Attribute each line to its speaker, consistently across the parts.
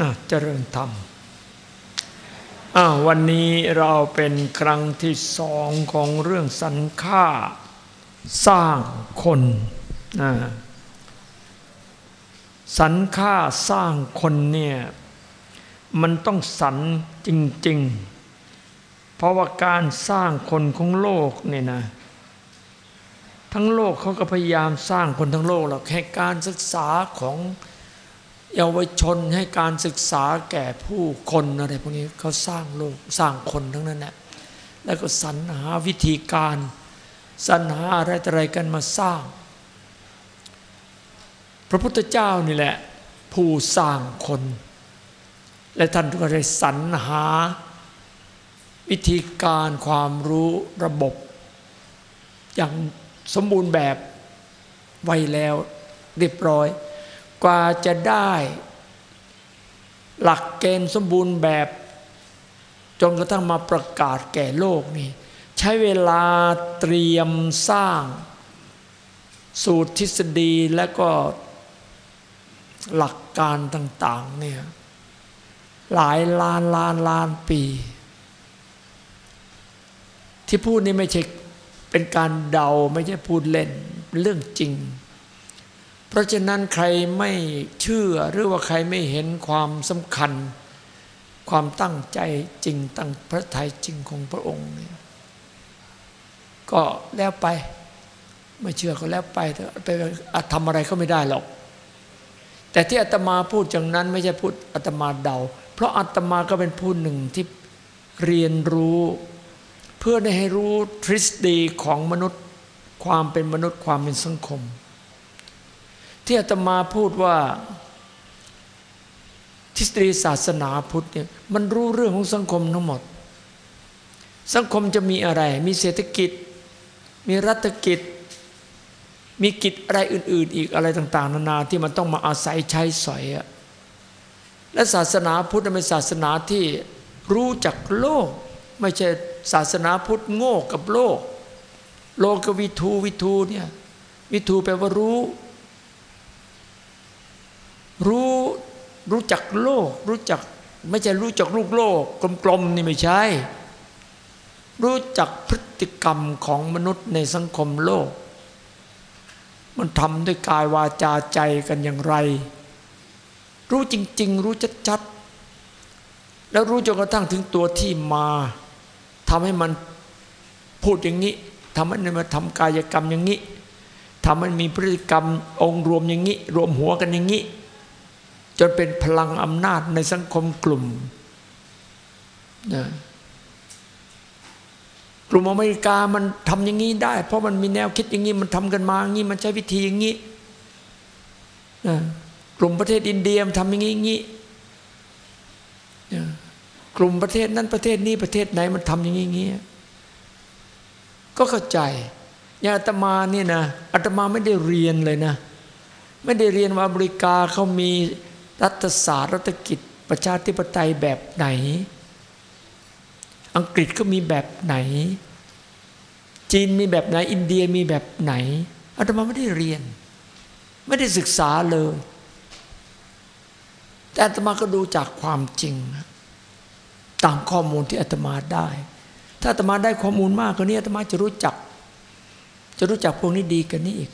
Speaker 1: อะเจริญธรรมอ้าววันนี้เราเป็นครั้งที่สองของเรื่องสรรค่าสร้างคนนะสรรค่าสร้างคนเนี่ยมันต้องสรรจริง ๆ เพราะว่าการสร้างคนของโลกเนี่ยนะทั้งโลกเขาก็พยายามสร้างคนทั้งโลกแล้วแค่การศึกษาของ เยาวชนให้การศึกษาแก่ผู้คนอะไรพวกนี้เขาสร้างโลกสร้างคนทั้งนั้นแหละแล้วก็สรรหาวิธีการสรรหาอะไรอะไรกันมาสร้าง พระพุทธเจ้านี่แหละ ผู้สร้างคน และท่านก็ได้สรรหา วิธีการความรู้ระบบ อย่างสมบูรณ์แบบไว้แล้วเรียบร้อย กว่าจะได้ หลักเกณฑ์สมบูรณ์แบบ จนกระทั่งมาประกาศแก่โลกนี่ ใช้เวลาเตรียมสร้าง สูตรทฤษฎีและก็หลักการต่างๆเนี่ยหลายล้านล้านล้านปี ที่พูดนี่ไม่ใช่เป็นการเดาไม่ใช่พูดเล่นเรื่องจริง เพราะฉะนั้นใครไม่เชื่อหรือว่าใครไม่เห็นความสำคัญ ความตั้งใจจริงตั้งพระทัยจริงของพระองค์เนี่ยก็แล้วไป ไม่เชื่อก็แล้วไปไปทำอะไรก็ไม่ได้หรอก แต่ที่อาตมาพูดอย่างนั้นไม่ใช่พูดอาตมาเดา เพราะอาตมาก็เป็นผู้หนึ่งที่เรียนรู้เพื่อให้รู้ทฤษฎีของมนุษย์ ความเป็นมนุษย์ความเป็นสังคม ที่อาตมาพูดว่าทฤษฎีศาสนาพุทธเนี่ยมันรู้เรื่องของสังคมทั้งหมด สังคมจะมีอะไร มีเศรษฐกิจ มีรัฐกิจ มีกิจอะไรอื่น ๆ อีกอะไรต่าง ๆ นานาที่มันต้องมาอาศัยใช้สอยอะและศาสนาพุทธเป็นศาสนาที่รู้จักโลก ไม่ใช่ศาสนาพุทธโง่กับโลก โลกวิทูวิทูเนี่ยวิทูแปลว่ารู้ รู้รู้จักโลก รู้จักไม่ใช่รู้จักลูกโลก กลมๆนี่ไม่ใช่ รู้จักพฤติกรรมของมนุษย์ในสังคมโลก มันทำด้วยกายวาจาใจกันอย่างไร รู้จริง ๆ รู้ชัดๆแล้วรู้จนกระทั่งถึงตัวที่มาทำให้มันพูดอย่างนี้ทำให้มันมาทำกายกรรมอย่างนี้ทำให้มีพฤติกรรมองค์รวมอย่างนี้ รวมหัวกันอย่างนี้ จนเป็นพลังอำนาจในสังคมกลุ่มนะกลุ่มอเมริกามันทำอย่างนี้ได้ เพราะมันมีแนวคิดอย่างนี้มันทำกันมาอย่างนี้มันใช้วิธีอย่างนี้นะกลุ่มประเทศอินเดียมันทำอย่างนี้อย่างนี้กลุ่มประเทศนั้นประเทศนี้ประเทศไหนมันทำอย่างนี้อย่างนี้ก็เข้าใจอย่างอาตมาเนี่ยนะอาตมาไม่ได้เรียนเลยนะ ไม่ได้เรียนว่าอเมริกาเขามี รัฐศาสตร์รัฐกิจ ประชาธิปไตยแบบไหน อังกฤษก็มีแบบไหน จีนมีแบบไหน อินเดียมีแบบไหนอาตมาไม่ได้เรียน ไม่ได้ศึกษาเลย แต่อาตมาก็ดูจากความจริง ตามข้อมูลที่อาตมาได้ ถ้าอาตมาได้ข้อมูลมากกว่านี้อาตมาจะรู้จัก จะรู้จักพวกนี้ดีกันนี้อีก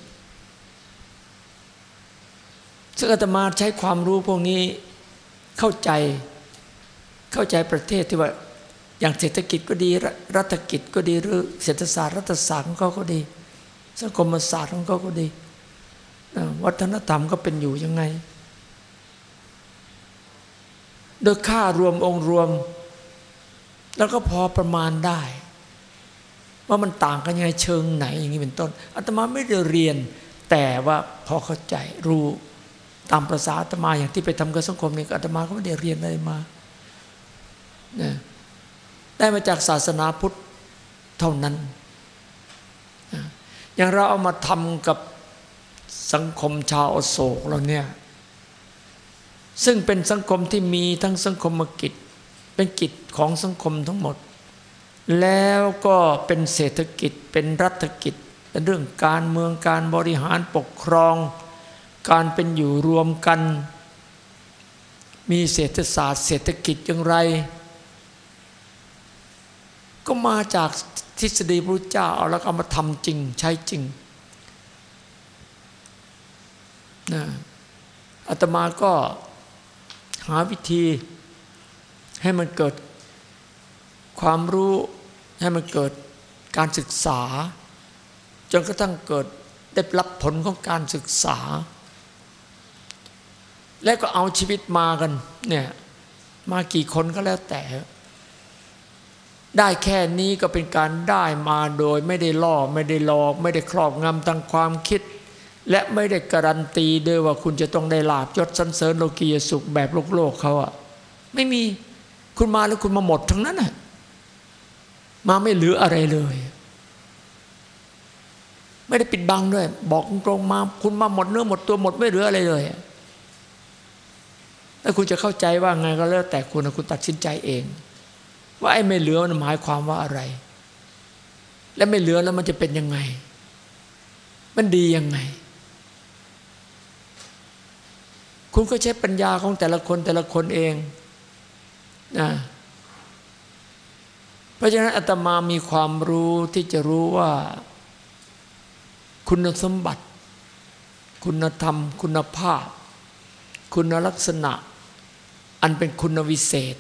Speaker 1: ซึ่งอาตมาใช้ความรู้พวกนี้เข้าใจเข้าใจประเทศที่ว่าอย่างเศรษฐกิจก็ดีรัฐกิจก็ดีหรือเศรษฐศาสตร์รัฐศาสตร์ของเขาก็ดี สังคมศาสตร์ของเขาก็ดี วัฒนธรรมก็เป็นอยู่ยังไง โดยค่ารวมองค์รวม แล้วก็พอประมาณได้ ว่ามันต่างกันยังไงเชิงไหนอย่างนี้เป็นต้นอาตมาไม่ได้เรียน แต่ว่าพอเข้าใจรู้ ตามประษาอาตมาอย่างที่ไปทำกับสังคมนี่อาตมาก็ไม่ได้เรียนอะไรมาได้มาจากศาสนาพุทธเท่านั้นอย่างเราเอามาทำกับสังคมชาวอโศกเราเนี่ยซึ่งเป็นสังคมที่มีทั้งสังคมกิจ เป็นกิจของสังคมทั้งหมด แล้วก็เป็นเศรษฐกิจเป็นรัฐกิจ เป็นเรื่องการเมืองการบริหารปกครอง การเป็นอยู่รวมกัน มีเศรษฐศาสตร์ เศรษฐกิจอย่างไร ก็มาจากทฤษฎีพระเจ้าเอาแล้วก็มาทำจริงใช้จริงนะอาตมาก็หาวิธีให้มันเกิดความรู้ให้มันเกิดการศึกษา จนกระทั่งเกิดได้รับผลของการศึกษา แล้วก็เอาชีวิตมากัน เนี่ย มากี่คนก็แล้วแต่ ได้แค่นี้ก็เป็นการได้มาโดยไม่ได้ล่อไม่ได้หลอก ไม่ได้ครอบงำทางความคิด และไม่ได้การันตีด้วยว่าคุณจะต้องได้ลาบยศสันเสริญโลกียสุขแบบโลกโลกเขาอะไม่มีคุณมาแล้วคุณมาหมดทั้งนั้นอะมาไม่เหลืออะไรเลย ไม่ได้ปิดบังด้วย บอกตรงมา คุณมาหมดเนื้อหมดตัวหมดไม่เหลืออะไรเลย แล้วคุณจะเข้าใจว่าไงก็แล้วแต่คุณคุณตัดสินใจเอง ว่าไอ้ไม่เหลือมันหมายความว่าอะไร และไม่เหลือแล้วมันจะเป็นยังไง มันดียังไง คุณก็ใช้ปัญญาของแต่ละคนแต่ละคนเองนะเพราะฉะนั้นอาตมามีความรู้ที่จะรู้ว่า คุณสมบัติ คุณธรรม คุณภาพ คุณลักษณะ อันเป็นคุณวิเศษ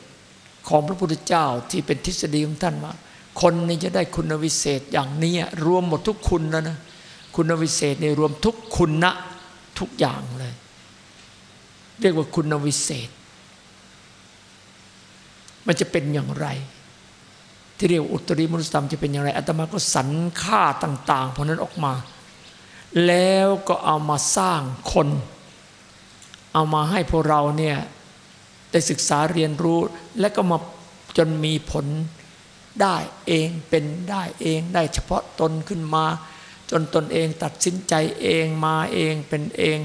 Speaker 1: ของพระพุทธเจ้าที่เป็นทฤษฎีของท่านว่า คนนี้จะได้คุณวิเศษอย่างนี้รวมหมดทุกคุณแล้วนะคุณวิเศษในรวมทุกคุณนะทุกอย่างเลย เรียกว่าคุณวิเศษ มันจะเป็นอย่างไร ที่เรียกอุตริมนุสธรรมจะเป็นอย่างไรอาตมาก็สรรค่าต่างๆพวกนั้นออกมา แล้วก็เอามาสร้างคน เอามาให้พวกเราเนี่ย ได้ศึกษาเรียนรู้ และก็มาจนมีผลได้เองเป็นได้เองได้เฉพาะตนขึ้นมา จนตนเองตัดสินใจเองมาเองเป็นเอง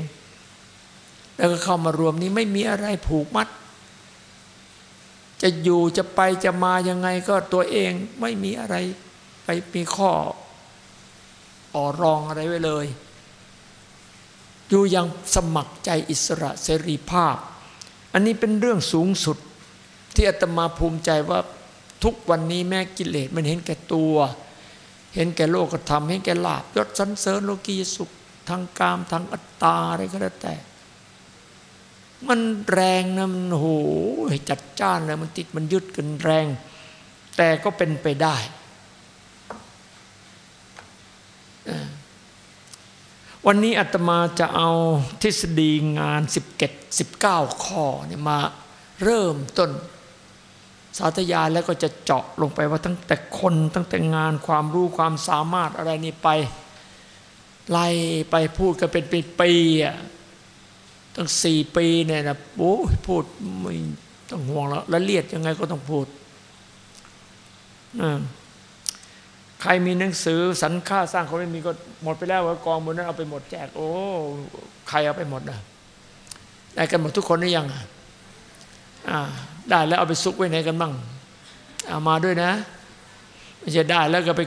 Speaker 1: แล้วก็เข้ามารวมนี้ไม่มีอะไรผูกมัด จะอยู่จะไปจะมายังไงก็ตัวเองไม่มีอะไรไปมีข้ออ่อรองอะไรไว้เลย อยู่อย่างสมัครใจอิสระเสรีภาพ อันนี้เป็นเรื่องสูงสุดที่อาตมาภูมิใจว่าทุกวันนี้แม้กิเลสมันเห็นแก่ตัว เห็นแก่โลกธรรมเห็นแก่ลาบยศสันเสริญโลกียสุขทางกามทางอัตตาอะไรก็แล้วแต่ มันแรงนะมันโหจัดจ้านเลยมันติดมันยึดกันแรง แต่ก็เป็นไปได้ วันนี้อาตมาจะเอาทฤษฎีงาน 17 19 ข้อเนี่ยมาเริ่มต้น สาธยายแล้วก็จะเจาะลงไปว่าตั้งแต่คนตั้งแต่งานความรู้ความสามารถอะไรนี่ไป ไล่ไปพูดกันเป็นปีๆอะตั้งสี่ปีเนี่ยนะโอ้พูดไม่ต้องห่วงแล้วละเลียดยังไงก็ต้องพูด ใครมีหนังสือสรรค่าสร้างคนไม่มีก็หมดไปแล้วว่ากองบนนั้นเอาไปหมดแจก โอ้ใครเอาไปหมดนะได้กันหมดทุกคนได้ยังอ่าได้แล้วเอาไปซุกไว้ไหนกันบ้างเอามาด้วยนะไม่ใช่ได้แล้วก็ไป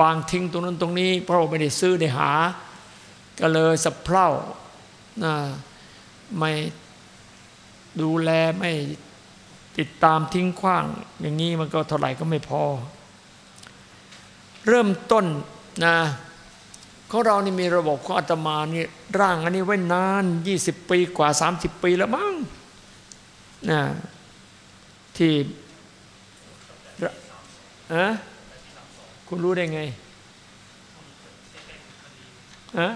Speaker 1: วางทิ้งตรงนั้นตรงนี้ เพราะเราไม่ได้ซื้อได้หา ก็เลยสะเพร่านะไม่ดูแลไม่ติดตามทิ้งขว้าง อย่างนี้มันก็เท่าไหร่ก็ไม่พอ เริ่มต้นนะของเรานี่มีระบบของอาตมานี่ร่างอันนี้ไว้นาน 20 ปีกว่า 30 ปีแล้วมั้งนะที่อะคุณรู้ได้ไงอะ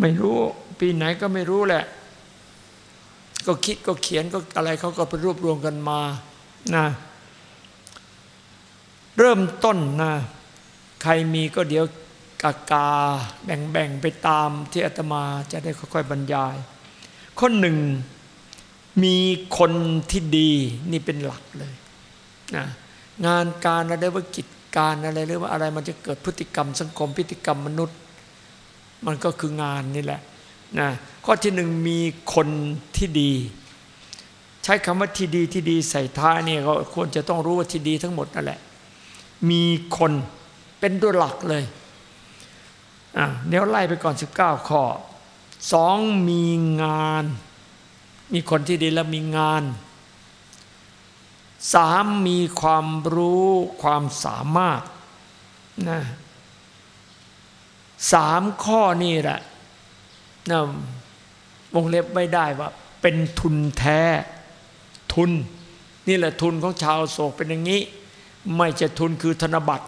Speaker 1: ไม่รู้ปีไหนก็ไม่รู้แหละ ก็คิดก็เขียนก็อะไรเขาก็ไปรวบรวมกันมานะ เริ่มต้นนะใครมีก็เดี๋ยวกากาแบ่งๆไปตามที่อาตมาจะได้ค่อยๆบรรยายคนหนึ่งมีคนที่ดีนี่เป็นหลักเลยนะงานการอะไรว่ากิจการอะไรหรือว่าอะไรมันจะเกิดพฤติกรรมสังคมพฤติกรรมมนุษย์ มันก็คืองานนี่แหละนะข้อที่หนึ่งมีคนที่ดี ใช้คำว่าที่ดีที่ดีใส่ท้ายเนี่ยก็ควรจะต้องรู้ว่าที่ดีทั้งหมดนั่นแหละ มีคนเป็นตัวหลักเลยเดี๋ยวไล่ไปก่อน 19 ข้อสองมีงาน มีคนที่ดีแล้วมีงานสามมีความรู้ความสามารถนะสามข้อนี่แหละนะวงเล็บไม่ได้ว่า เป็นทุนแท้ ทุน นี่แหละทุนของชาวโศกเป็นอย่างนี้ ไม่ใช่ทุนคือธนบัตร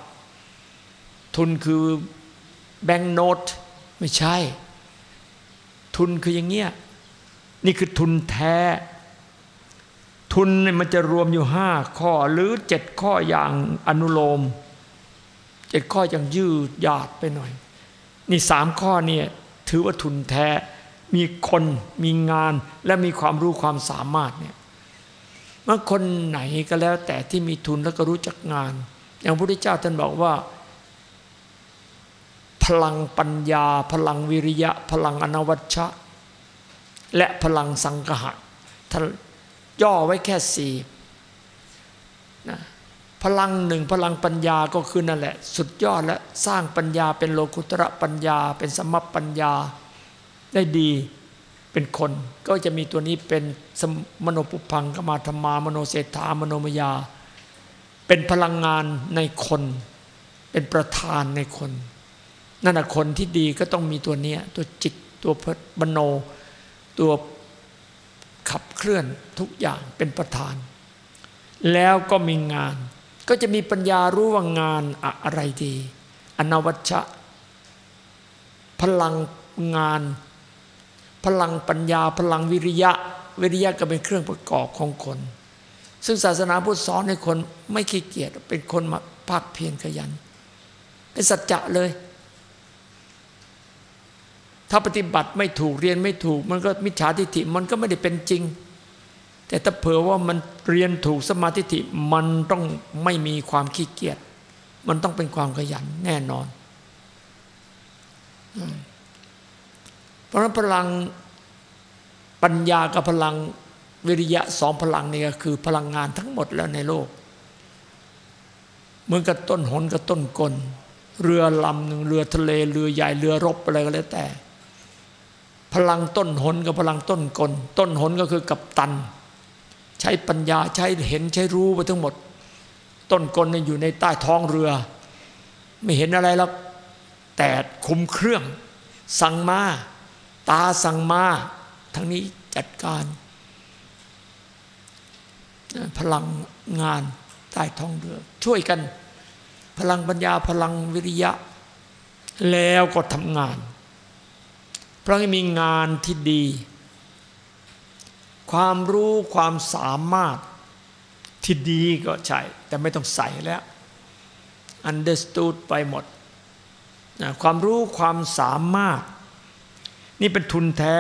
Speaker 1: ทุนคือแบงก์โนตไม่ใช่ ทุนคืออย่างเงี้ยนี่คือทุนแท้ ทุนเนี่ยมันจะรวมอยู่ห้าข้อหรือเจ็ดข้ออย่างอนุโลมเจ็ดข้ออย่างยืดหยาดไปหน่อย นี่สามข้อเนี่ยถือว่าทุนแท้มีคนมีงานและมีความรู้ความสามารถเนี่ย มื่อคนไหนก็แล้ว แต่ที่มีทุนแล้วก็รู้จักงาน อย่างพระพุทธเจ้าท่านบอกว่า พลังปัญญา พลังวิริยะ พลังอนวัชชะ และพลังสังหะท่านย่อไว้แค่สี่นะพลังหนึ่งพลังปัญญาก็คือนั่นแหละ สุดยอดและสร้างปัญญาเป็นโลกุตระปัญญา เป็นสมปัญญาได้ดี เป็นคนก็จะมีตัวนี้เป็นมโนปุพังกมาธรรมามโนเศรษฐามโนมยา เป็นพลังงานในคน เป็นประธานในคน นั่นแหะคนที่ดีก็ต้องมีตัวเนี้ยตัวจิตตัวมโน ตัวขับเคลื่อนทุกอย่างเป็นประธาน แล้วก็มีงาน ก็จะมีปัญญารู้ว่างานอะไรดี อนวัชชะ พลังงาน พลังปัญญา พลังวิริยะ วิริยะก็เป็นเครื่องประกอบของคน ซึ่งศาสนาพุทธสอนให้คนไม่ขี้เกียจเป็นคนมาภาคเพียรขยัน เป็นสัจจะเลย ถ้าปฏิบัติไม่ถูกเรียนไม่ถูก มันก็มิจฉาทิฏฐิมันก็ไม่ได้เป็นจริง แต่ถ้าเผื่อว่ามันเรียนถูกสมาธิิมันต้องไม่มีความขี้เกียจมันต้องเป็นความขยันแน่นอน เพราะนั้นพลังปัญญากับพลังวิริยะสองพลังนี่ก็คือพลังงานทั้งหมดแล้วในโลกเหมือนกับต้นหนกับต้นกล เรือลำหนึ่งเรือทะเลเรือใหญ่เรือรบอะไรก็แล้วแต่ พลังต้นหนกับพลังต้นกล ต้นหนก็คือกับตัน ใช้ปัญญาใช้เห็นใช้รู้ไปทั้งหมด ต้นกลนี่อยู่ในใต้ท้องเรือ ไม่เห็นอะไรแล้วแต่คุมเครื่อง สั่งมา ตาสั่งมาทั้งนี้จัดการ พลังงานใต้ท้องเรือ ช่วยกัน พลังปัญญาพลังวิริยะ แล้วก็ทำงาน เพราะมีงานที่ดี ความรู้ความสามารถที่ดีก็ใช่ แต่ไม่ต้องใส่แล้ว understood ไปหมด ความรู้ความสามารถ นี่เป็นทุนแท้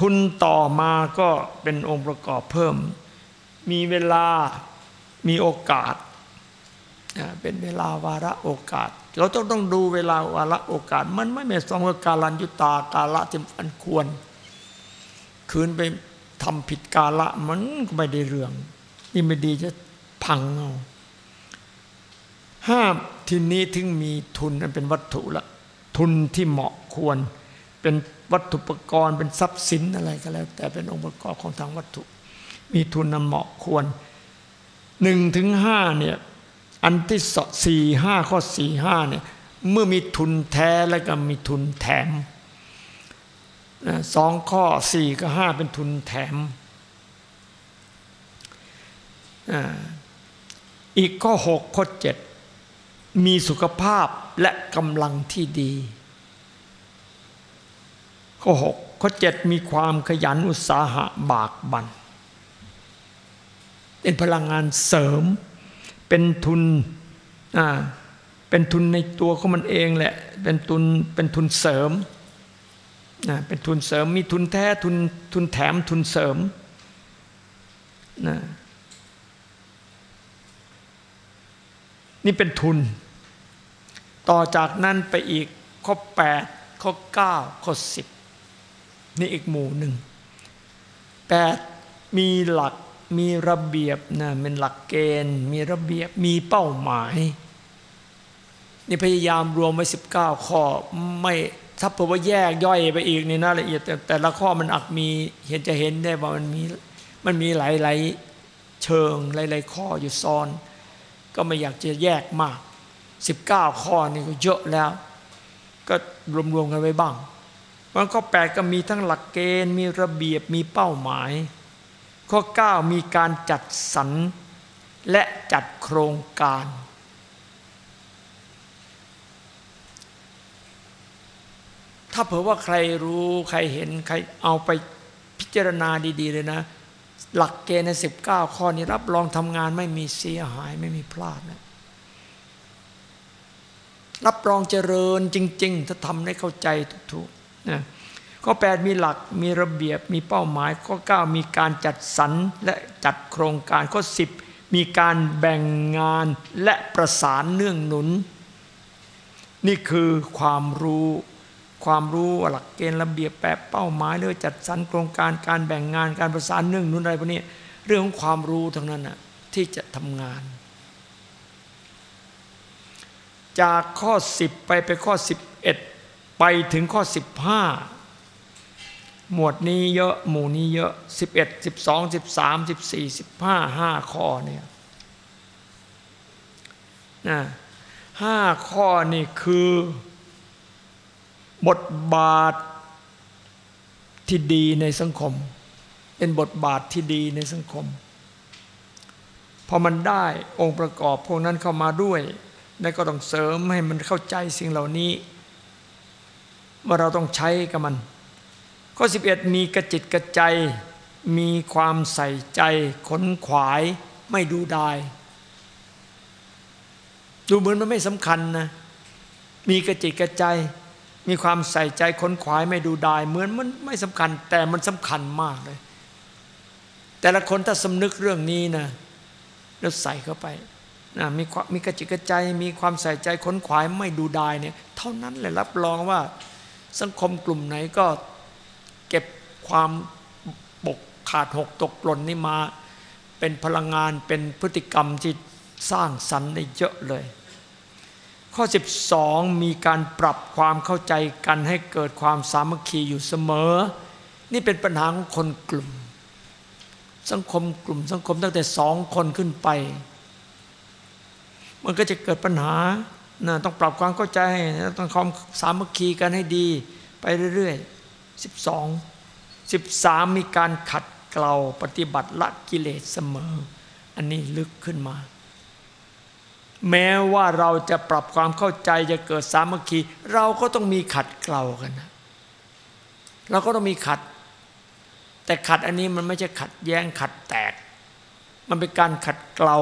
Speaker 1: ทุนต่อมาก็เป็นองค์ประกอบเพิ่ม มีเวลามีโอกาสเป็นเวลาวาระโอกาส เราต้องต้องดูเวลาวาระโอกาส มันไม่เหมือนสองกาลันยุตากาละที่อันควร คืนไปทำผิดกาละมันก็ไม่ได้เรื่อง นี่ไม่ดีจะพังเอาห้าทีนี้ถึงมีทุนนันเป็นวัตถุละ ทุนที่เหมาะควร เป็นวัตถุประกรณ์เป็นทรัพย์สินอะไรก็แล้ว แต่เป็นองค์ประกอบของทางวัตถุ มีทุนนำเหมาะควรหนึ่งถึงห้าเนี่ยอันที่สสี่ห้าข้อสี่ห้าเนี่ยเมื่อมีทุนแท้แล้วก็มีทุนแถมสองข้อสี่กับห้าเป็นทุนแถมอีกข้อหกข้อเจ็ดมีสุขภาพและกำลังที่ดี ข้อหกข้อเจ็ดมีความขยันอุตสาหะบากบันเป็นพลังงานเสริม เป็นทุนอ่าเป็นทุนในตัวของมันเองแหละ เป็นทุนเป็นทุนเสริมนะเป็นทุนเสริมมีทุนแท้ทุนทุนแถมทุนเสริมนะนี่เป็นทุน ต่อจากนั้นไปอีกข้อ 8 ข้อ 9 ข้อ 10 นี่อีกหมู่หนึ่งแปดมีหลักมีระเบียบนะเป็นหลักเกณฑ์ มีระเบียบมีเป้าหมาย นี่พยายามรวมไว้สิบเก้าข้อไม่ถ้าเผื่อว่าแยกย่อยไปอีกนี่นะละเอียดแต่แต่ละข้อมันอักมีเห็นจะเห็นได้ว่ามันมีมันมีหลายหลายเชิงหลายหลายข้ออยู่ซ้อน ก็ไม่อยากจะแยกมาก 19 ข้อนี่ก็เยอะแล้ว ก็รวมๆกันไว้บ้าง มันข้อ 8 ก็มีทั้งหลักเกณฑ์ มีระเบียบมีเป้าหมาย ข้อ 9 มีการจัดสรรและจัดโครงการ ถ้าเผื่อว่าใครรู้ใครเห็นใครเอาไปพิจารณาดีๆเลยนะ หลักเกณฑ์ใน 19 ข้อนี้รับรองทำงานไม่มีเสียหายไม่มีพลาดนะรับรองเจริญจริง ๆ ถ้าทำได้เข้าใจถูกๆ นะข้อ 8 มีหลักมีระเบียบมีเป้าหมาย ข้อ 9 มีการจัดสรรและจัดโครงการข้อ 10 มีการแบ่งงานและประสานเนื่องหนุน นี่คือความรู้ความรู้หลักเกณฑ์ระเบียบแปะเป้าหมายเรื่องจัดสรรโครงการการแบ่งงานการประสานเนื่องหนุนอะไรพวกนี้เรื่องของความรู้ทั้งนั้นนะที่จะทำงาน จากข้อ 10 ไปไปข้อ 11 ไปถึงข้อ 15 หมวดนี้เยอะหมู่นี้เยอะ 11 12 13 14 15 5 ข้อเนี่ยนะห้าข้อนี่คือ บทบาทที่ดีในสังคม เป็นบทบาทที่ดีในสังคม พอมันได้องค์ประกอบพวกนั้นเข้ามาด้วย แล้วก็ต้องเสริมให้มันเข้าใจสิ่งเหล่านี้ ว่าเราต้องใช้กับมัน ข้อ 11 มีกระจิตกระใจ มีความใส่ใจขนขวายไม่ดูดาย ดูเหมือนมันไม่สำคัญนะ มีกระจิตกระใจ มีความใส่ใจค้นขวายไม่ดูดาย เหมือนมันไม่สำคัญ แต่มันสำคัญมากเลย แต่ละคนถ้าสำนึกเรื่องนี้นะแล้วใส่เข้าไปนะมีความมีกระจิกกระใจ มีความใส่ใจค้นขวายไม่ดูดายเนี่ย เท่านั้นแหละรับรองว่า สังคมกลุ่มไหนก็เก็บความบกขาดหกตกหล่นนี่มา เป็นพลังงานเป็นพฤติกรรมที่สร้างสรรค์ได้เยอะเลย ข้อ 12 มีการปรับความเข้าใจกันให้เกิดความสามัคคีอยู่เสมอ นี่เป็นปัญหาของคนกลุ่ม สังคมกลุ่มสังคมตั้งแต่สองคนขึ้นไป มันก็จะเกิดปัญหา นะต้องปรับความเข้าใจ ต้องความสามัคคีกันให้ดี ไปเรื่อยๆ 12 13 มีการขัดเกลาปฏิบัติละกิเลสเสมอ อันนี้ลึกขึ้นมา แม้ว่าเราจะปรับความเข้าใจจะเกิดสามัคคี เราก็ต้องมีขัดเกลากันนะเราก็ต้องมีขัด แต่ขัดอันนี้มันไม่ใช่ขัดแย้งขัดแตก มันเป็นการขัดเกลา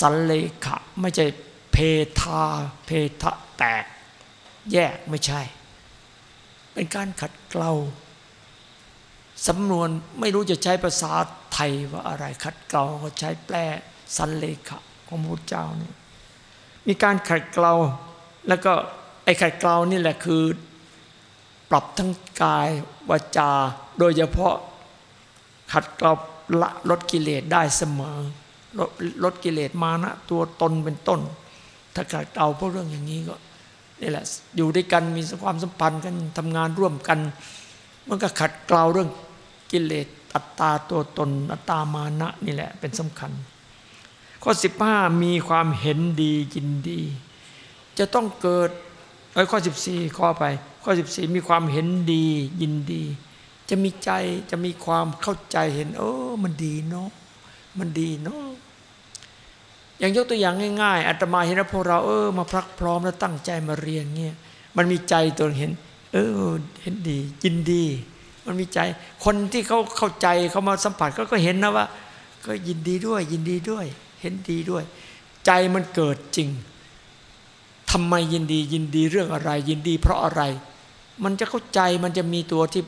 Speaker 1: สันเลขะไม่ใช่ เพทาเพทะแตก แยกไม่ใช่ เป็นการขัดเกลาสำนวนไม่รู้จะใช้ภาษาไทยว่าอะไรขัดเกลาก็ใช้แปลสันเลขะของพระเจ้านี่มีการขัดเกลาแล้วก็ไอ้ขัดเกลานี่แหละคือ ปรับทั้งกายวาจา โดยเฉพาะขัดเกลาละลดกิเลสได้เสมอลดลดกิเลสมานะตัวตนเป็นต้น ถ้าขัดเกลาพวกเรื่องอย่างนี้ก็นี่แหละ อยู่ด้วยกันมีความสัมพันธ์กันทำงานร่วมกัน มันก็ขัดเกลาเรื่องกิเลสอัตตาตัวตน อัตตามานะนี่แหละเป็นสำคัญ ข้อ 15 มีความเห็นดียินดี จะต้องเกิดไอ้ข้อ 14 ข้อไป ข้อ 14 มีความเห็นดียินดี จะมีใจจะมีความเข้าใจเห็น เออมันดีเนาะมันดีเนาะ อย่างยกตัวอย่างง่ายๆอาตมาเห็นว่าพวกเราเออมาพรักพร้อมแล้วตั้งใจมาเรียนเงี้ยมันมีใจตัวเห็น เออเห็นดียินดี มันมีใจ คนที่เขาเข้าใจเขามาสัมผัสก็เห็นนะว่า ก็ยินดีด้วย ยินดีด้วย เห็นดีด้วย ใจมันเกิดจริงทำไมยินดียินดีเรื่องอะไร ยินดี เพราะอะไร มันจะเข้าใจมันจะมีตัวที่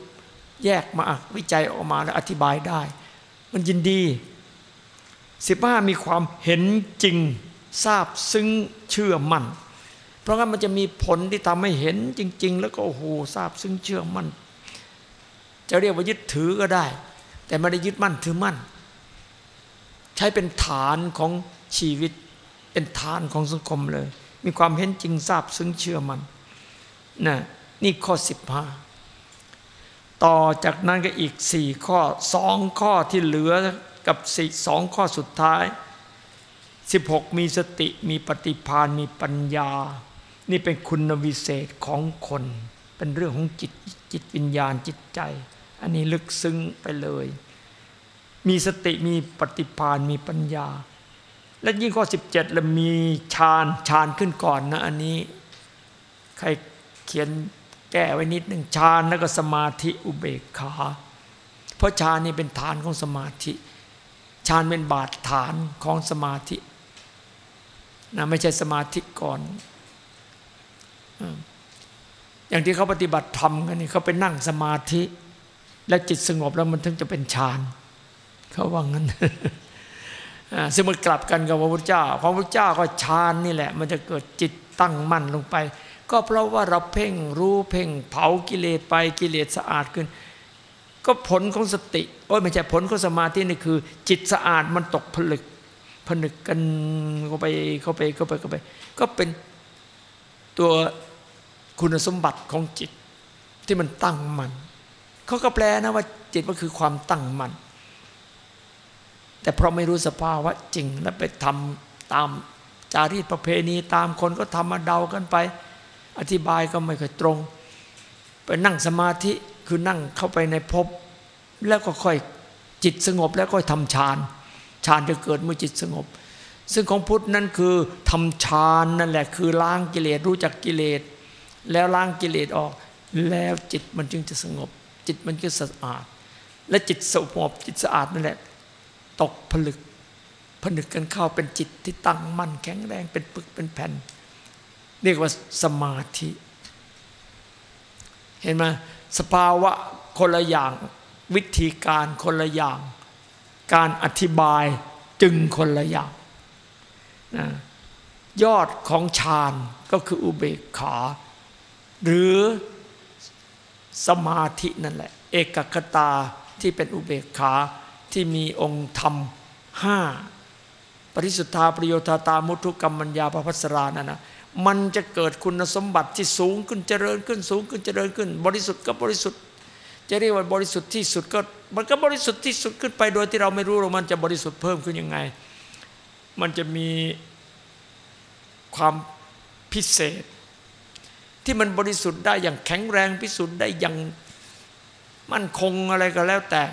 Speaker 1: แยกมาวิจัยออกมาแล้วอธิบายได้ มันยินดี สิบห้ามีความเห็นจริงทราบซึ้งเชื่อมั่น เพราะงั้นมันจะมีผลที่ทำให้เห็นจริง ๆ แล้วก็โอ้โหทราบซึ้งเชื่อมั่น จะเรียกว่ายึดถือก็ได้ แต่ไม่ได้ยึดมั่นถือมั่น ใช้เป็นฐานของชีวิตเป็นฐานของสังคมเลย มีความเห็นจริงทราบซึ้งเชื่อมันนะนี่ข้อสิบห้าต่อจากนั้นก็อีกสี่ข้อสองข้อที่เหลือ กับสสองข้อสุดท้ายสิบหกมีสติมีปฏิภาณมีปัญญา นี่เป็นคุณวิเศษของคน เป็นเรื่องของจิตจิตวิญญาณจิตใจ อันนี้ลึกซึ้งไปเลย มีสติมีปฏิภาณมีปัญญา และยิ่งข้อ 17แล้วมีฌานฌานขึ้นก่อนนะอันนี้ ใครเขียนแก้ไว้นิดหนึ่งฌานแล้วก็สมาธิอุเบกขา เพราะฌานนี่เป็นฐานของสมาธิ ฌานเป็นบาดฐานของสมาธินะไม่ใช่สมาธิก่อน อย่างที่เขาปฏิบัติธรรมกันนี่เขาไปนั่งสมาธิ และจิตสงบแล้วมันถึงจะเป็นฌานเขาว่างั้นซึ่งมันกลับกันกับพระพุทธเจ้าพระพุทธเจ้าก็ฌานนี่แหละ มันจะเกิดจิตตั้งมั่นลงไป ก็เพราะว่าเราเพ่งรู้เพ่งเผากิเลสไปกิเลสสะอาดขึ้น ก็ผลของสติโอ้ยไม่ใช่ผลของสมาธินี่คือ จิตสะอาดมันตกผลึก ผนึกกันเข้าไปเข้าไปเข้าไปเข้าไป ก็เป็นตัวคุณสมบัติของจิตที่มันตั้งมัน่นเขาก็แปลนะว่าจิตก็คือความตั้งมัน่นแต่เพราะไม่รู้สภาวะจริงแล้วไปทำตามจารีตประเพณีตามคนก็ทำมาเดากันไป อธิบายก็ไม่เคยตรง ไปนั่งสมาธิคือนั่งเข้าไปในภพ แล้วก็ค่อยจิตสงบแล้วก็ทำฌานฌานจะเกิดเมื่อจิตสงบ ซึ่งของพุทธนั้นคือทำฌานนั่นแหละคือล้างกิเลสรู้จักกิเลส แล้วล้างกิเลสออก แล้วจิตมันจึงจะสงบ จิตมันก็สะอาด และจิตสงบจิตสะอาดนั่นแหละ ตกผลึกผนึกกันเข้าเป็นจิตที่ตั้งมั่นแข็งแรงเป็นปึกเป็นแผ่น เรียกว่าสมาธิ เห็นไหมสภาวะคนละอย่าง วิธีการคนละอย่าง การอธิบายจึงคนละอย่างนะยอดของฌานก็คืออุเบกขา หรือสมาธินั่นแหละ เอกคตาที่เป็นอุเบกขาที่มีองค์ธรรมห้าปริสุทธาประโยชน์ตามุทุกรรมัญญาปภัสรานั่นนะมันจะเกิดคุณสมบัติที่สูงขึ้นเจริญขึ้นสูงขึ้นเจริญขึ้น บริสุทธิ์ก็บริสุทธิ์ จะเรียกว่าบริสุทธิ์ที่สุดก็มันก็บริสุทธิ์ที่สุดขึ้นไปโดยที่เราไม่รู้ว่ามันจะบริสุทธิ์เพิ่มขึ้นยังไง มันจะมีความพิเศษ ที่มันบริสุทธิ์ได้อย่างแข็งแรงพิสุทธิ์ได้อย่างมั่นคงอะไรก็แล้วแต่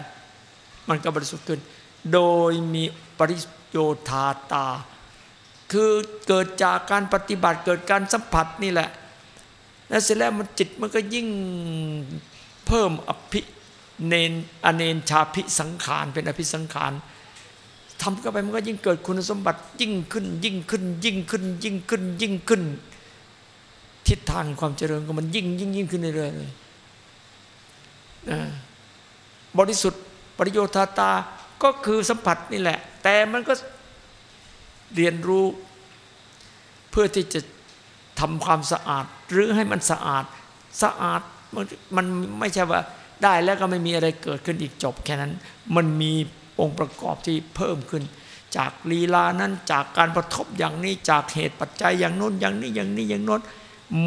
Speaker 1: มันก็บริสุทธิ์ขึ้น โดยมีปริโยธาตา คือเกิดจากการปฏิบัติเกิดการสัมผัสนี่แหละ แล้วเสร็จแล้วมันจิตมันก็ยิ่ง เพิ่มอภิเนนอเนนชาพิสังขารเป็นอภิสังขารทำเข้าไปมันก็ยิ่งเกิดคุณสมบัติยิ่งขึ้น ยิ่งขึ้น ยิ่งขึ้น ยิ่งขึ้น ยิ่งขึ้น ทิศทางความเจริญก็มันยิ่งยิ่งยิ่งขึ้นเรื่อยๆเลยบริสุทธิ์ปริโยธาตาก็คือสัมผัสนี่แหละ แต่มันก็เรียนรู้เพื่อที่จะทำความสะอาด หรือให้มันสะอาดสะอาด มันไม่ใช่ว่าได้แล้วก็ไม่มีอะไรเกิดขึ้นอีกจบแค่นั้น มันมีองค์ประกอบที่เพิ่มขึ้น จากลีลานั้นจากการประทบอย่างนี้จากเหตุปัจจัยอย่างโน้นอย่างนี้อย่างนี้อย่างโน้น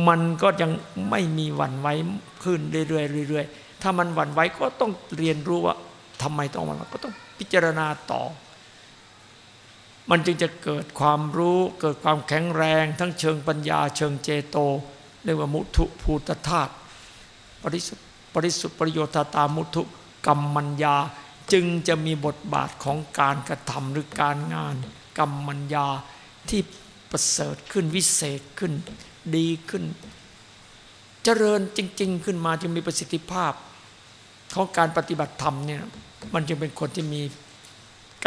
Speaker 1: มันก็ยังไม่มีหวั่นไหวขึ้นเรื่อยๆเรื่อยๆถ้ามันหวั่นไหวก็ต้องเรียนรู้ว่าทำไมต้องมาก็ต้องพิจารณาต่อ มันจึงจะเกิดความรู้เกิดความแข็งแรง ทั้งเชิงปัญญา เชิงเจโต เรียกว่ามุทุภูตธาตุ ปริสุทธิปริสุทธิประโยชน์ตามุทุกรรมัญญาจึงจะมีบทบาทของการกระทำหรือการงาน กรรมัญญาที่ประเสริฐขึ้นวิเศษขึ้น ดีขึ้น เจริญจริง ๆ ขึ้นมาจึงมีประสิทธิภาพ ของการปฏิบัติธรรมเนี่ยมันจึงเป็นคนที่มี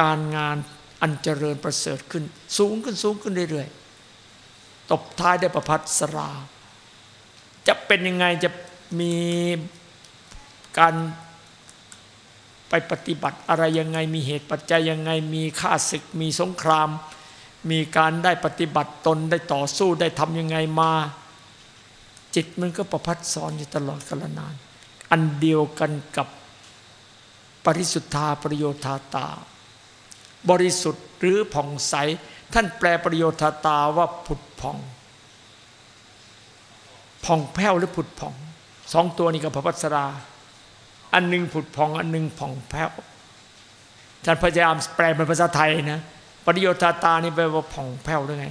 Speaker 1: การงานอันเจริญประเสริฐขึ้น สูงขึ้นสูงขึ้นเรื่อยๆตบท้ายได้ประพัดสรา จะเป็นยังไงจะ มีการไปปฏิบัติอะไรยังไง มีเหตุปัจจัยยังไง มีข้าศึก มีสงคราม มีการได้ปฏิบัติตนได้ต่อสู้ได้ทำยังไงมา จิตมันก็ประพัดสอนอยู่ตลอดกาลนาน อันเดียวกันกับปริสุทธาประโยชาตา บริสุทธิ์หรือผ่องใส ท่านแปลประโยชาตาว่าผุดผ่อง ผ่องแผ้วหรือผุดผ่อง สองตัวนี้กับพระพัสรา อันหนึ่งผุดพอง อันหนึ่งผ่องแผ้วอาจารย์พยายามแปลเป็นภาษาไทยนะปริโยธาตานี่แปลว่าผ่องแผ้วหรือไง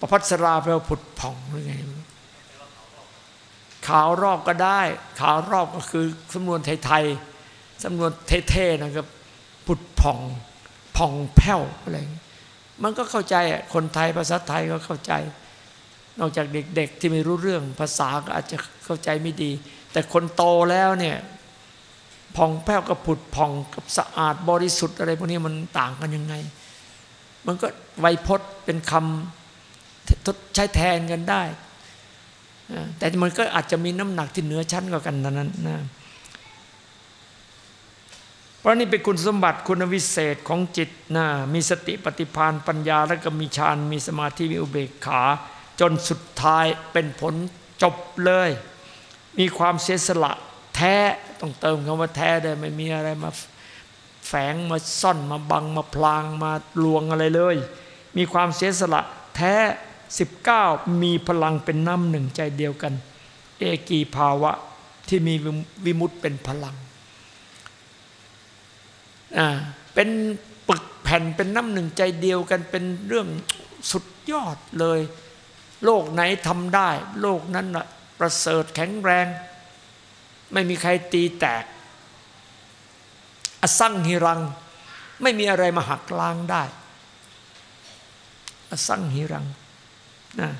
Speaker 1: ประพัสราแปลว่าผุดผ่องหรือไงขาวรอบก็ได้ขาวรอบก็คือสำนวนไทยๆสำนวนเท่ๆนะครับผุดผ่องผ่องแผ้วอะไรมันก็เข้าใจคนไทยภาษาไทยก็เข้าใจ นอกจากเด็กๆที่ไม่รู้เรื่องภาษาก็อาจจะเข้าใจไม่ดี แต่คนโตแล้วเนี่ยผ่องแผ้วกับผุดผ่องกับสะอาดบริสุทธิ์อะไรพวกนี้มันต่างกันยังไง มันก็ไวยพจน์เป็นคำทดใช้แทนกันได้ แต่มันก็อาจจะมีน้ำหนักที่เหนือชั้นกว่ากันนั้นนะเพราะนี่เป็นคุณสมบัติคุณวิเศษของจิตนะมีสติปฏิพานปัญญาแล้วก็มีฌานมีสมาธิมีอุเบกขา จนสุดท้ายเป็นผลจบเลย มีความเสียสละแท้ต้องเติมคำว่าแท้เลยไม่มีอะไรมาแฝงมาซ่อนมาบังมาพลางมาลวงอะไรเลย มีความเสียสละแท้ 19 มีพลังเป็นน้ำหนึ่งใจเดียวกัน เอกีภาวะที่มีวิมุตเป็นพลังอ่าเป็นปึกแผ่นเป็นน้ำหนึ่งใจเดียวกันเป็นเรื่องสุดยอดเลย โลกไหนทำได้ โลกนั้นนะ ประเสริฐแข็งแรง ไม่มีใครตีแตก อสั่งหิรัง ไม่มีอะไรมาหักล้างได้ อสั่งหิรังนะ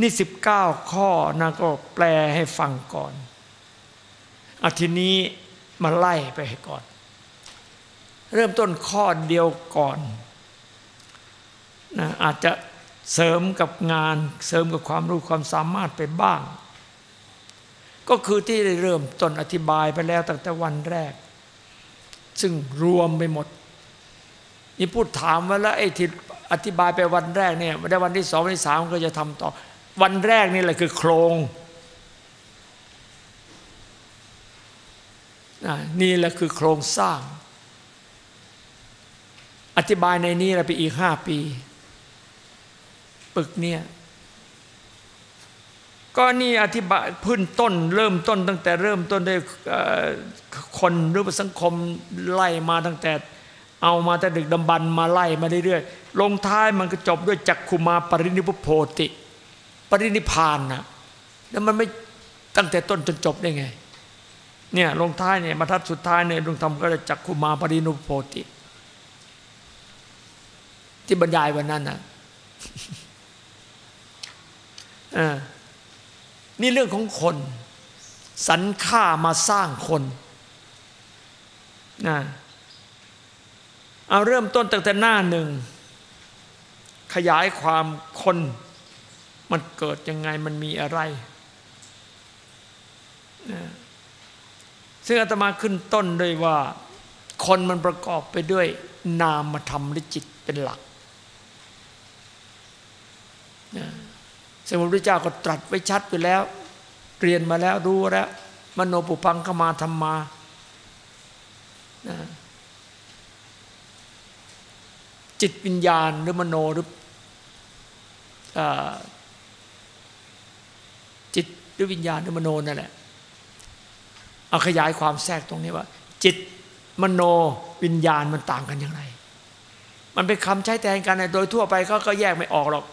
Speaker 1: นี่สิบเก้าข้อนะก็แปลให้ฟังก่อนอาทีนี้มาไล่ไปให้ก่อน เริ่มต้นข้อเดียวก่อนนะอาจจะเสริมกับงานเสริมกับความรู้ความสามารถไปบ้าง ก็คือที่ได้เริ่มต้นอธิบายไปแล้วตั้งแต่วันแรก ซึ่งรวมไปหมด นี่พูดถามว่าแล้วไอ้ที่อธิบายไปวันแรกเนี่ยได้วันที่สองวันที่สามก็จะทำต่อ วันแรกนี่แหละคือโครงนี่แหละคือโครงสร้าง อธิบายในนี้เราไปอีกห้าปี ปึกเนี่ย ก็นี่อธิบายพื้นต้น เริ่มต้นตั้งแต่เริ่มต้นได้คนหรือสังคมไล่มาตั้งแต่ เอามาแต่ดึกดำบรรมาไล่มาเรื่อยๆลงท้ายมันก็จบด้วยจักขุมาปรินิพุโพติ ปรินิพานนะแล้วมันไม่ตั้งแต่ต้นจนจบได้ไงเนี่ยลงท้ายเนี่ยมาทัดสุดท้ายเนี่ยดวงธรรมก็จะจักขุมาปรินิพุโพติ ที่บรรยายวันนั้นนะอ่า นี่เรื่องของคนสรรค่ามาสร้างคนนะเอาเริ่มต้นตั้งแต่หน้าหนึ่ง ขยายความคนมันเกิดยังไงมันมีอะไรนะซึ่งอาตมาขึ้นต้นด้วยว่า คนมันประกอบไปด้วย นามธรรมหรือจิตเป็นหลักนะ ซึ่งพระพุทธเจ้าก็ตรัสไว้ชัดอยู่แล้ว เรียนมาแล้วรู้แล้ว มโนปุพังขมาธรรมานะจิตวิญญาณหรือมโนหรือจิตหรือวิญญาณหรือมโนนั่นแหละเอาขยายความแทรกตรงนี้ว่า จิตมโนวิญญาณมันต่างกันอย่างไร มันเป็นคำใช้แทนกันโดยทั่วไปเขาก็แยกไม่ออกหรอก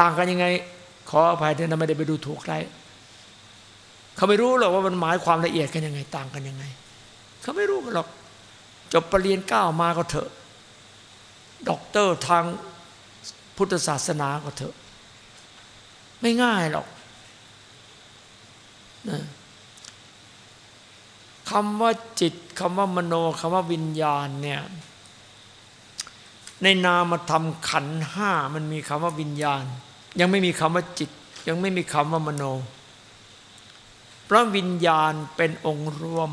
Speaker 1: ต่างกันยังไง ขออภัยที่เราไม่ได้ไปดูถูกใครเขาไม่รู้หรอกว่ามันหมายความละเอียดกันยังไงต่างกันยังไง เขาไม่รู้กันหรอกจบปรริญญาเก้ามาก็เถอะด็อกเตอร์ทางพุทธศาสนาก็เถอะ ไม่ง่ายหรอกนะคำว่าจิตคำว่ามโนคำว่าวิญญาณเนี่ยในนามธรรมขันห้ามันมีคำว่าวิญญาณ ยังไม่มีคำว่าจิต ยังไม่มีคำว่ามโน เพราะวิญญาณเป็นองค์รวม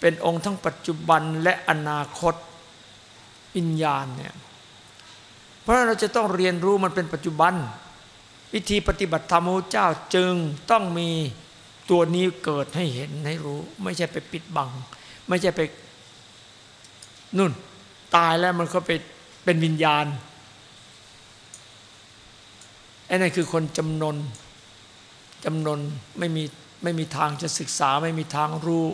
Speaker 1: เป็นองค์ทั้งปัจจุบันและอนาคตวิญญาณเนี่ยเพราะเราจะต้องเรียนรู้มันเป็นปัจจุบัน วิธีปฏิบัติธรรมของเจ้าจึงต้องมีตัวนี้เกิดให้เห็นให้รู้ ไม่ใช่ไปปิดบัง ไม่ใช่ไปนุ่น ตายแล้วมันก็ไปเป็นวิญญาณ ไอ้นั่นคือคนจำนนจำนนไม่มีไม่มีทางจะศึกษาไม่มีทางรู้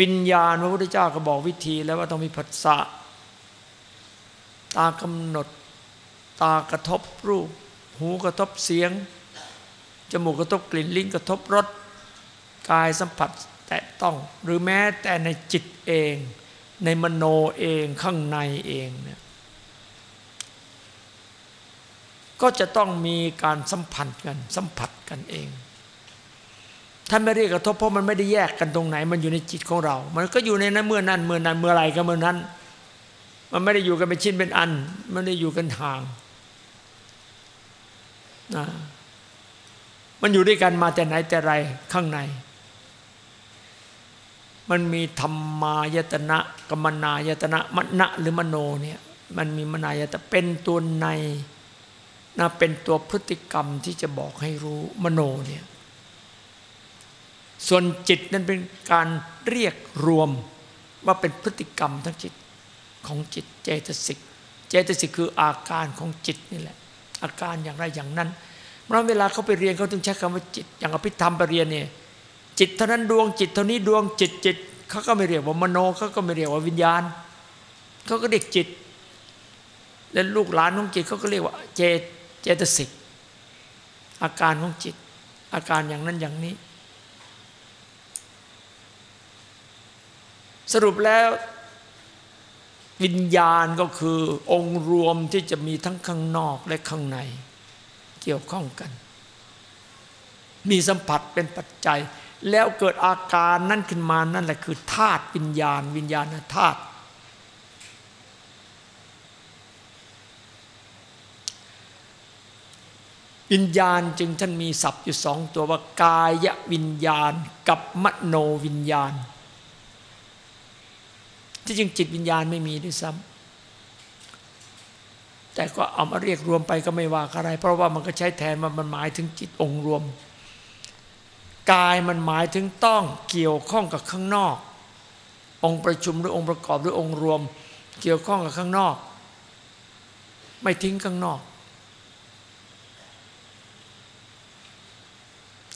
Speaker 1: วิญญาณพระพุทธเจ้าก็บอกวิธีแล้วว่าต้องมีผัสสะตากำหนด ตากระทบรูป หูกระทบเสียง จมูกกระทบกลิ่นลิ้นกระทบรสกายสัมผัสแตะต้อง หรือแม้แต่ในจิตเอง ในมโนเองข้างในเองเนี่ย ก็จะต้องมีการสัมพันธ์กัน สัมผัสกันเองท่านไม่เรียกกระทบเพราะมันไม่ได้แยกกันตรงไหน มันอยู่ในจิตของเรา มันก็อยู่ในนั้นเมื่อนั้นเมื่อนั้นเมื่อไรก็เมื่อนั้น มันไม่ได้อยู่กันเป็นชิ้นเป็นอัน มันไม่ได้อยู่กันห่างนะมันอยู่ด้วยกันมาแต่ไหนแต่ไรข้างใน มันมีธรรมายตนะกมนายตนะมณะหรือมโนเนี่ย มันมีมนายตนะเป็นตัวใน นะเป็นตัวพฤติกรรมที่จะบอกให้รู้มโนเนี่ยส่วนจิตนั้นเป็นการเรียกรวมว่าเป็นพฤติกรรมทั้งจิตของจิตเจตสิก เจตสิกคืออาการของจิตนี่แหละ อาการอย่างไรอย่างนั้นเมื่อเวลาเขาไปเรียนเขาต้องใช้คำว่าจิต อย่างอภิธรรมไปเรียนเนี่ยจิตเท่านั้นดวงจิตเท่านี้ดวงจิตจิตเขาก็ไม่เรียกว่ามโนเขาก็ไม่เรียกว่าวิญญาณเขาก็เรียกจิต และลูกหลานของจิตเขาก็เรียกว่าเจต เจตสิก อาการของจิต อาการอย่างนั้นอย่างนี้ สรุปแล้ว วิญญาณก็คือองค์รวมที่จะมีทั้งข้างนอกและข้างใน เกี่ยวข้องกัน มีสัมผัสเป็นปัจจัย แล้วเกิดอาการนั่นขึ้นมานั่นแหละคือธาตุวิญญาณ วิญญาณธาตุ วิญญาณจึงท่านมีศัพท์อยู่สองตัวว่ากายวิญญาณกับมโนวิญญาณ ที่จริงจิตวิญญาณไม่มีด้วยซ้ำแต่ก็เอามาเรียกรวมไปก็ไม่ว่าอะไร เพราะว่ามันก็ใช้แทนมันมันหมายถึงจิตองค์รวม กายมันหมายถึงต้องเกี่ยวข้องกับข้างนอก องค์ประชุมหรือองค์ประกอบหรือองค์รวม เกี่ยวข้องกับข้างนอก ไม่ทิ้งข้างนอก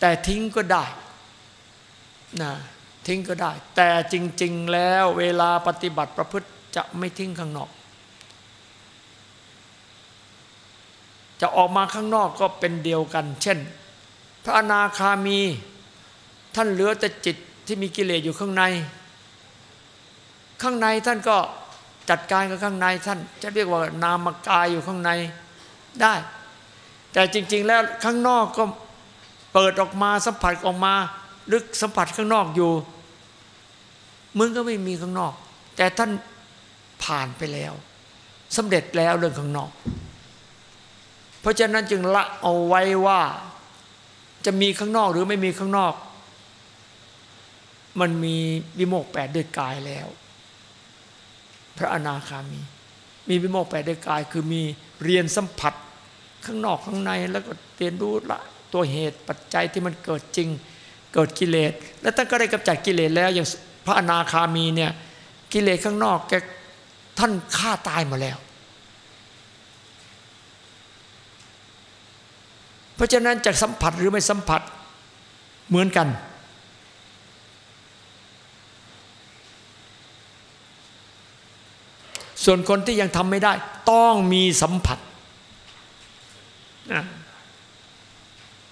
Speaker 1: แต่ทิ้งก็ได้นะทิ้งก็ได้ แต่จริง ๆ แล้วเวลาปฏิบัติประพฤติจะไม่ทิ้งข้างนอก จะออกมาข้างนอกก็เป็นเดียวกัน เช่น พระอนาคามีท่านเหลือแต่จิตที่มีกิเลสอยู่ข้างใน ข้างในท่านก็จัดการกับข้างในท่าน จะเรียกว่านามกายอยู่ข้างในได้ แต่จริง ๆ แล้วข้างนอกก็ เปิดออกมาสัมผัสออกมา ลึกสัมผัสข้างนอกอยู่ มึงก็ไม่มีข้างนอก แต่ท่านผ่านไปแล้วสำเร็จแล้วเรื่องข้างนอก เพราะฉะนั้นจึงละเอาไว้ว่าจะมีข้างนอกหรือไม่มีข้างนอก มันมีวิโมกแปดด้วยกายแล้ว พระอนาคามี มีวิโมกแปดด้วยกาย คือมีเรียนสัมผัสข้างนอกข้างในแล้วก็เรียนรู้ละ ตัวเหตุปัจจัยที่มันเกิดจริง เกิดกิเลส แล้วท่านก็ได้กำจัดกิเลสแล้วอย่างพระอนาคามีเนี่ยกิเลสข้างนอกแกท่านฆ่าตายมาแล้ว เพราะฉะนั้นจะสัมผัสหรือไม่สัมผัสเหมือนกัน ส่วนคนที่ยังทำไม่ได้ ต้องมีสัมผัส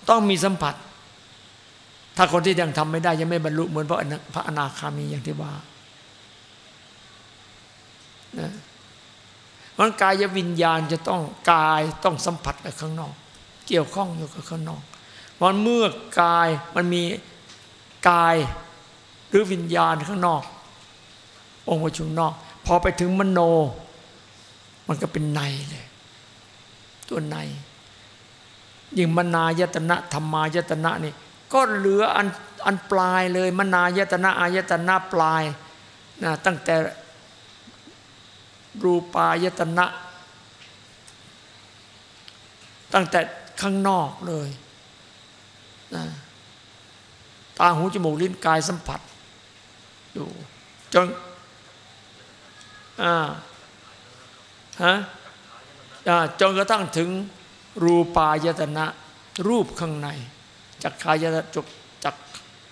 Speaker 1: ต้องมีสัมผัส ถ้าคนที่ยังทำไม่ได้ยังไม่บรรลุเหมือนพระพระอนาคามีอย่างที่ว่านะมันกายวิญญาณจะต้องกายต้องสัมผัสกับข้างนอก เกี่ยวข้องอยู่กับข้างนอกมันเมื่อกายมันมีกายหรือวิญญาณข้างนอก องค์ประชุมนอก พอไปถึงมโน มันก็เป็นในเลย ตัวใน ยิ่งมนายตนะธรรมายตนะนี่ก็เหลืออันอันปลายเลยมนายตนะอายตนะปลายนะตั้งแต่รูปายตนะ ตั้งแต่ข้างนอกเลยนะตาหูจมูกลิ้นกายสัมผัสอยู่จนอ่าฮะจนกระทั่งถึง รูปายตนะ รูปข้างในจักขายจุกจัก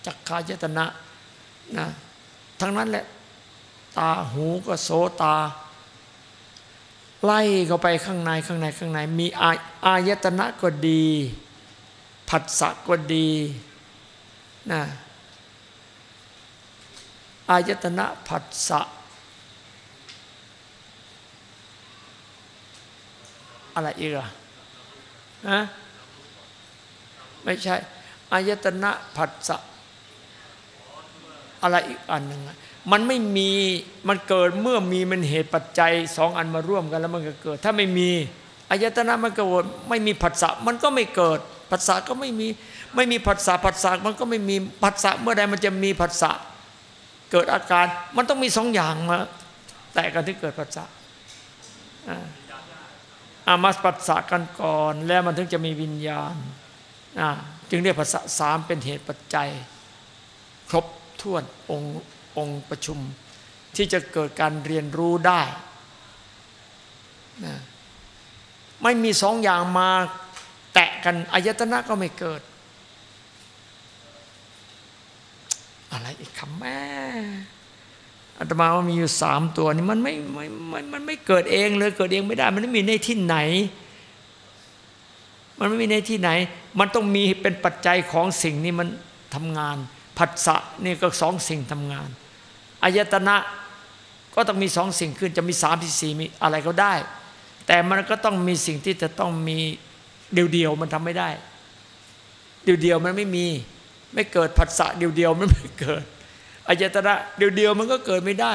Speaker 1: จักขายตนะนะทั้งนั้นแหละ ตาหูก็โสตา ไล่เข้าไปข้างในข้างในข้างใน มีอาอายตนะก็ดีผัสสะก็ดีนะอายตนะผัสสะอะไรอีกอะ นะไม่ใช่อายตนะผัสสะอะไรอีกอันหนึ่งมันไม่มีมันเกิดเมื่อมีมันเหตุปัจจัยสองอันมาร่วมกันแล้วมันก็เกิด ถ้าไม่มีอายตนะมันเกิดไม่มีผัสสะมันก็ไม่เกิดผัสสะก็ไม่มีไม่มีผัสสะผัสสะมันก็ไม่มีผัสสะเมื่อใดมันจะมีผัสสะเกิดอาการ มันต้องมีสองอย่างมา แต่กันที่เกิดผัสสะอาามาปัสสะกันก่อน แล้วมันถึงจะมีวิญญาณจึงเรียกภาษาสามเป็นเหตุปัจจัย ครบถ้วนองค์องค์ประชุม ที่จะเกิดการเรียนรู้ได้นะไม่มีสองอย่างมาแตะกันอายตนะก็ไม่เกิด อะไรอีกคำแม่ อาตมาว่ามีอยู่สามตัวนี่มันไม่ไม่มันไม่เกิดเองเลยเกิดเองไม่ได้ มันไม่มีในที่ไหน มันไม่มีในที่ไหน มันต้องมีเป็นปัจจัยของสิ่งนี้มันทำงาน ผัสสะนี่ก็สองสิ่งทำงานอายตนะก็ต้องมีสองสิ่งขึ้นจะมีสามที่สี่มีอะไรก็ได้ แต่มันก็ต้องมีสิ่งที่จะต้องมีเดียวๆมันทำไม่ได้ เดียวๆมันไม่มี ไม่เกิดผัสสะเดียวๆมันไม่เกิด อายตนะเดียวๆมันก็เกิดไม่ได้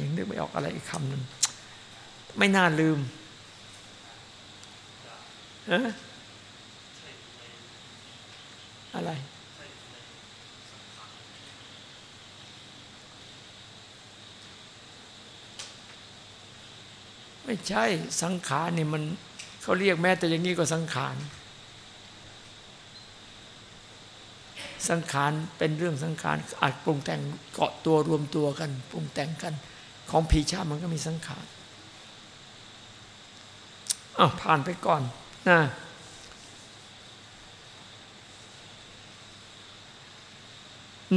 Speaker 1: ยังนึกไม่ออกอะไรอีกคำหนึ่งไม่น่าลืมอะไรไม่ใช่สังขารนี่มันเขาเรียกแม้แต่อย่างนี้ก็สังขาร สังขารเป็นเรื่องสังขารอาจปรุงแต่งเกาะตัวรวมตัวกัน ปรุงแต่งกัน ของผีชามันก็มีสังขารอ้าวผ่านไปก่อนนะ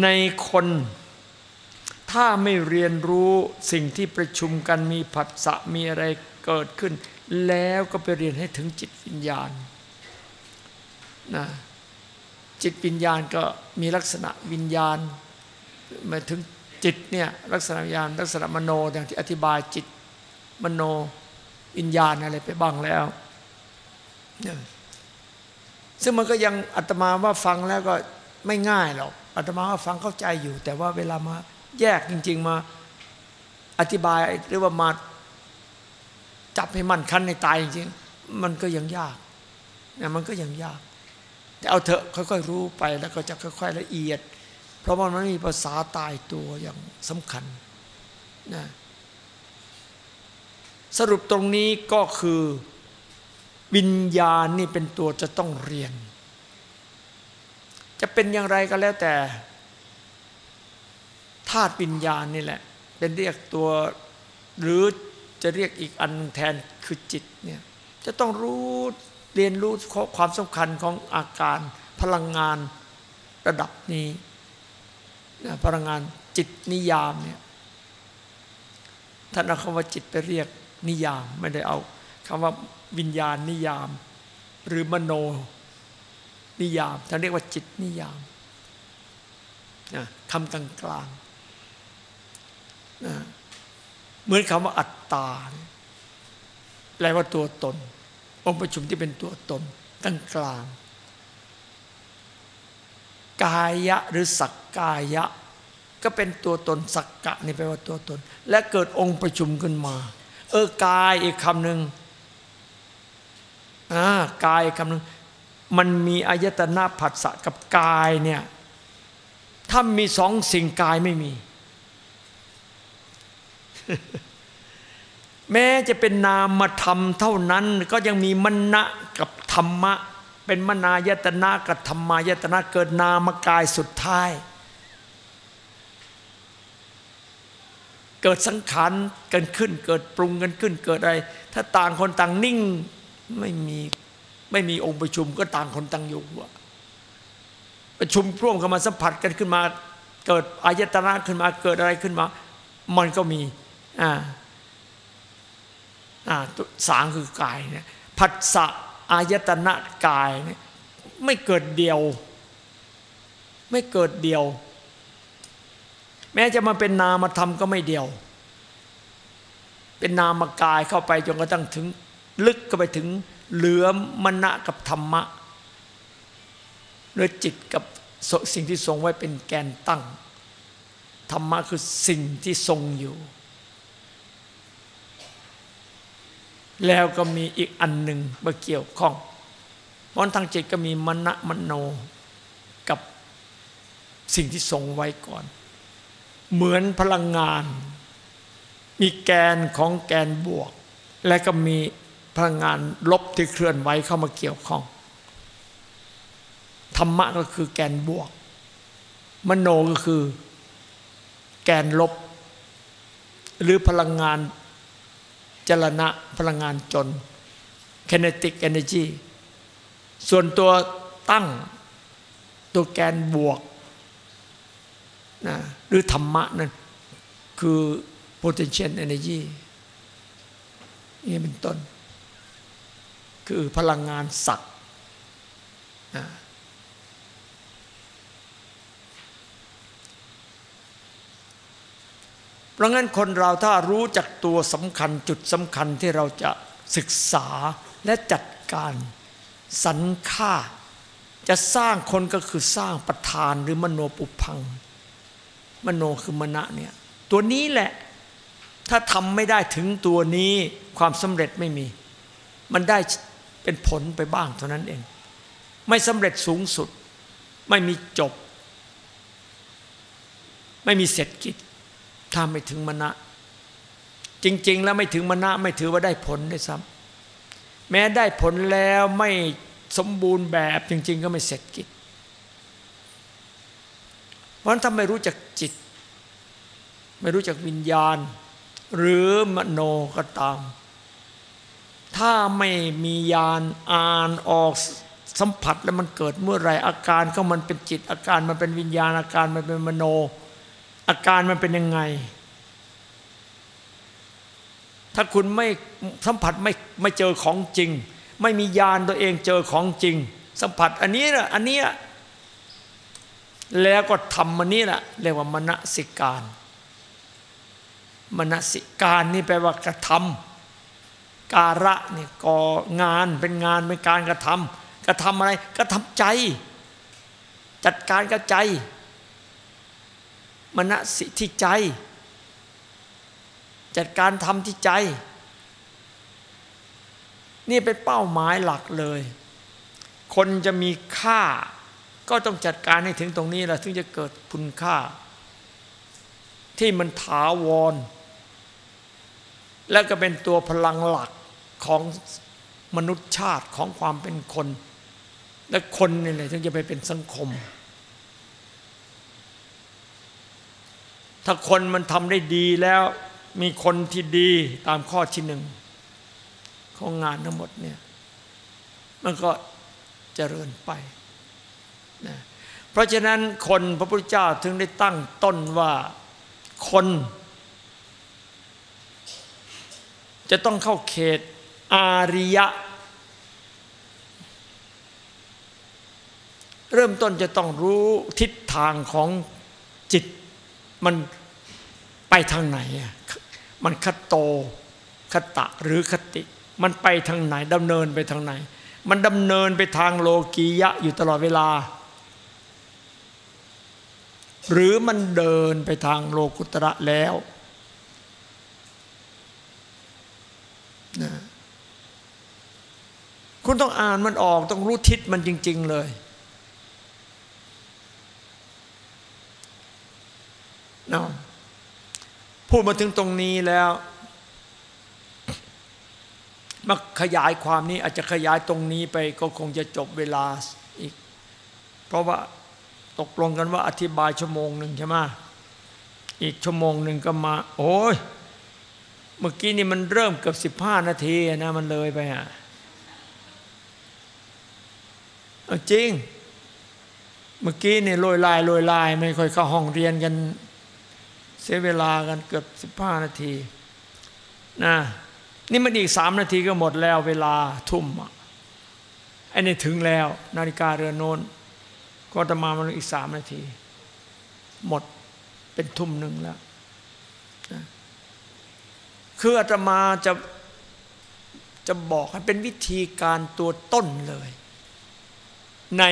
Speaker 1: ในคนถ้าไม่เรียนรู้สิ่งที่ประชุมกันมีผัสสะมีอะไรเกิดขึ้น แล้วก็ไปเรียนให้ถึงจิตวิญญาณนะ จิตวิญญาณก็มีลักษณะวิญญาณมาถึงจิตเนี่ยลักษณะวิญญาณลักษณะมโนอย่างที่อธิบายจิตมโนวิญญาณอะไรไปบ้างแล้ว ซึ่งมันก็ยังอาตมาว่าฟังแล้วก็ไม่ง่ายหรอกอาตมาว่าฟังเข้าใจอยู่ แต่ว่าเวลามาแยกจริง ๆ มาอธิบายหรือว่ามาจับให้มันคันในตายจริงๆมันก็ยังยากเนี่ยมันก็ยังยาก แต่เอาเถอะค่อยๆรู้ไปแล้วก็จะค่อย ๆ ละเอียด เพราะมันมีภาษาตายตัวอย่างสำคัญนะสรุปตรงนี้ก็คือวิญญาณนี่เป็นตัวจะต้องเรียน จะเป็นอย่างไรก็แล้วแต่ธาตุวิญญาณนี่แหละ เป็นเรียกตัวหรือจะเรียกอีกอันแทนคือจิตเนี่ยจะต้องรู้ เรียนรู้ความสำคัญของอาการพลังงานระดับนี้พลังงานจิตนิยามเนี่ยท่านเอาคำว่าจิตไปเรียกนิยาม ไม่ได้เอาคำว่าวิญญาณนิยาม หรือมโนนิยามท่านเรียกว่าจิตนิยามคำกลางกลางเหมือนคำว่าอัตตา แปลว่าตัวตน องค์ประชุมที่เป็นตัวตนกลางกลาง กายะหรือสักกายะ ก็เป็นตัวตนสักกะนี่แปลว่าตัวตน และเกิดองค์ประชุมขึ้นมา เออกายอีกคำหนึ่งกายคำหนึ่งมันมีอายตนะผัสสะกับกายเนี่ยถ้ามีสองสิ่งกายไม่มี แม้จะเป็นนามธรรมเท่านั้นก็ยังมีมณะกับธรรมะ เป็นมนายตนะกับธรรมายตนะเกิดนามกายสุดท้าย เกิดสังขารกันขึ้น เกิดปรุงกันขึ้น เกิดอะไร ถ้าต่างคนต่างนิ่งไม่มีไม่มีองค์ประชุมก็ต่างคนต่างอยู่อะประชุมร่วมกันมาสัมผัสกันขึ้นมา เกิดอายตนะขึ้นมาเกิดอะไรขึ้นมา มันก็มีอ่า สางคือกายเนี่ยผัสสะอายตนะกายเนี่ยไม่เกิดเดียว ไม่เกิดเดียว แม้จะมาเป็นนามธรรมก็ไม่เดียว เป็นนามกายเข้าไปจนกระทั่งถึงลึกก็ไปถึงเหลือมณะกับธรรมะเนื้อจิตกับสิ่งที่ทรงไว้เป็นแกนตั้ง ธรรมะคือสิ่งที่ทรงอยู่ แล้วก็มีอีกอันหนึ่งมาเกี่ยวข้องเพราะทางจิตก็มีมณะมโนกับสิ่งที่ทรงไว้ก่อน เหมือนพลังงาน มีแกนของแกนบวก และก็มีพลังงานลบที่เคลื่อนไหวเข้ามาเกี่ยวข้องธรรมะก็คือแกนบวก มโนก็คือแกนลบ หรือพลังงาน จรณะพลังงานจน kinetic energy ส่วนตัวตั้งตัวแกนบวกนะหรือธรรมะนั่นคือ potential energy นี่เป็นต้น คือพลังงานศักย ราะงั้นคนเราถ้ารู้จักตัวสำคัญจุดสำคัญที่เราจะศึกษาและจัดการสรรค่า จะสร้างคนก็คือสร้างประธานหรือมโนปุพัง มโนคือมณะเนี่ยตัวนี้แหละถ้าทำไม่ได้ถึงตัวนี้ความสำเร็จไม่มี มันได้เป็นผลไปบ้างเท่านั้นเอง ไม่สำเร็จสูงสุด ไม่มีจบ ไม่มีเสร็จกิจ ถ้าไม่ถึงมณะจริง ๆ แล้วไม่ถึงมณะไม่ถือว่าได้ผลด้ซ้ำแม้ได้ผลแล้วไม่สมบูรณ์แบบจริง ๆ ก็ไม่เสร็จกิจ เพราะฉะนั้นถ้าไม่รู้จักจิต ไม่รู้จักวิญญาณ หรือมโนก็ตาม ถ้าไม่มีญาณอ่านออกสัมผัสแล้วมันเกิดเมื่อไรอาการก็มันเป็นจิตอาการมันเป็นวิญญาณอาการมันเป็นมโน อาการมันเป็นยังไง ถ้าคุณไม่สัมผัสไม่ไม่เจอของจริง ไม่มียานตัวเองเจอของจริง สัมผัสอันนี้นะอันนี้แล้วก็ทำมันนี้แหละเรียกว่ามณสิการมณสิการนี่แปลว่ากระทำการะนี่ก่องานเป็นงานเป็นการกระทำกระทำอะไรกระทำใจ จัดการกับใจ มณสิที่ใจ จัดการทำที่ใจ นี่เป็นเป้าหมายหลักเลย คนจะมีค่า ก็ต้องจัดการให้ถึงตรงนี้แหละถึงจะเกิดคุณค่า ที่มันถาวร และก็เป็นตัวพลังหลักของมนุษยชาติของความเป็นคน และคนนี่แหละถึงจะไปเป็นสังคม ถ้าคนมันทำได้ดีแล้วมีคนที่ดีตามข้อที่หนึ่งของงานทั้งหมดเนี่ยมันก็เจริญไปนะเพราะฉะนั้นคนพระพุทธเจ้าถึงได้ตั้งต้นว่าคน จะต้องเข้าเขตอาริยะ เริ่มต้นจะต้องรู้ทิศทางของจิต มันไปทางไหน มันคโตคตะหรือคติ มันไปทางไหนดำเนินไปทางไหน มันดำเนินไปทางโลกียะอยู่ตลอดเวลา หรือมันเดินไปทางโลกุตระแล้วนะคุณต้องอ่านมันออกต้องรู้ทิศมันจริง ๆ เลย เนาะพูดมาถึงตรงนี้แล้วมาขยายความนี้อาจจะขยายตรงนี้ไปก็คงจะจบเวลาอีก เพราะว่าตกลงกันว่าอธิบายชั่วโมงหนึ่งใช่ไหมอีกชั่วโมงหนึ่งก็มา โอ้ยเมื่อกี้นี่มันเริ่มเกือบสิบห้านาทีนะมันเลยไปอะจริง เมื่อกี้นี่ยโรยลายโรยลาย ไม่ค่อยเข้าห้องเรียนกัน เสียเวลากันเกือบสิบห้านาทีนะนี่มันอีกสามนาทีก็หมดแล้วเวลาทุ่มอะไอ้นี่ถึงแล้ว นาฬิกาเรือนโน้น ก็จะมามันอีกสามนาที หมดเป็นทุ่มหนึ่งแล้วนะคืออาตมาจะจะบอกให้เป็นวิธีการตัวต้นเลย ใน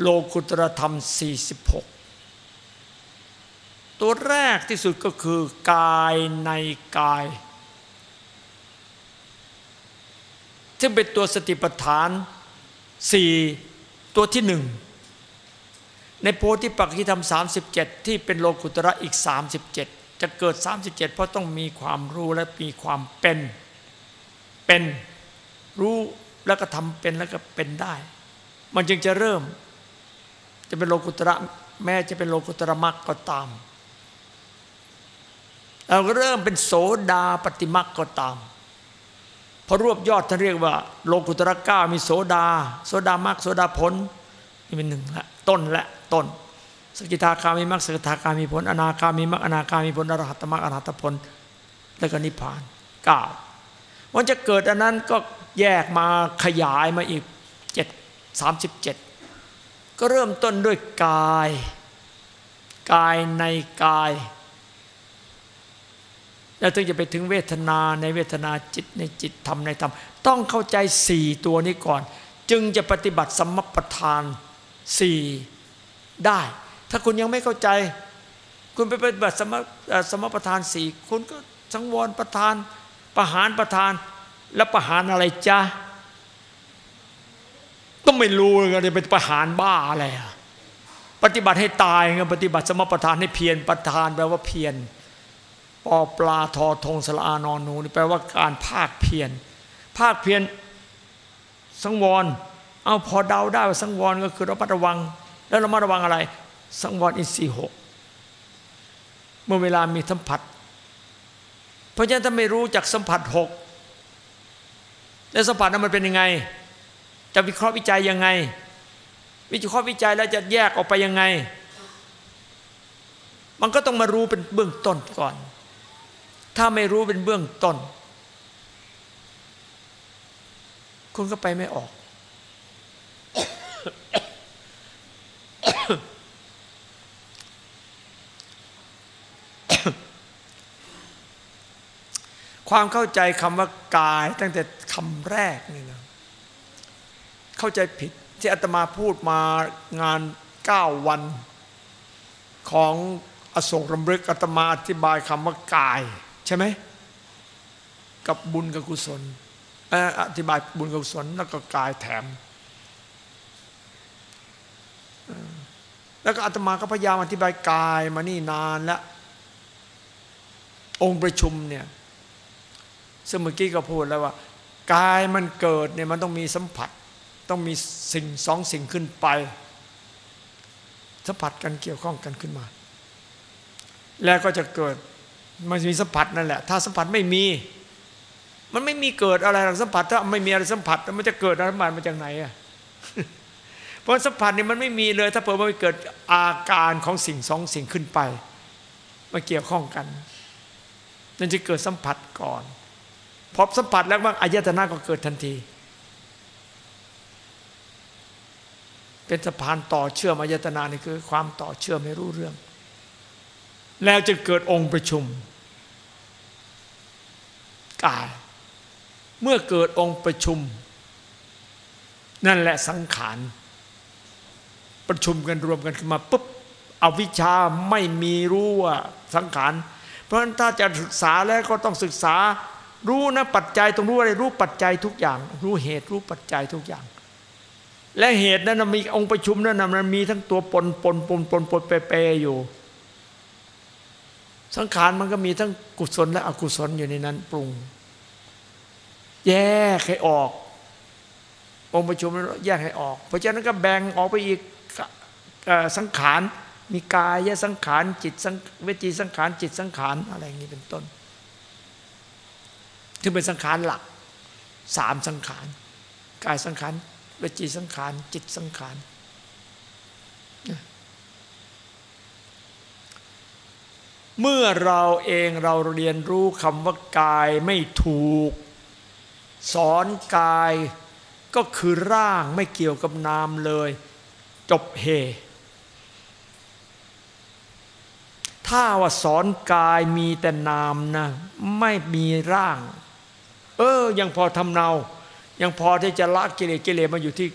Speaker 1: โลกุตรธรรม 46 ตัวแรกที่สุดก็คือกายในกายซึ่งเป็นตัวสติปัฏฐานสี่ตัวที่หนึ่งในโพธิปักขิธรรม 37 ที่เป็นโลกุตระอีก 37 จะเกิด 37 เพราะต้องมีความรู้และมีความเป็น เป็นรู้แล้วก็ทำเป็นแล้วก็เป็นได้ มันจึงจะเริ่ม จะเป็นโลกุตระแม้จะเป็นโลกุตระมรรคก็ตาม เราก็เริ่มเป็นโสดาปฏิมรรคก็ตามพอรวบยอดท่านเรียกว่า โลกุตระก้ามีโสดา โสดามรรคโสดาผลนี่เป็นหนึ่งละต้นละต้น สกิทาคามีมรรคสกิทาคามีผล อนาคามีมรรคอนาคามีผลอรหัตมรรคอรหัตผล แล้วก็นิพพานเก้าวันจะเกิดอันนั้นก็แยกมาขยายมาอีกเจ็ดสามสิบเจ็ดก็เริ่มต้นด้วยกาย กายในกาย แล้วถึงจะไปถึงเวทนาในเวทนาจิตในจิตธรรมในธรรม ต้องเข้าใจสี่ตัวนี้ก่อน จึงจะปฏิบัติสมปทานสี่ได้ ถ้าคุณยังไม่เข้าใจ คุณไปปฏิบัติสมสมปทานสี่คุณก็สังวรประทาน ประหารประทาน แล้วประหารอะไรจ้าต้องไม่รู้เลยจะไปประหารบ้าอะไรปฏิบัติให้ตายไงปฏิบัติสมประทานให้เพียรประทานแปลว่าเพียร ปอปลาทอทงสละอานอนนูนี่แปลว่าการภาคเพียรภาคเพียรสังวร เอาพอเดาได้ว่าสังวรก็คือเระมัดระวัง แล้วเระมัดระวังอะไร สังวรอินทรีย์หกเมื่อเวลามีสัมผัส เพราะฉะนั้นถ้าไม่รู้จักสัมผัสหกแล้วสัมผัสนั้นมันเป็นยังไง จะวิเคราะห์วิจัยยังไง วิเคราะห์วิจัยแล้วจะแยกออกไปยังไง มันก็ต้องมารู้เป็นเบื้องต้นก่อน ถ้าไม่รู้เป็นเบื้องต้น คุณก็ไปไม่ออก ความเข้าใจคำว่ากายตั้งแต่คำแรกนี่นะเข้าใจผิดที่อาตมาพูดมางานเก้าวันของอโศกรำลึกอาตมาอธิบายคำว่ากาย ใช่ไหมกับบุญกับกุศลอธิบายบุญกับกุศลแล้วก็กายแถม แล้วก็อาตมาก็พยายามอธิบายกายมานี่นานแล้ว องค์ประชุมเนี่ยซึ่งเมื่อกี้ก็พูดแล้วว่ากายมันเกิดเนี่ยมันต้องมีสัมผัส ต้องมีสิ่งสองสิ่งขึ้นไป สัมผัสกันเกี่ยวข้องกันขึ้นมา แล้วก็จะเกิด มันมีสัมผัสนั่นแหละ ถ้าสัมผัสไม่มี มันไม่มีเกิดอะไรหรอกสัมผัส ถ้าไม่มีอะไรสัมผัสมันจะเกิดอะไรมาจากไหนอะเพราะสัมผัสนี่มันไม่มีเลย ถ้าเผื่อมันเกิดอาการของสิ่งสองสิ่งขึ้นไปมาเกี่ยวข้องกันนั่นจะเกิดสัมผัสก่อนพอสัมผัสแล้วว่าอายตนะก็เกิดทันที เป็นสะพานต่อเชื่อมอายตนะนี่คือ ความต่อเชื่อมไม่รู้เรื่อง แล้วจะเกิดองค์ประชุมกาย เมื่อเกิดองค์ประชุม นั่นแหละสังขาร ประชุมกันรวมกันขึ้นมาปุ๊บอวิชชาไม่มีรู้ว่าสังขาร เพราะฉะนั้นถ้าจะศึกษาแล้วก็ต้องศึกษา รู้นะปัจจัยต้องรู้อะไรรู้ปัจจัยทุกอย่าง รู้เหตุรู้ปัจจัยทุกอย่าง และเหตุนั้นมีองค์ประชุมนั้นมันมีทั้งตัวปนปนปนปนปนเปเปอยู่ สังขารมันก็มีทั้งกุศลและอกุศลอยู่ในนั้นปรุง แยกให้ออก องค์ประชุมแยกให้ออก เพราะฉะนั้นก็แบ่งออกไปอีกสังขารมีกายสังขารจิตสังเวจีสังขารจิตสังขารอะไรอย่างนี้เป็นต้นซึ่งเป็นสังขารหลักสามสังขาร กายสังขารเวจีสังขารจิตสังขาร เมื่อเราเองเราเรียนรู้คำว่ากายไม่ถูก สอนกายก็คือร่างไม่เกี่ยวกับนามเลย จบเฮ ถ้าว่าสอนกายมีแต่นามนะ ไม่มีร่าง เออ ยังพอทำเนา ยังพอที่จะละกิเลสกิเลสมันอยู่ที่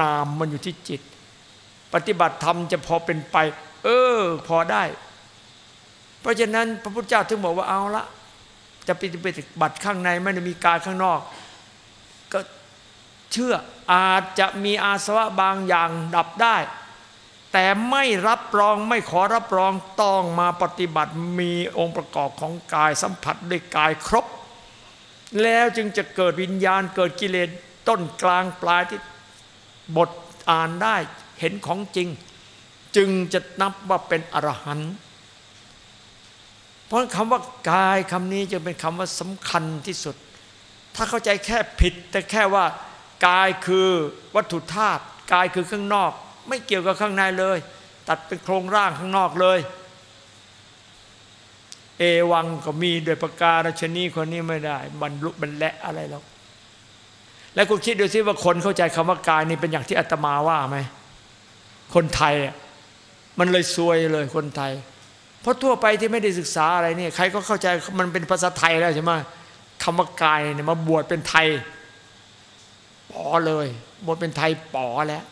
Speaker 1: นามมันอยู่ที่จิต ปฏิบัติธรรมจะพอเป็นไป เออ พอได้ เพราะฉะนั้นพระพุทธเจ้าถึงบอกว่าเอาละจะปฏิบัติข้างในไม่ได้มีกายข้างนอก ก็เชื่ออาจจะมีอาสวะบางอย่างดับได้ แต่ไม่รับรองไม่ขอรับรองต้องมาปฏิบัติมีองค์ประกอบของกายสัมผัสด้วยกายครบ แล้วจึงจะเกิดวิญญาณเกิดกิเลสต้นกลางปลายที่บทอ่านได้เห็นของจริง จึงจะนับว่าเป็นอรหันต์ เพราะคำว่ากายคำนี้จึงเป็นคำว่าสำคัญที่สุด ถ้าเข้าใจแค่ผิด แต่แค่ว่ากายคือวัตถุธาตุกายคือข้างนอก ไม่เกี่ยวกับข้างในเลย ตัดเป็นโครงร่างข้างนอกเลย เอวังก็มีโดยประการชนีคนนี้ไม่ได้บรรลุบรรละอะไรหรอกแล้วคุณคิดดูซิว่าคนเข้าใจคำว่ากายนี่เป็นอย่างที่อาตมาว่าไหมคนไทยมันเลยซวยเลยคนไทย เพราะทั่วไปที่ไม่ได้ศึกษาอะไรเนี่ยใครก็เข้าใจมันเป็นภาษาไทยแล้วใช่ไหมคำว่ากายเนี่ยมาบวชเป็นไทยปอเลยบวชเป็นไทยปอแล้ว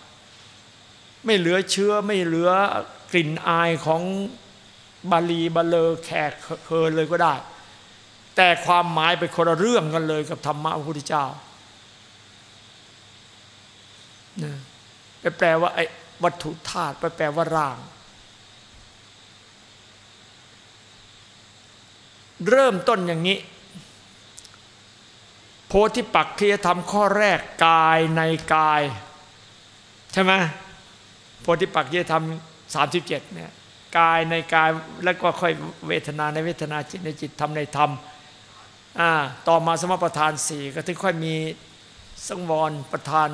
Speaker 1: ไม่เหลือเชื้อไม่เหลือกลิ่นอายของบาลีบาเลอแขกเคยเลยก็ได้ แต่ความหมายเป็นคนละเรื่องกันเลยกับธรรมะพระพุทธเจ้าไปแปลว่าไอ้วัตถุธาตุไปแปลว่าร่าง เริ่มต้นอย่างนี้ โพธิปักคียธรรมข้อแรกกายในกาย ใช่ไหมโพธิปักคียธรรมสามสิบเจ็ดเนี่ยกายในกายแล้วก็ค่อยเวทนาในเวทนาจิตในจิตธรรมในธรรมต่อมาสมประธานสี่ก็ถึงค่อยมีสังวรประธาน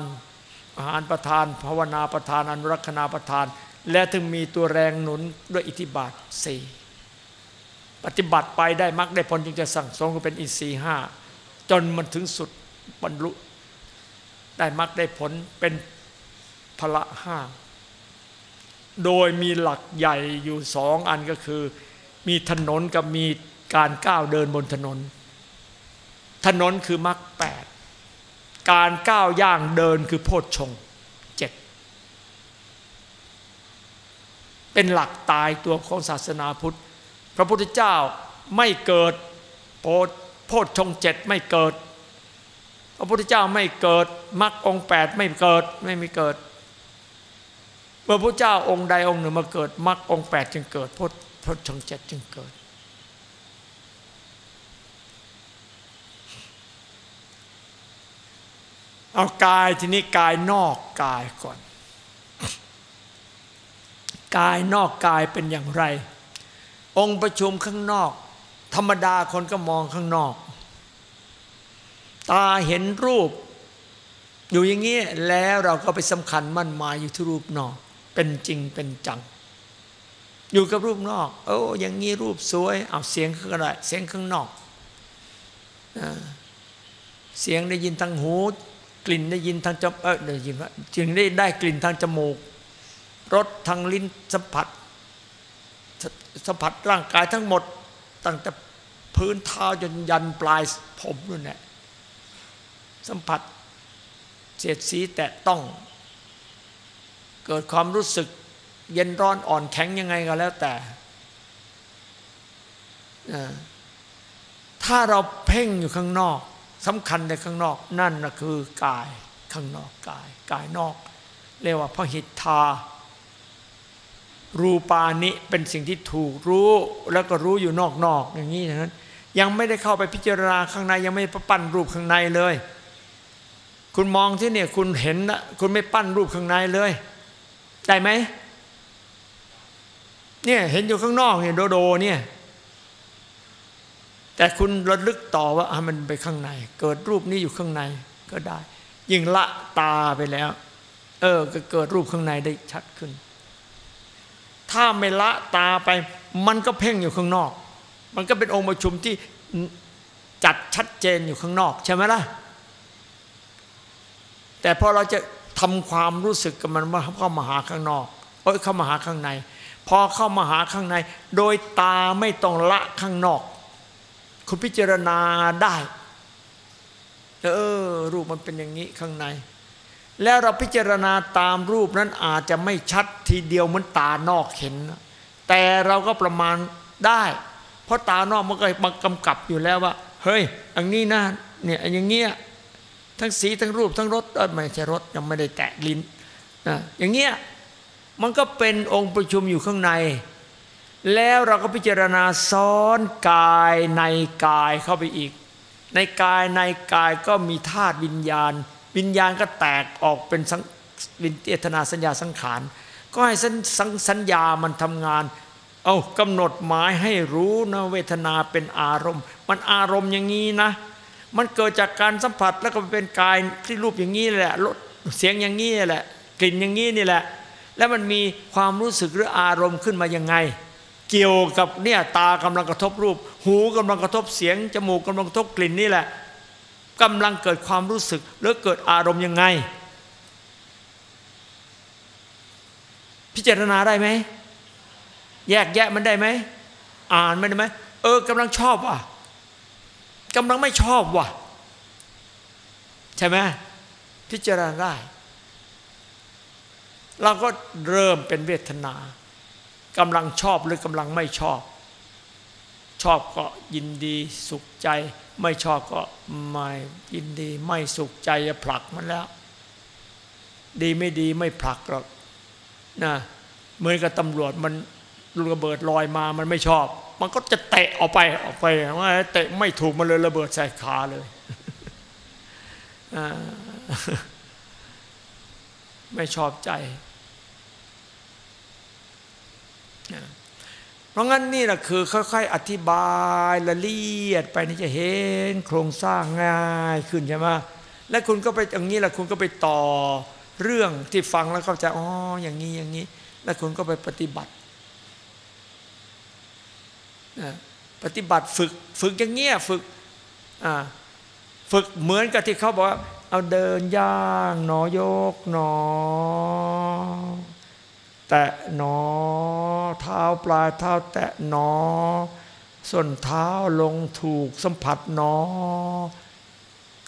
Speaker 1: อาหารประธาน ภาวนาประธานอนุรักษณาประธาน และถึงมีตัวแรงหนุนด้วยอิทธิบาทสี่ ปฏิบัติไปได้มรรคได้ผลจึงจะสั่งสมก็เป็นอินทรีห้าจนมันถึงสุดบรรลุ ได้มรรคได้ผลเป็นพละห้าโดยมีหลักใหญ่อยู่สองอันก็คือ มีถนนกับมีการก้าวเดินบนถนน ถนนคือมรรคแปดการก้าวย่างเดินคือโพชฌงเจ็ดเป็นหลักตายตัวของศาสนาพุทธ พระพุทธเจ้าไม่เกิดโพโพชฌงเจ็ดไม่เกิด พระพุทธเจ้าไม่เกิดมรรคองแปดไม่เกิดไม่มีเกิด เมื่อพระเจ้าองค์ใดองค์หนึ่งมาเกิดมรรคองแปดจึงเกิดโพุทธพระชงเจ็ดจึงเกิด เอากายทีนี้กายนอกกายก่อน กายนอกกายเป็นอย่างไร องค์ประชุมข้างนอก ธรรมดาคนก็มองข้างนอก ตาเห็นรูป อยู่อย่างนี้แล้วเราก็ไปสำคัญมั่นหมายอยู่ที่รูปนอก เป็นจริงเป็นจัง อยู่กับรูปนอก โอ้อย่างนี้รูปสวยเอาเสียงก็ได้เสียงข้างนอกเสียงได้ยินทางหู กลิ่นได้ยินทางจมูกเออได้ยินว่าจึงได้ได้กลิ่นทางจมูกรสทางลิ้นสัมผัส สัมผัสร่างกายทั้งหมด ตั้งแต่พื้นเท้าจนยันปลายผมนู่นแหละสัมผัสเสียดสีแตะต้อง เกิดความรู้สึกเย็นร้อนอ่อนแข็งยังไงก็แล้วแต่ ถ้าเราเพ่งอยู่ข้างนอกสำคัญในข้างนอก นั่นนะคือกายข้างนอกกาย กายนอก เรียกว่าพระหิทธา รูปานิเป็นสิ่งที่ถูกรู้แล้วก็รู้อยู่นอกๆอย่างนี้อย่างนั้นยังไม่ได้เข้าไปพิจารณาข้างในยังไม่ปั้นรูปข้างในเลย คุณมองที่เนี่ยคุณเห็นนะคุณไม่ปั้นรูปข้างในเลย ได้ไหมเนี่ยเห็นอยู่ข้างนอกเนี่ยโดโดเนี่ยแต่คุณระลึกต่อว่ามันไปข้างใน เกิดรูปนี้อยู่ข้างในก็ได้ ยิ่งละตาไปแล้ว เออก็เกิดรูปข้างในได้ชัดขึ้น ถ้าไม่ละตาไป มันก็เพ่งอยู่ข้างนอก มันก็เป็นองค์ประชุมที่จัดชัดเจนอยู่ข้างนอกใช่ไหมล่ะ แต่พอเราจะทำความรู้สึกกับมันว่าเข้ามาหาข้างนอกเอ้ยเข้ามาหาข้างใน พอเข้ามาหาข้างใน โดยตาไม่ต้องละข้างนอก คุณพิจารณาได้ เออ รูปมันเป็นอย่างนี้ข้างใน แล้วเราพิจารณาตามรูปนั้นอาจจะไม่ชัดทีเดียวเหมือนตานอกเห็น แต่เราก็ประมาณได้ เพราะตานอกมันก็มากำกับอยู่แล้วว่า เฮ้ยอย่างนี้นะเนี่ยอย่างเงี้ยทั้งสีทั้งรูปทั้งรสไม่ใช่รสยังไม่ได้แตะลิ้นนะอย่างเงี้ยมันก็เป็นองค์ประชุมอยู่ข้างใน แล้วเราก็พิจารณาซ้อนกายในกายเข้าไปอีก ในกายในกายก็มีธาตุวิญญาณ วิญญาณก็แตกออกเป็นวินเจตนาสัญญาสังขาร ก็ให้สัญสสัญญามันทำงาน เอากำหนดหมายให้รู้นะเวทนาเป็นอารมณ์ มันอารมณ์อย่างนี้นะ มันเกิดจากการสัมผัสแล้วก็เป็นกายที่รูปอย่างนี้แหละรสเสียงอย่างนี้แหละ กลิ่นอย่างนี้นี่แหละ แล้วมันมีความรู้สึกหรืออารมณ์ขึ้นมายังไง เกี่ยวกับเนี่ยตากำลังกระทบรูป หูกำลังกระทบเสียงจมูกกำลังกระทบกลิ่นนี่แหละ กำลังเกิดความรู้สึกหรือเกิดอารมณ์ยังไง พิจารณาได้ไหม แยกแยะมันได้ไหม อ่านมันได้ไหมเออกำลังชอบว่ะกำลังไม่ชอบว่ะ ใช่ไหมพิจารณาได้ เราก็เริ่มเป็นเวทนากำลังชอบหรือกำลังไม่ชอบ ชอบก็ยินดีสุขใจ ไม่ชอบก็ไม่ยินดีไม่สุขใจจะผลักมันแล้ว ดีไม่ดีไม่ผลักหรอกนะเหมือนกับตำรวจมันลูระเบิดลอยมามันไม่ชอบ มันก็จะเตะออกไปออกไปว่าเตะไม่ถูกมันเลยระเบิดใส่ขาเลยไม่ชอบใจ เพราะงั้นนี่แหละคือค่อยๆ อธิบายละเอียดไปนี่จะเห็นโครงสร้างง่ายขึ้นใช่ไหมและคุณก็ไปอย่างนี้แหละคุณก็ไปต่อเรื่องที่ฟังแล้วเข้าใจอ๋ออย่างนี้อย่างนี้ แล้วคุณก็ไปปฏิบัติปฏิบัติฝึกฝึกอย่างเงี้ยฝึกฝึกเหมือนกับที่เขาบอกว่า เอาเดินย่างหนอยกหนอ แตะหนอ เท้าปลายเท้าแตะหนอส่วนเท้าลงถูกสัมผัสหนอ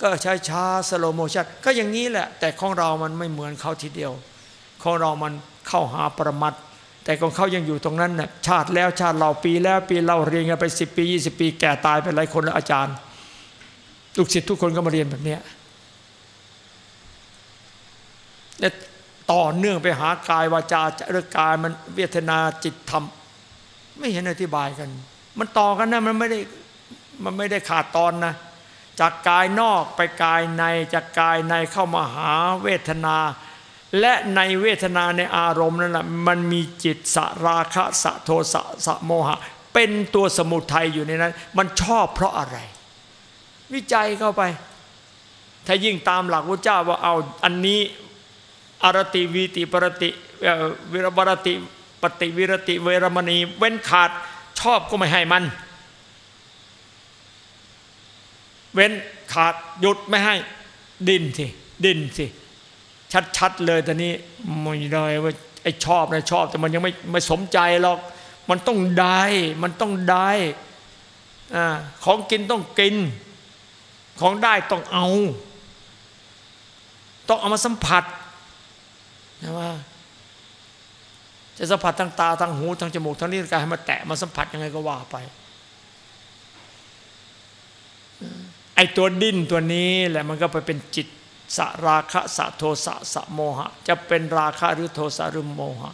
Speaker 1: ก็ช้าช้าสโลโมชันก็อย่างนี้แหละ แต่ของเรามันไม่เหมือนเขาทีเดียว ของเรามันเข้าหาประมัดแต่ของเขายังอยู่ตรงนั้นน่ะชาติแล้วชาติเราปีแล้วปีเราเรียนกันไปสิปียี่สิบปีแก่ตายไปหลายคนแล้วอาจารย์ ลูกศิษย์ทุกคนก็มาเรียนแบบเนี้และ ต่อเนื่องไปหากายวาจาเรือกายมันเวทนาจิตธรรม ไม่เห็นอธิบายกัน มันต่อกันนะมันไม่ได้มันไม่ได้ขาดตอนนะ จากกายนอกไปกายในจากกายในเข้ามาหาเวทนา และในเวทนาในอารมณ์นั้นแหละมันมีจิตสราคะสะโทสะสะโมหะ เป็นตัวสมุทัยอยู่ในนั้น มันชอบเพราะอะไร วิจัยเข้าไป ถ้ายิ่งตามหลักพระเจ้าว่าเอาอันนี้ อารติวีติปรติวิรบรติปฏิวิรติเวรมณี เว้นขาดชอบก็ไม่ให้มัน เว้นขาดหยุดไม่ให้ ดินสิดินสิ ชัดๆเลยตอนนี้ไม่ได้ว่าไอ้ชอบนะชอบ แต่มันยังไม่ไม่สมใจหรอก มันต้องได้ มันต้องได้อของกินต้องกิน ของได้ต้องเอา ต้องเอามาสัมผัส นะว่า จะสัมผัสทางตาทางหูทางจมูกทางนิ้วกายให้มาแตะมาสัมผัสยังไงก็ว่าไปไอ้ตัวดิ้นตัวนี้แหละมันก็ไปเป็นจิตสราคะสะโทสะสะโมหะ จะเป็นราคะหรือโทสะหรือโมหะ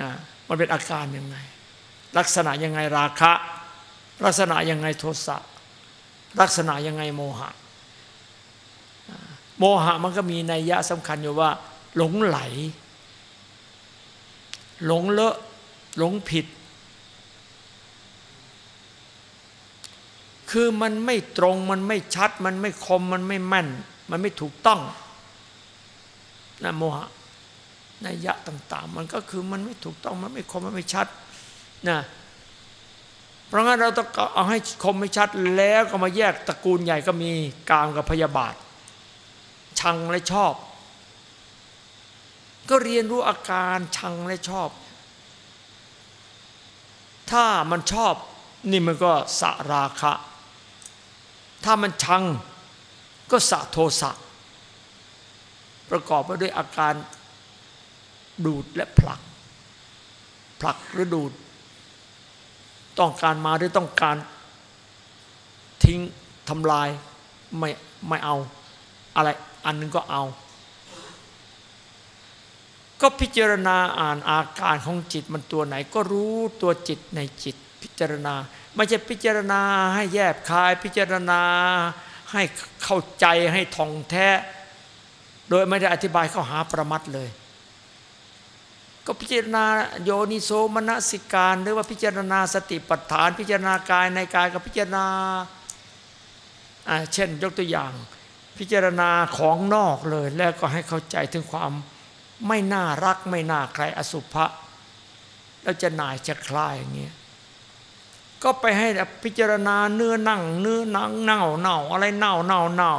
Speaker 1: นะมันเป็นอาการยังไง ลักษณะยังไงราคะ ลักษณะยังไงโทสะลักษณะยังไงโมหะ โมหะมันก็มีนัยยะสำคัญอยู่ว่า หลงไหล หลงเลอะหลงผิด คือมันไม่ตรงมันไม่ชัด มันไม่คมมันไม่แม่น มันไม่ถูกต้องนะโมหะนัยยะต่าง ๆ มันก็คือมันไม่ถูกต้องมันไม่คมมันไม่ชัดนะเพราะงั้นเราต้องเอาให้คมไม่ชัดแล้วก็มาแยกตระกูลใหญ่ก็มีกามกับพยาบาท ชังและชอบ ก็เรียนรู้อาการชังและชอบ ถ้ามันชอบนี่มันก็สราคะ ถ้ามันชังก็สะโทสะ ประกอบไปด้วยอาการดูดและผลัก ผลักหรือดูด ต้องการมาหรือต้องการทิ้งทำลายไม่ไม่เอาอะไร อันนึงก็เอา ก็พิจารณาอ่านอาการของจิตมันตัวไหน ก็รู้ตัวจิตในจิตพิจารณา ไม่ใช่พิจารณาให้แยบคาย พิจารณาให้เข้าใจให้ท่องแท้ โดยไม่ได้อธิบายเข้าหาประมัดเลย ก็พิจารณาโยนิโสมนสิการหรือว่าพิจารณาสติปัฏฐาน พิจารณากายในกายกับพิจารณาเช่นยกตัวอย่าง พิจารณาของนอกเลย แล้วก็ให้เข้าใจถึงความไม่น่ารักไม่น่าใครอสุภะแล้วจะหน่ายจะคลายอย่างเงี้ยก็ไปให้พิจารณาเนื้อนั่ง เนื้อหนังเน่าเน่าอะไรเน่าเน่าเน่า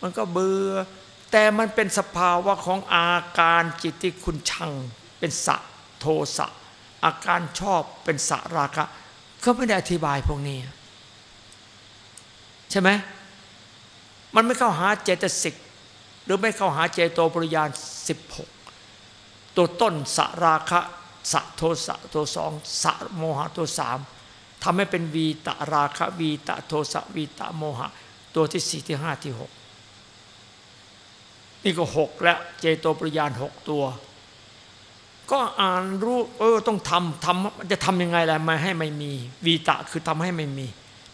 Speaker 1: มันก็เบื่อแต่มันเป็นสภาวะของอาการจิตที่คุณชัง เป็นสะโทสะ อาการชอบเป็นสะราคะเขาไม่ได้อธิบายพวกนี้ ใช่ไหม มันไม่เข้าหาเจตสิกหรือไม่เข้าหาเจโตปริยาน 16 ตัวต้นสราคะสะโทสะตัวสองสะโมหะตัวสามทำให้เป็นวีตะราคะวีตะโทสะวีตะโมหะ ตัวที่สี่ที่ห้าที่หกนี่ก็หกแล้วเจโตปริยานหกตัว ก็อ่านรู้เออต้องทำทำจะทำยังไงล่ะม่ให้ไม่มีวีตะคือทำให้ไม่มี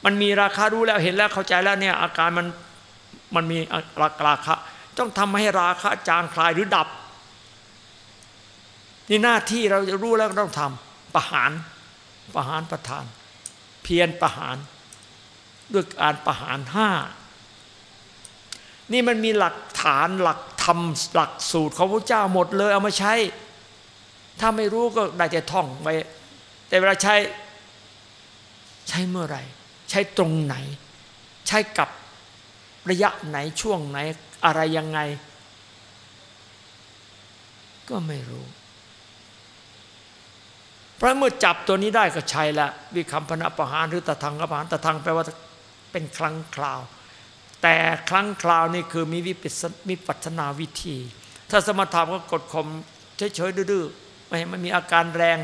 Speaker 1: มันมีราคารู้แล้วเห็นแล้วเข้าใจแล้วเนี่ยอาการมัน มันมีราคาต้องทำให้ราคะจางคลายหรือดับ นี่หน้าที่เราจะรู้แล้วต้องทำประหารประหารประทาน เพียรประหารด้วยการประหารห้านี่มันมีหลักฐานหลักธรรมหลักสูตรของพระเจ้าหมดเลยเอามาใช้ ถ้าไม่รู้ก็ได้แต่ท่องไว้แต่เวลาใช้ ใช้เมื่อไหร่ ใช้ตรงไหน ใช้กับ ระยะไหนช่วงไหนอะไรยังไง ก็ไม่รู้เพราะเมื่อจับตัวนี้ได้ก็ใช่ละวิคัมพนะประหารหรือตะทังกประหารตะทังแปลว่าเป็นครั้งคราว แต่ครั้งคราวนี่คือมีวิปัสมีปัฒนาวิธี ถ้าสมถะก็กดข่มเฉยๆดื้อๆไม่ให้มันมีอาการแรง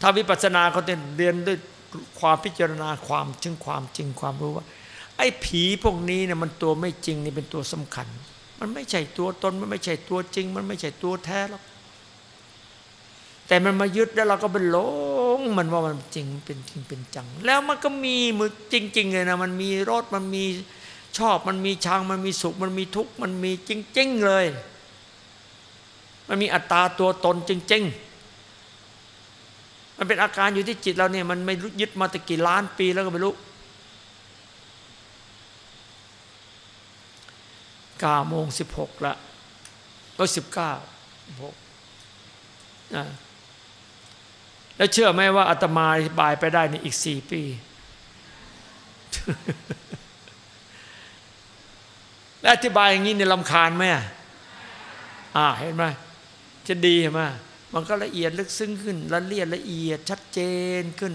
Speaker 1: ถ้าวิปัสสนาเขาเรียนด้วยความพิจารณาความจึงความจริงความรู้ว่า ไอ้ผีพวกนี้เนี่ยมันตัวไม่จริงนี่เป็นตัวสำคัญ มันไม่ใช่ตัวตนมันไม่ใช่ตัวจริง มันไม่ใช่ตัวแท้หรอกแต่มันมายึดแล้วเราก็เป็นหลงมันว่ามันจริงเป็นจริงเป็นจัง แล้วมันก็มีมือจริง ๆ เลยนะมันมีรสมันมีชอบมันมีชังมันมีสุขมันมีทุกข์มันมีจริง ๆ เลย มันมีอัตตาตัวตนจริง ๆ มันเป็นอาการอยู่ที่จิตเราเนี่ยมันไม่ยึดมาตะกี่ล้านปีแล้วก็ไม่รู้ ก้าโมงสิบหกละก็สิบเก้าหกนะแล้วเชื่อไหมว่าอาตมาอธิบายไปได้ในอีกสี่ปี และอธิบายอย่างนี้ในลำคาญไหมอ่าเห็นไหมจะดีเห็นไหมมันก็ละเอียดลึกซึ้งขึ้นละเอียดละเอียดชัดเจนขึ้น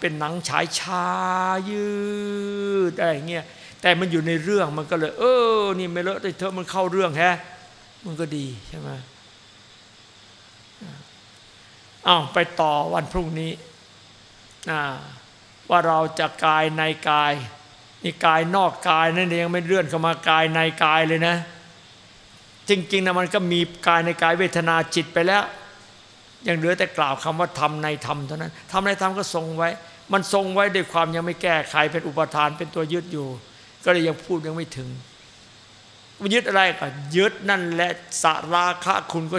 Speaker 1: เป็นหนังฉายชายืดอะไรเงี้ย แต่มันอยู่ในเรื่องมันก็เลย เออ นี่ไม่เลอะเธอมันเข้าเรื่องแฮะมันก็ดีใช่ไหมอ้าวไปต่อวันพรุ่งนี้ว่าเราจะกายในกายนี่กายนอกกายนั่นยังไม่เลื่อนเข้ามากายในกายเลยนะ จริงๆนะมันก็มีกายในกายเวทนาจิตไปแล้ว ยังเหลือแต่กล่าวคำว่าทำในธรรมเท่านั้นทำในธรรมก็ทรงไว้ มันทรงไว้ด้วยความยังไม่แก้ไขเป็นอุปทานเป็นตัวยึดอยู่ ก็เลยยังพูดยังไม่ถึงยึดอะไรก็ยึดนั่นแหละสาราคะคุณก็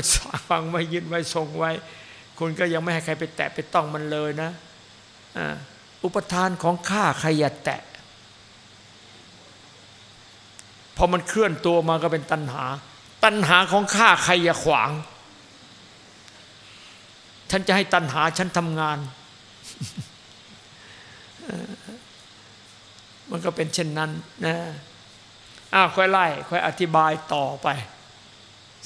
Speaker 1: ฟังไว้ยึดไว้ทรงไว้ คุณก็ยังไม่ให้ใครไปแตะไปต้องมันเลยนะอุปทานของข้าใครอย่าแตะพอมันเคลื่อนตัวมาก็เป็นตัณหา ตัณหาของข้าใครอย่าขวาง ฉันจะให้ตัณหาฉันทำงาน มันก็เป็นเช่นนั้นนะอ้าวค่อยไล่ค่อยอธิบายต่อไป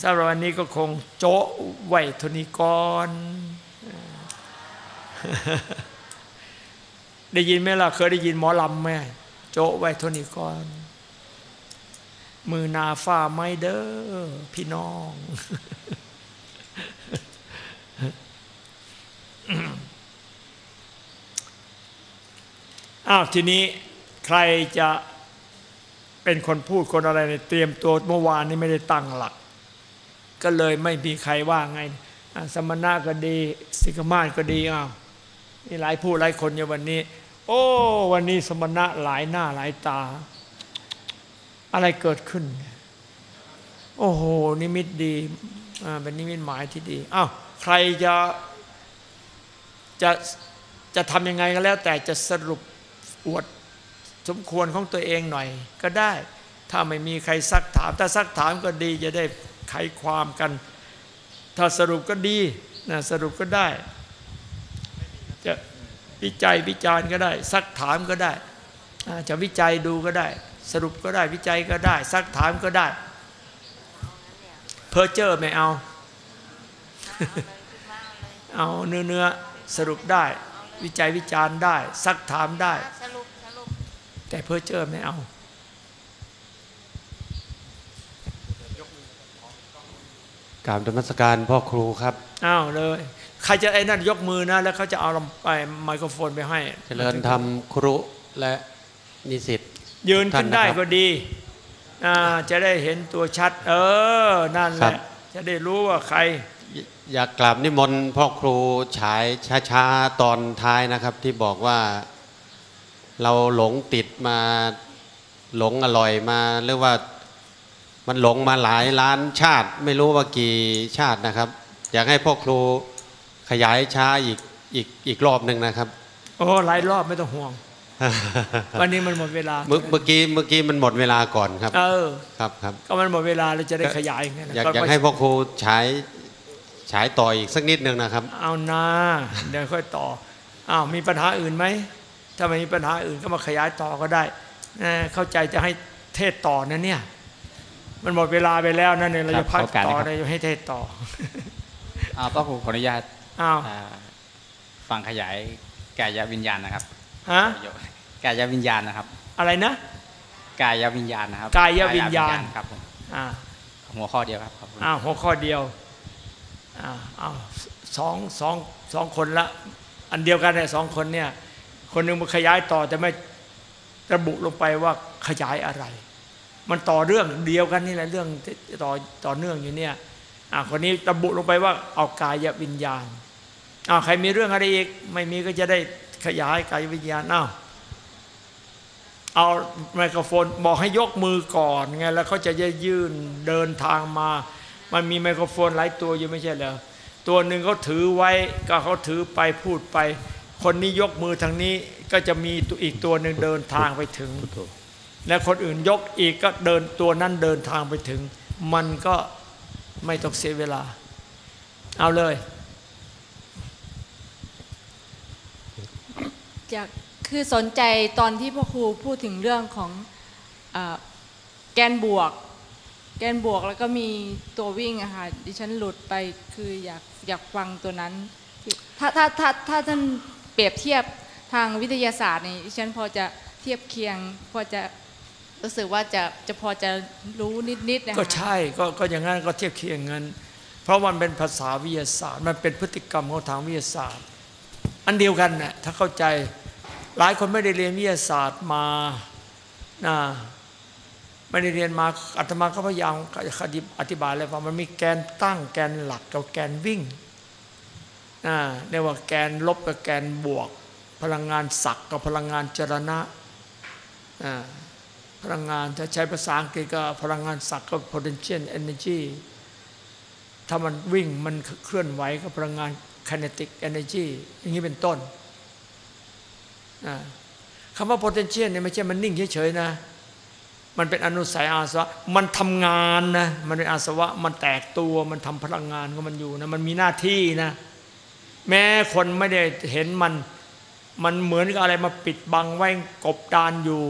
Speaker 1: สำหรับวันนี้ก็คงโจะไวทนี้ก่อนได้ยินไหมล่ะ เคยได้ยินหมอลำไหมโจะไวทนี้ก่อนมือนาฝ้าไม่เด้อพี่น้องอ้าวทีนี้ ใครจะเป็นคนพูดคนอะไรเนี่ยเตรียมตัวเมื่อวานนี้ไม่ได้ตั้งหลัก ก็เลยไม่มีใครว่าไง สมณะก็ดีสิกมาศก็ดีอ้าวมีหลายผู้หลายคนอยู่วันนี้ โอ้วันนี้สมณะหลายหน้าหลายตา อะไรเกิดขึ้น โอ้โหนิมิตดีเป็นนิมิตหมายที่ดีอ้าวใครจะจะจะทำยังไงก็แล้ว แต่จะสรุปอวด สมควรของตัวเองหน่อยก็ได้ ถ้าไม่มีใครซักถาม ถ้าซักถามก็ดีจะได้ไขความกัน ถ้าสรุปก็ดีนะสรุปก็ได้ จะวิจัยวิจารณ์ก็ได้ ซักถามก็ได้ จะวิจัยดูก็ได้ สรุปก็ได้วิจัยก็ได้ ซักถามก็ได้ เพอร์เจอร์ไม่เอา เอาเนื้อเนื้อสรุปได้ วิจัยวิจารณ์ได้ ซักถามได้ แต่เพ้อเจอไม่เอา
Speaker 2: กราบธรรมสการพ่อครูครับ
Speaker 1: อ้าวเลย ใครจะไอ้นั่นยกมือนะ แล้วเขาจะเอาลำไปไมโครโฟนไปให้
Speaker 2: เจริญธรรมครุและนิสิต
Speaker 1: ยืนขึ้นได้
Speaker 2: ท่านนะครับ
Speaker 1: ก็ดีอ่าจะได้เห็นตัวชัด เออ นั่นแห
Speaker 2: ครั
Speaker 1: ละ
Speaker 2: บ
Speaker 1: จะได้รู้ว่าใคร
Speaker 2: อยอยากกราบนิมนต์พ่อครูฉายช้าๆ ตอนท้ายนะครับ ที่บอกว่า เราหลงติดมาหลงอร่อยมาเรียกว่ามันหลงมาหลายล้านชาติ ไม่รู้ว่ากี่ชาตินะครับ อยากให้พ่อครูขยายช้าอีกอีกอีกรอบหนึ่งนะครับ
Speaker 1: โอ้หลายรอบไม่ต้องห่วง วันนี้มันหมดเวลา
Speaker 2: เมื่อเมื่อกี้เมื่อกี้มันหมดเวลาก่อนครับ
Speaker 1: เออ
Speaker 2: ครับครับ
Speaker 1: ก็มันหมดเวลาเราจะได้ขยายไงนะ
Speaker 2: อยาก
Speaker 1: ก็
Speaker 2: อยากให้พ่อครูฉายฉายต่ออีกสักนิดนึงนะครับ
Speaker 1: เอานาเดี๋ยวค่อยต่ออ้าวมีปัญหาอื่นไหม ถ้าไม่มีปัญหาอื่นก็มาขยายต่อก็ได้นะเข้าใจจะให้เทศต่อนะเนี่ย มันหมดเวลาไปแล้วนั่นเนี่ยเรา
Speaker 3: ครั
Speaker 1: จะ
Speaker 3: บ
Speaker 1: พัก
Speaker 3: ขอโอกาส
Speaker 1: ต่อ
Speaker 3: นะครับ
Speaker 1: เราจะให้เทศต่อ
Speaker 3: อ่าพ่อครูขออนุญาต
Speaker 1: อ้าว
Speaker 3: อ่าฟังขยายกายวิญญาณนะครับ
Speaker 1: ฮะ
Speaker 3: ประโยคกายวิญญาณนะครับ
Speaker 1: อะไรนะ
Speaker 3: กายวิญญาณนะครับ
Speaker 1: กายวิญญาณ
Speaker 3: ครับผม
Speaker 1: อ่า
Speaker 3: หัวข้อเดียวครับขอบคุณ
Speaker 1: อ้าวหัวข้อเดียวอ้าวอ้าวสองสองสองคนละ อันเดียวกันเนี่ยสองคนเนี่ย คนหนึ่งมันขยายต่อแต่ไม่ระบุลงไปว่าขยายอะไร มันต่อเรื่องเดียวกันนี่แหละเรื่องต่อต่อเนื่องอยู่เนี่ยอ่าคนนี้ระบุลงไปว่าเอากายวิญญาณอ้าวใครมีเรื่องอะไรอีก ไม่มีก็จะได้ขยายกายวิญญาณอ้าวเอาไมโครโฟนบอกให้ยกมือก่อนไงแล้วเขาจะยื่นเดินทางมา มันมีไมโครโฟนหลายตัวอยู่ไม่ใช่เหรอตัวหนึ่งเขาถือไว้ก็เขาถือไปพูดไป คนนี้ยกมือทางนี้ก็จะมีตัวอีกตัวหนึ่งเดินทางไปถึง และคนอื่นยกอีกก็เดินตัวนั้นเดินทางไปถึง มันก็ไม่ต้องเสียเวลา เอาเลย
Speaker 4: อยากคือสนใจตอนที่พ่อครูพูดถึงเรื่องของเออแกนบวก แกนบวกแล้วก็มีตัววิ่งอะค่ะดิฉันหลุดไปคืออยากอยากฟังตัวนั้นที่ถ้าถ้าถ้าถ้าท่าน เปรียบเทียบทางวิทยาศาสตร์นี่ฉันพอจะเทียบเคียงพอจะรู้สึกว่าจะจะพอจะรู้นิดๆนะคะ
Speaker 1: ก็ใช่ก็ก็อย่างนั้นก็เทียบเคียงกันเพราะมันเป็นภาษาวิทยาศาสตร์ มันเป็นพฤติกรรมของทางวิทยาศาสตร์ อันเดียวกันน่ะถ้าเข้าใจหลายคนไม่ได้เรียนวิทยาศาสตร์มานะไม่ได้เรียนมาอาตมาก็พยายามอธิบายเลยว่ามันมีแกนตั้งแกนหลักกับแกนวิ่ง เรียกว่าแกนลบกับแกนบวก พลังงานศักก์กับพลังงานจรณะพลังงานถ้าใช้ภาษาอังกฤษก็พลังงานศักดิ์ก็ potential energy ถ้ามันวิ่งมันเคลื่อนไหวก็พลังงาน kinetic energy อย่างนี้เป็นต้นคำว่า potential เนี่ยไม่ใช่มันนิ่งเฉยๆนะ มันเป็นอนุสัยอาสวะ มันทำงานนะ มันเป็นอาสวะ มันแตกตัว มันทำพลังงานของมันอยู่นะ มันมีหน้าที่นะ แม้คนไม่ได้เห็นมัน มันเหมือนกับอะไรมาปิดบังไว้กบดานอยู่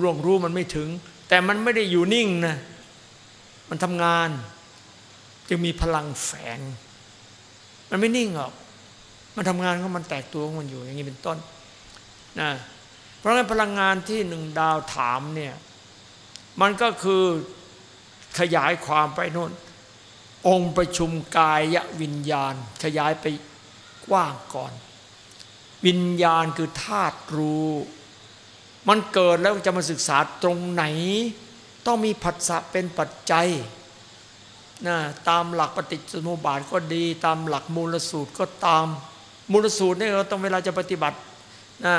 Speaker 1: ร่วงรู้มันไม่ถึง แต่มันไม่ได้อยู่นิ่งนะมันทำงาน จึงมีพลังแฝง มันไม่นิ่งหรอกมันทำงานของมันแตกตัวของมันอยู่อย่างนี้เป็นต้นนะเพราะงั้นพลังงานที่หนึ่งดาวถามเนี่ยมันก็คือขยายความไปโน่น องค์ประชุมกายวิญญาณขยายไปกว้างก่อน วิญญาณคือธาตุรู้ มันเกิดแล้วจะมาศึกษาตรงไหน ต้องมีผัสสะเป็นปัจจัยนะตามหลักปฏิจจสมุปบาทก็ดี ตามหลักมูลสูตรก็ตามมูลสูตรเนี่ยเราต้องเวลาจะปฏิบัตินะ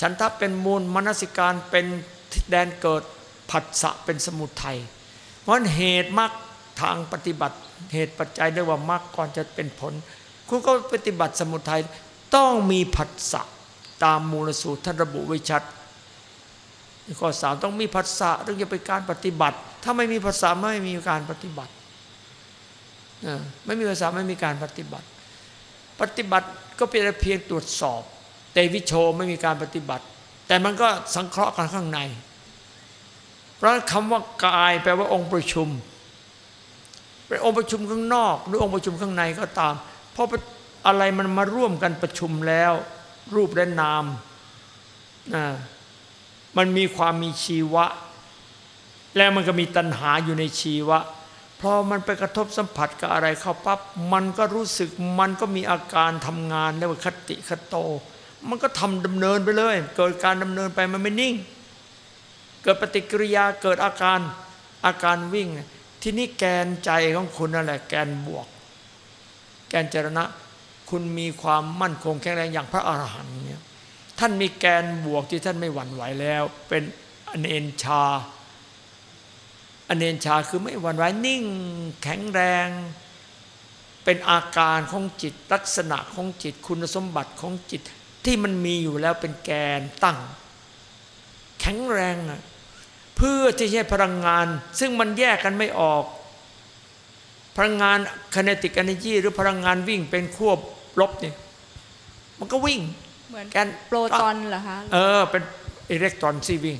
Speaker 1: ฉันทะเป็นมูลมนสิการเป็นแดนเกิดผัสสะเป็นสมุทัยเพราะเหตุมรรค ทางปฏิบัติเหตุปัจจัยเรียกว่ามรรคก่อนจะเป็นผล คุณก็ปฏิบัติสมุทัยต้องมีผัสสะตามมูลสูตรท่านระบุไว้ชัดข้อสามต้องมีผัสสะถึงจะเป็นการปฏิบัติ ถ้าไม่มีผัสสะไม่มีการปฏิบัติไม่มีภาษาไม่มีการปฏิบัติ ปฏิบัติก็เป็นเพียงตรวจสอบแต่วิโชไม่มีการปฏิบัติ แต่มันก็สังเคราะห์กันข้างใน เพราะคำว่ากายแปลว่าองค์ประชุม เป็นองค์ประชุมข้างนอก หรือองค์ประชุมข้างในก็ตาม เพราะอะไรมันมาร่วมกันประชุมแล้ว รูปและนามนะมันมีความมีชีวะ แล้วมันก็มีตัณหาอยู่ในชีวะพอมันไปกระทบสัมผัสกับอะไรเข้าปั๊บมันก็รู้สึกมันก็มีอาการทำงานเรียกว่าคติคโต มันก็ทำดำเนินไปเลย เกิดการดำเนินไปมันไม่นิ่ง เกิดปฏิกิริยาเกิดอาการอาการวิ่ง ที่นี่แกนใจของคุณนั่นแหละแกนบวก แกนจรณะ คุณมีความมั่นคงแข็งแรงอย่างพระอรหันต์เนี่ยท่านมีแกนบวกที่ท่านไม่หวั่นไหวแล้ว เป็นอเนนชาอเนนชาคือไม่หวั่นไหวนิ่งแข็งแรง เป็นอาการของจิตลักษณะของจิตคุณสมบัติของจิตที่มันมีอยู่แล้วเป็นแกนตั้ง แข็งแรงน่ะ เพื่อที่จะให้พลังงาน ซึ่งมันแยกกันไม่ออก พลังงานคเนติกเอเนจีหรือพลังงานวิ่งเป็นควบลบเนี่ยมันก็วิ่ง
Speaker 4: เหมือน
Speaker 1: แกน
Speaker 4: โปรตอนเหรอคะ
Speaker 1: เออเป็นอิเล็กตรอนซีวิ่ง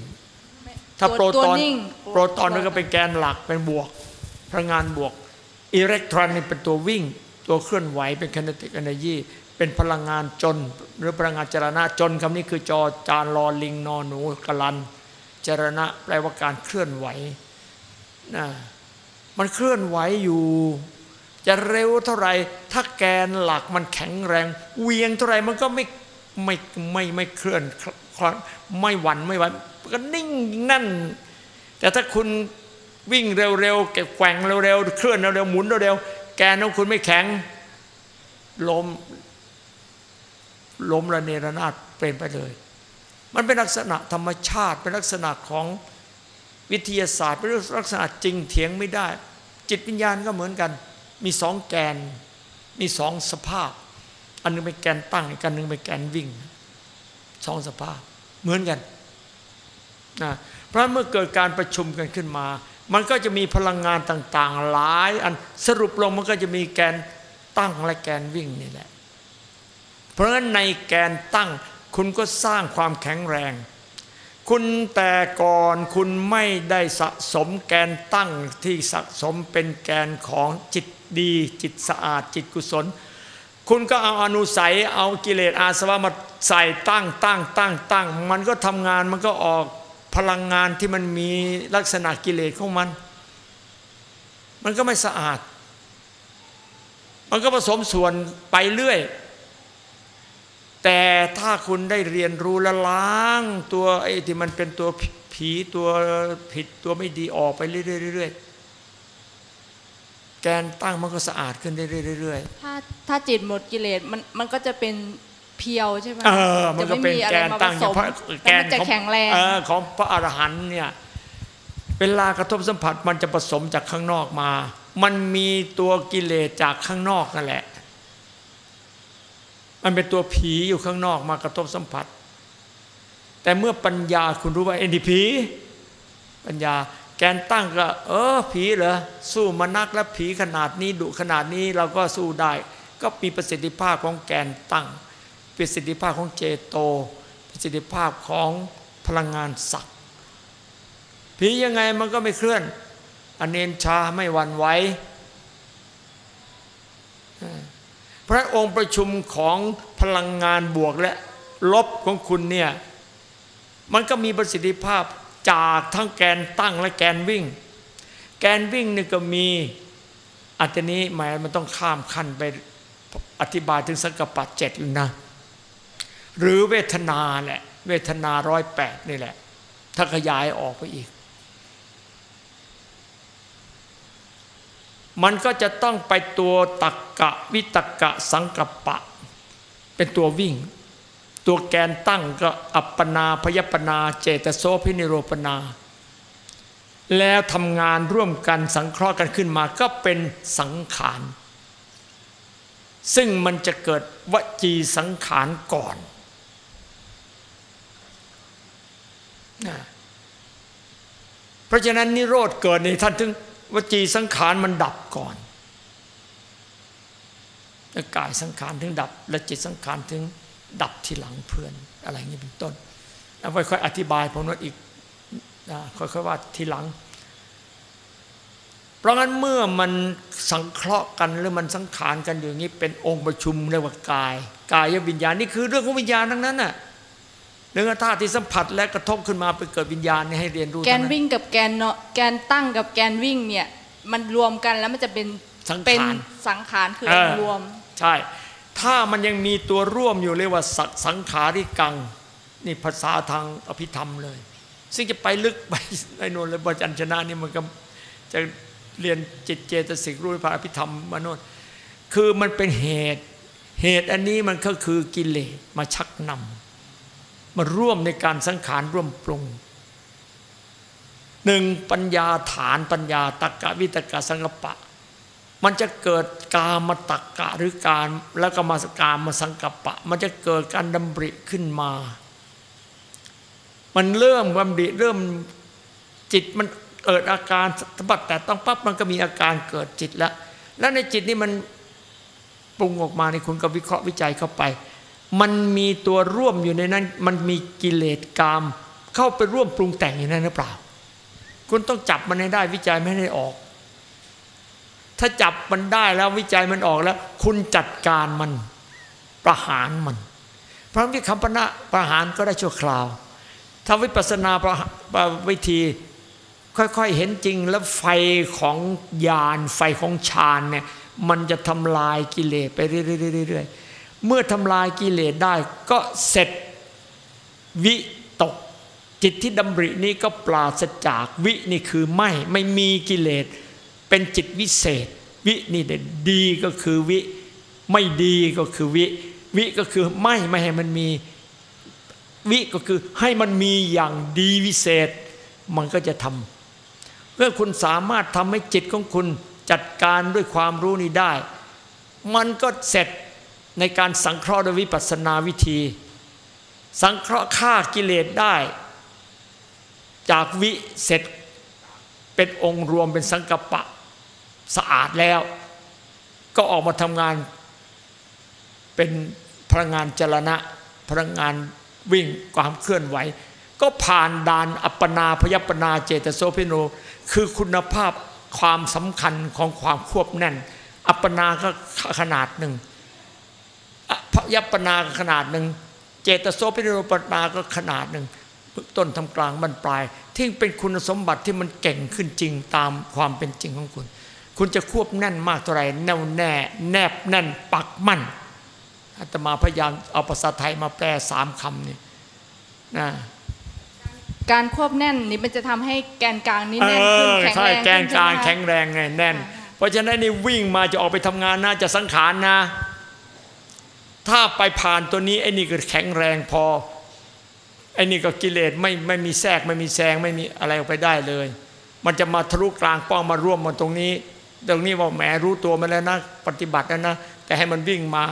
Speaker 1: ถ้าโปร
Speaker 4: ตัว
Speaker 1: ตอน
Speaker 4: นิ่ง
Speaker 1: โปรตอนมันก็เป็นแกนหลักเป็นบวก พลังงานบวกอิเล็กตรอนนี่เป็นตัววิ่ง ตัวเคลื่อนไหวเป็น kinetic energy เป็นพลังงานจน หรือพลังงานจรณะจนคำนี้คือจอจานรอลิงนอหนูกลัน จรณะแปลว่าการเคลื่อนไหวนะมันเคลื่อนไหวอยู่ จะเร็วเท่าไหร่ถ้าแกนหลักมันแข็งแรง เวียงเท่าไหร่มันก็ไม่ไม่ไม่ไม่เคลื่อนไม่หวั่นไม่ไหวก็นิ่งนั่น แต่ถ้าคุณวิ่งเร็วๆเก็บแกว่งเร็วๆเคลื่อนเร็วๆหมุนเร็วๆแกนของคุณไม่แข็งล้มล้มระเนระนาดเป็นไปเลย มันเป็นลักษณะธรรมชาติ เป็นลักษณะของวิทยาศาสตร์ เป็นลักษณะจริงเถียงไม่ได้ จิตวิญญาณก็เหมือนกัน มีสองแกน มีสองสภาพ อันนึงเป็นแกนตั้งอีกอันนึงเป็นแกนวิ่งสองสภาพ เหมือนกันนะเพราะเมื่อเกิดการประชุมกันขึ้นมา มันก็จะมีพลังงานต่างๆ หลายอันสรุปลงมันก็จะมีแกนตั้งและแกนวิ่งนี่แหละ เพราะฉะนั้นในแกนตั้ง คุณก็สร้างความแข็งแรง คุณแต่ก่อนคุณไม่ได้สะสมแกนตั้งที่สะสมเป็นแกนของจิตดี จิตสะอาดจิตกุศล คุณก็เอาอนุสัยเอากิเลสอาสวะมาใส่ตั้งตั้งตั้งตั้งมันก็ทำงานมันก็ออกพลังงานที่มันมีลักษณะกิเลสของมัน มันก็ไม่สะอาด มันก็ผสมส่วนไปเรื่อย แต่ถ้าคุณได้เรียนรู้และล้างตัวไอ้ที่มันเป็นตัวผีตัวผิดตัวไม่ดีออกไปเรื่อยๆแกนตั้งมันก็สะอาดขึ้นเรื่อยๆ
Speaker 4: ถ้าถ้าจิตหมดกิเลสมันมันก็จะเป็นเพียวใช่ไหม
Speaker 1: เออมันก็เป็นแกนตั้ง
Speaker 4: จะ
Speaker 1: เพราะ
Speaker 4: ไม่มี
Speaker 1: แก
Speaker 4: อะไรมาผสมแต่มันจะ
Speaker 1: นของ
Speaker 4: แข็งแรง
Speaker 1: เออของพระอรหันต์เนี่ยเวลากระทบสัมผัสมันจะผสมจากข้างนอกมา มันมีตัวกิเลสจากข้างนอกนั่นแหละ มันเป็นตัวผีอยู่ข้างนอกมากระทบสัมผัส แต่เมื่อปัญญาคุณรู้ว่าเอ็นดีผีปัญญาแกนตั้งก็ เออผีเหรอสู้มานักแล้วผีขนาดนี้ดุขนาดนี้เราก็สู้ได้ ก็มีประสิทธิภาพของแกนตั้ง ประสิทธิภาพของเจโต ประสิทธิภาพของพลังงานศักดิ์ผียังไงมันก็ไม่เคลื่อน อเนนชาไม่หวั่นไหว พระองค์ประชุมของพลังงานบวกและลบของคุณเนี่ยมันก็มีประสิทธิภาพจากทั้งแกนตั้งและแกนวิ่ง แกนวิ่งนี่ก็มีอันนี้หมายมันต้องข้ามขั้นไปอธิบายถึงสังกปะเจ็ดนะ หรือเวทนาแหละเวทนาร้อยแปดนี่แหละ ถ้าขยายออกไปอีก มันก็จะต้องไปตัวตักกะวิตกกะสังกปะ เป็นตัววิ่ง ตัวแกนตั้งก็อัปปนาพยปนา เจตโสพินิโรปนา แล้วทำงานร่วมกันสังเคราะห์กันขึ้นมาก็เป็นสังขาร ซึ่งมันจะเกิดวจีสังขารก่อนเพราะฉะนั้นนิโรธเกิดในท่านถึง วจีสังขารมันดับก่อนแล้วกายสังขารถึงดับ และจิตสังขารถึงดับทีหลังเพื่อนอะไรอย่างนี้เป็นต้นแล้วค่อยๆอธิบายผมว่าอีกค่อยๆว่าทีหลัง เพราะงั้นเมื่อมันสังเคราะห์กันหรือมันสังขารกันอย่างนี้เป็นองค์ประชุมเรียกว่ากาย กายวิญญาณนี่คือเรื่องของวิญญาณทั้งนั้นน่ะ เรื่องธาตุที่สัมผัสและกระทบขึ้นมาไปเกิดวิญญาณนี่ให้เรียนรู้
Speaker 4: แกนวิ่งกับแกนเนาะแกนตั้งกับแกนวิ่งเนี่ยมันรวมกันแล้วมันจะเป็น
Speaker 1: สัง
Speaker 4: เป็น
Speaker 1: ขาร
Speaker 4: สังขารคือ
Speaker 1: เออ
Speaker 4: รวม
Speaker 1: ใช่ ถ้ามันยังมีตัวร่วมอยู่เรียกว่าสัสังขาริกังนี่ภาษาทางอภิธรรมเลย ซึ่งจะไปลึกไปไอ้นนเลยบจัญชนะนี่มันก็จะเรียนจิตเจตสิกรู้พระอภิธรรมมาโนนคือมันเป็นเหตุ เหตุอันนี้มันก็คือกิเลสมาชักนำ มาร่วมในการสังขารร่วมปรุงหนึ่งปัญญาฐานปัญญาตรกกะวิตกะสังกปะ มันจะเกิดกามตักกะหรือการแล้วก็มาสกามมาสังกปะ มันจะเกิดการดำริขึ้นมา มันเริ่มดำริเริ่มจิตมันเกิดอาการสะบัดแต่ต้องปั๊บมันก็มีอาการเกิดจิตแล้ว แล้วในจิตนี่มันปรุงออกมาในคุณก็วิเคราะห์วิจัยเข้าไป มันมีตัวร่วมอยู่ในนั้น มันมีกิเลสกาม เข้าไปร่วมปรุงแต่งอย่นั้นหรือเปล่า คุณต้องจับมันให้ได้วิจัยไม่ให้ออก ถ้าจับมันได้แล้ววิจัยมันออกแล้ว คุณจัดการมันประหารมันเพราะที่คำปณะประหารก็ได้ชั่วคราว ถ้าวิปัสสนาประประวิธีค่อยๆเห็นจริงแล้วไฟของญาณไฟของฌานเนี่ยมันจะทำลายกิเลสไปเรื่อยๆ เมื่อทำลายกิเลสได้ก็เสร็จวิตก จิตที่ดำรินี้ก็ปราศจากวินี่คือไม่ไม่มีกิเลส เป็นจิตวิเศษ วินี่เด่นดีก็คือวิ ไม่ดีก็คือวิ วิก็คือไม่ไม่ให้มันมี วิก็คือให้มันมีอย่างดีวิเศษ มันก็จะทำเมื่อคุณสามารถทำให้จิตของคุณจัดการด้วยความรู้นี้ได้ มันก็เสร็จ ในการสังเคราะห์ด้วยวิปัสสนาวิธี สังเคราะห์ฆ่ากิเลสได้ จากวิเสร็จเป็นองค์รวมเป็นสังกปะสะอาดแล้ว ก็ออกมาทำงานเป็นพลังงานจรณะพลังงานวิ่งความเคลื่อนไหว ก็ผ่านด่านอัปปนาพยปนาเจตโสพิโน คือคุณภาพความสำคัญของความควบแน่น อัปปนาก็ขนาดหนึ่ง พยปนาก็ขนาดหนึ่ง เจตโสพิโนปนาก็ขนาดหนึ่งต้นทำกลางบรรปลาย ที่เป็นคุณสมบัติที่มันเก่งขึ้นจริงตามความเป็นจริงของคุณ คุณจะควบแน่นมากเท่าไหร่แน่วแน่แนบแน่นปักมั่นอาตมาพยายามเอาภาษาไทยมาแปลสามคำนี่นะ
Speaker 4: การควบแน่นนี่มันจะทำให้แกนกลางนี่
Speaker 1: เอ
Speaker 4: แน่นขึ้น
Speaker 1: อ
Speaker 4: แข็ง
Speaker 1: ใช่
Speaker 4: แรง
Speaker 1: แกนกลาง
Speaker 4: ขึ้
Speaker 1: แข็งแรงไงแน่น เพราะฉะนั้นนี่วิ่งมาจะออกไปทำงานนะจะสังขารนะ ถ้าไปผ่านตัวนี้ไอ้นี่ก็แข็งแรงพอไอ้นี่ก็กิเลสไม่ไม่มีแทรกไม่มีแซงไม่มีอะไรออกไปได้เลย มันจะมาทะลุกลางป้องมาร่วมมันตรงนี้ ตรงนี้ว่าแหมรู้ตัวมาแล้วนะ ปฏิบัติแล้วนะ แต่ให้มันวิ่งมา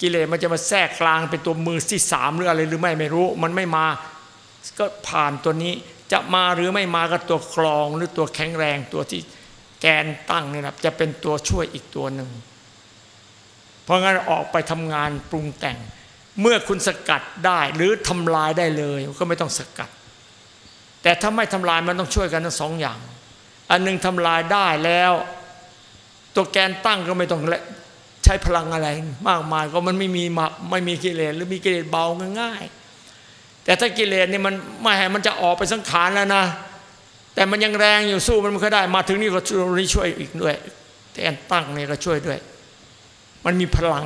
Speaker 1: กิเลสมันจะมาแทรกกลางเป็นตัวมือที่สามหรืออะไรหรือไม่ไม่รู้ มันไม่มาก็ผ่านตัวนี้จะมาหรือไม่มาก็ตัวกรองหรือตัวแข็งแรงตัวที่แกนตั้งนี่แหละจะเป็นตัวช่วยอีกตัวหนึ่ง เพราะงั้นออกไปทำงานปรุงแต่ง เมื่อคุณสกัดได้หรือทำลายได้เลยก็ไม่ต้องสกัด แต่ถ้าไม่ทำลายมันต้องช่วยกันทั้งสองอย่าง อันหนึงทำลายได้แล้ว ตัวแกนตั้งก็ไม่ต้องใช้พลังอะไรมากมายก็มันไม่มีมาไม่มีกิเลสหรือมีกิเลสเบาง่ายๆแต่ถ้ากิเลสนี่มันไม่ให้มันจะออกไปสังขารแล้วนะแต่มันยังแรงอยู่สู้มันไม่ค่อยได้ มาถึงนี่ก็ช่วยอีกด้วยแกนตั้งนี่ก็ช่วยด้วย มันมีพลัง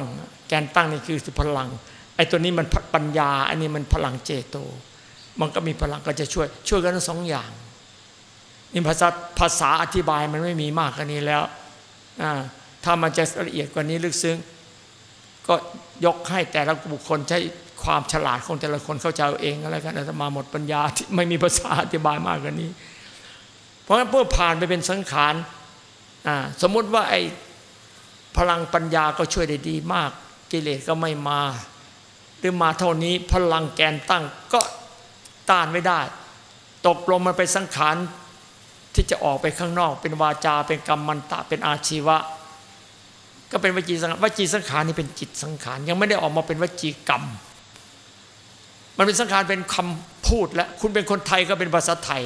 Speaker 1: แกนตั้งนี่คือสุพลังไอ้ตัวนี้มันปัญญา อันนี้มันพลังเจโต มันก็มีพลังก็จะช่วย ช่วยกันทั้งสองอย่างนี่ภาษาภาษาอธิบายมันไม่มีมากกว่านี้แล้วถ้ามันจะละเอียดกว่านี้ลึกซึ้งก็ยกให้แต่ละบุคคลใช้ความฉลาดของแต่ละคนเข้าใจเอาเองอะไรกันอาตมาหมดปัญญาที่ไม่มีภาษาอธิบายมากกว่านี้ เพราะฉะนั้นเพื่อผ่านไปเป็นสังขารสมมุติว่าไอ้ พลังปัญญาก็ช่วยได้ดีมาก กิเลสก็ไม่มา หรือมาเท่านี้พลังแกนตั้งก็ต้านไม่ได้ ตกลงมันไปสังขารที่จะออกไปข้างนอก เป็นวาจาเป็นกรรมมันตะเป็นอาชีวะ ก็เป็นวจีสังขารวจีสังขารนี่เป็นจิตสังขารยังไม่ได้ออกมาเป็นวจีกรรม มันเป็นสังขารเป็นคำพูดแล้วคุณเป็นคนไทยก็เป็นภาษาไทย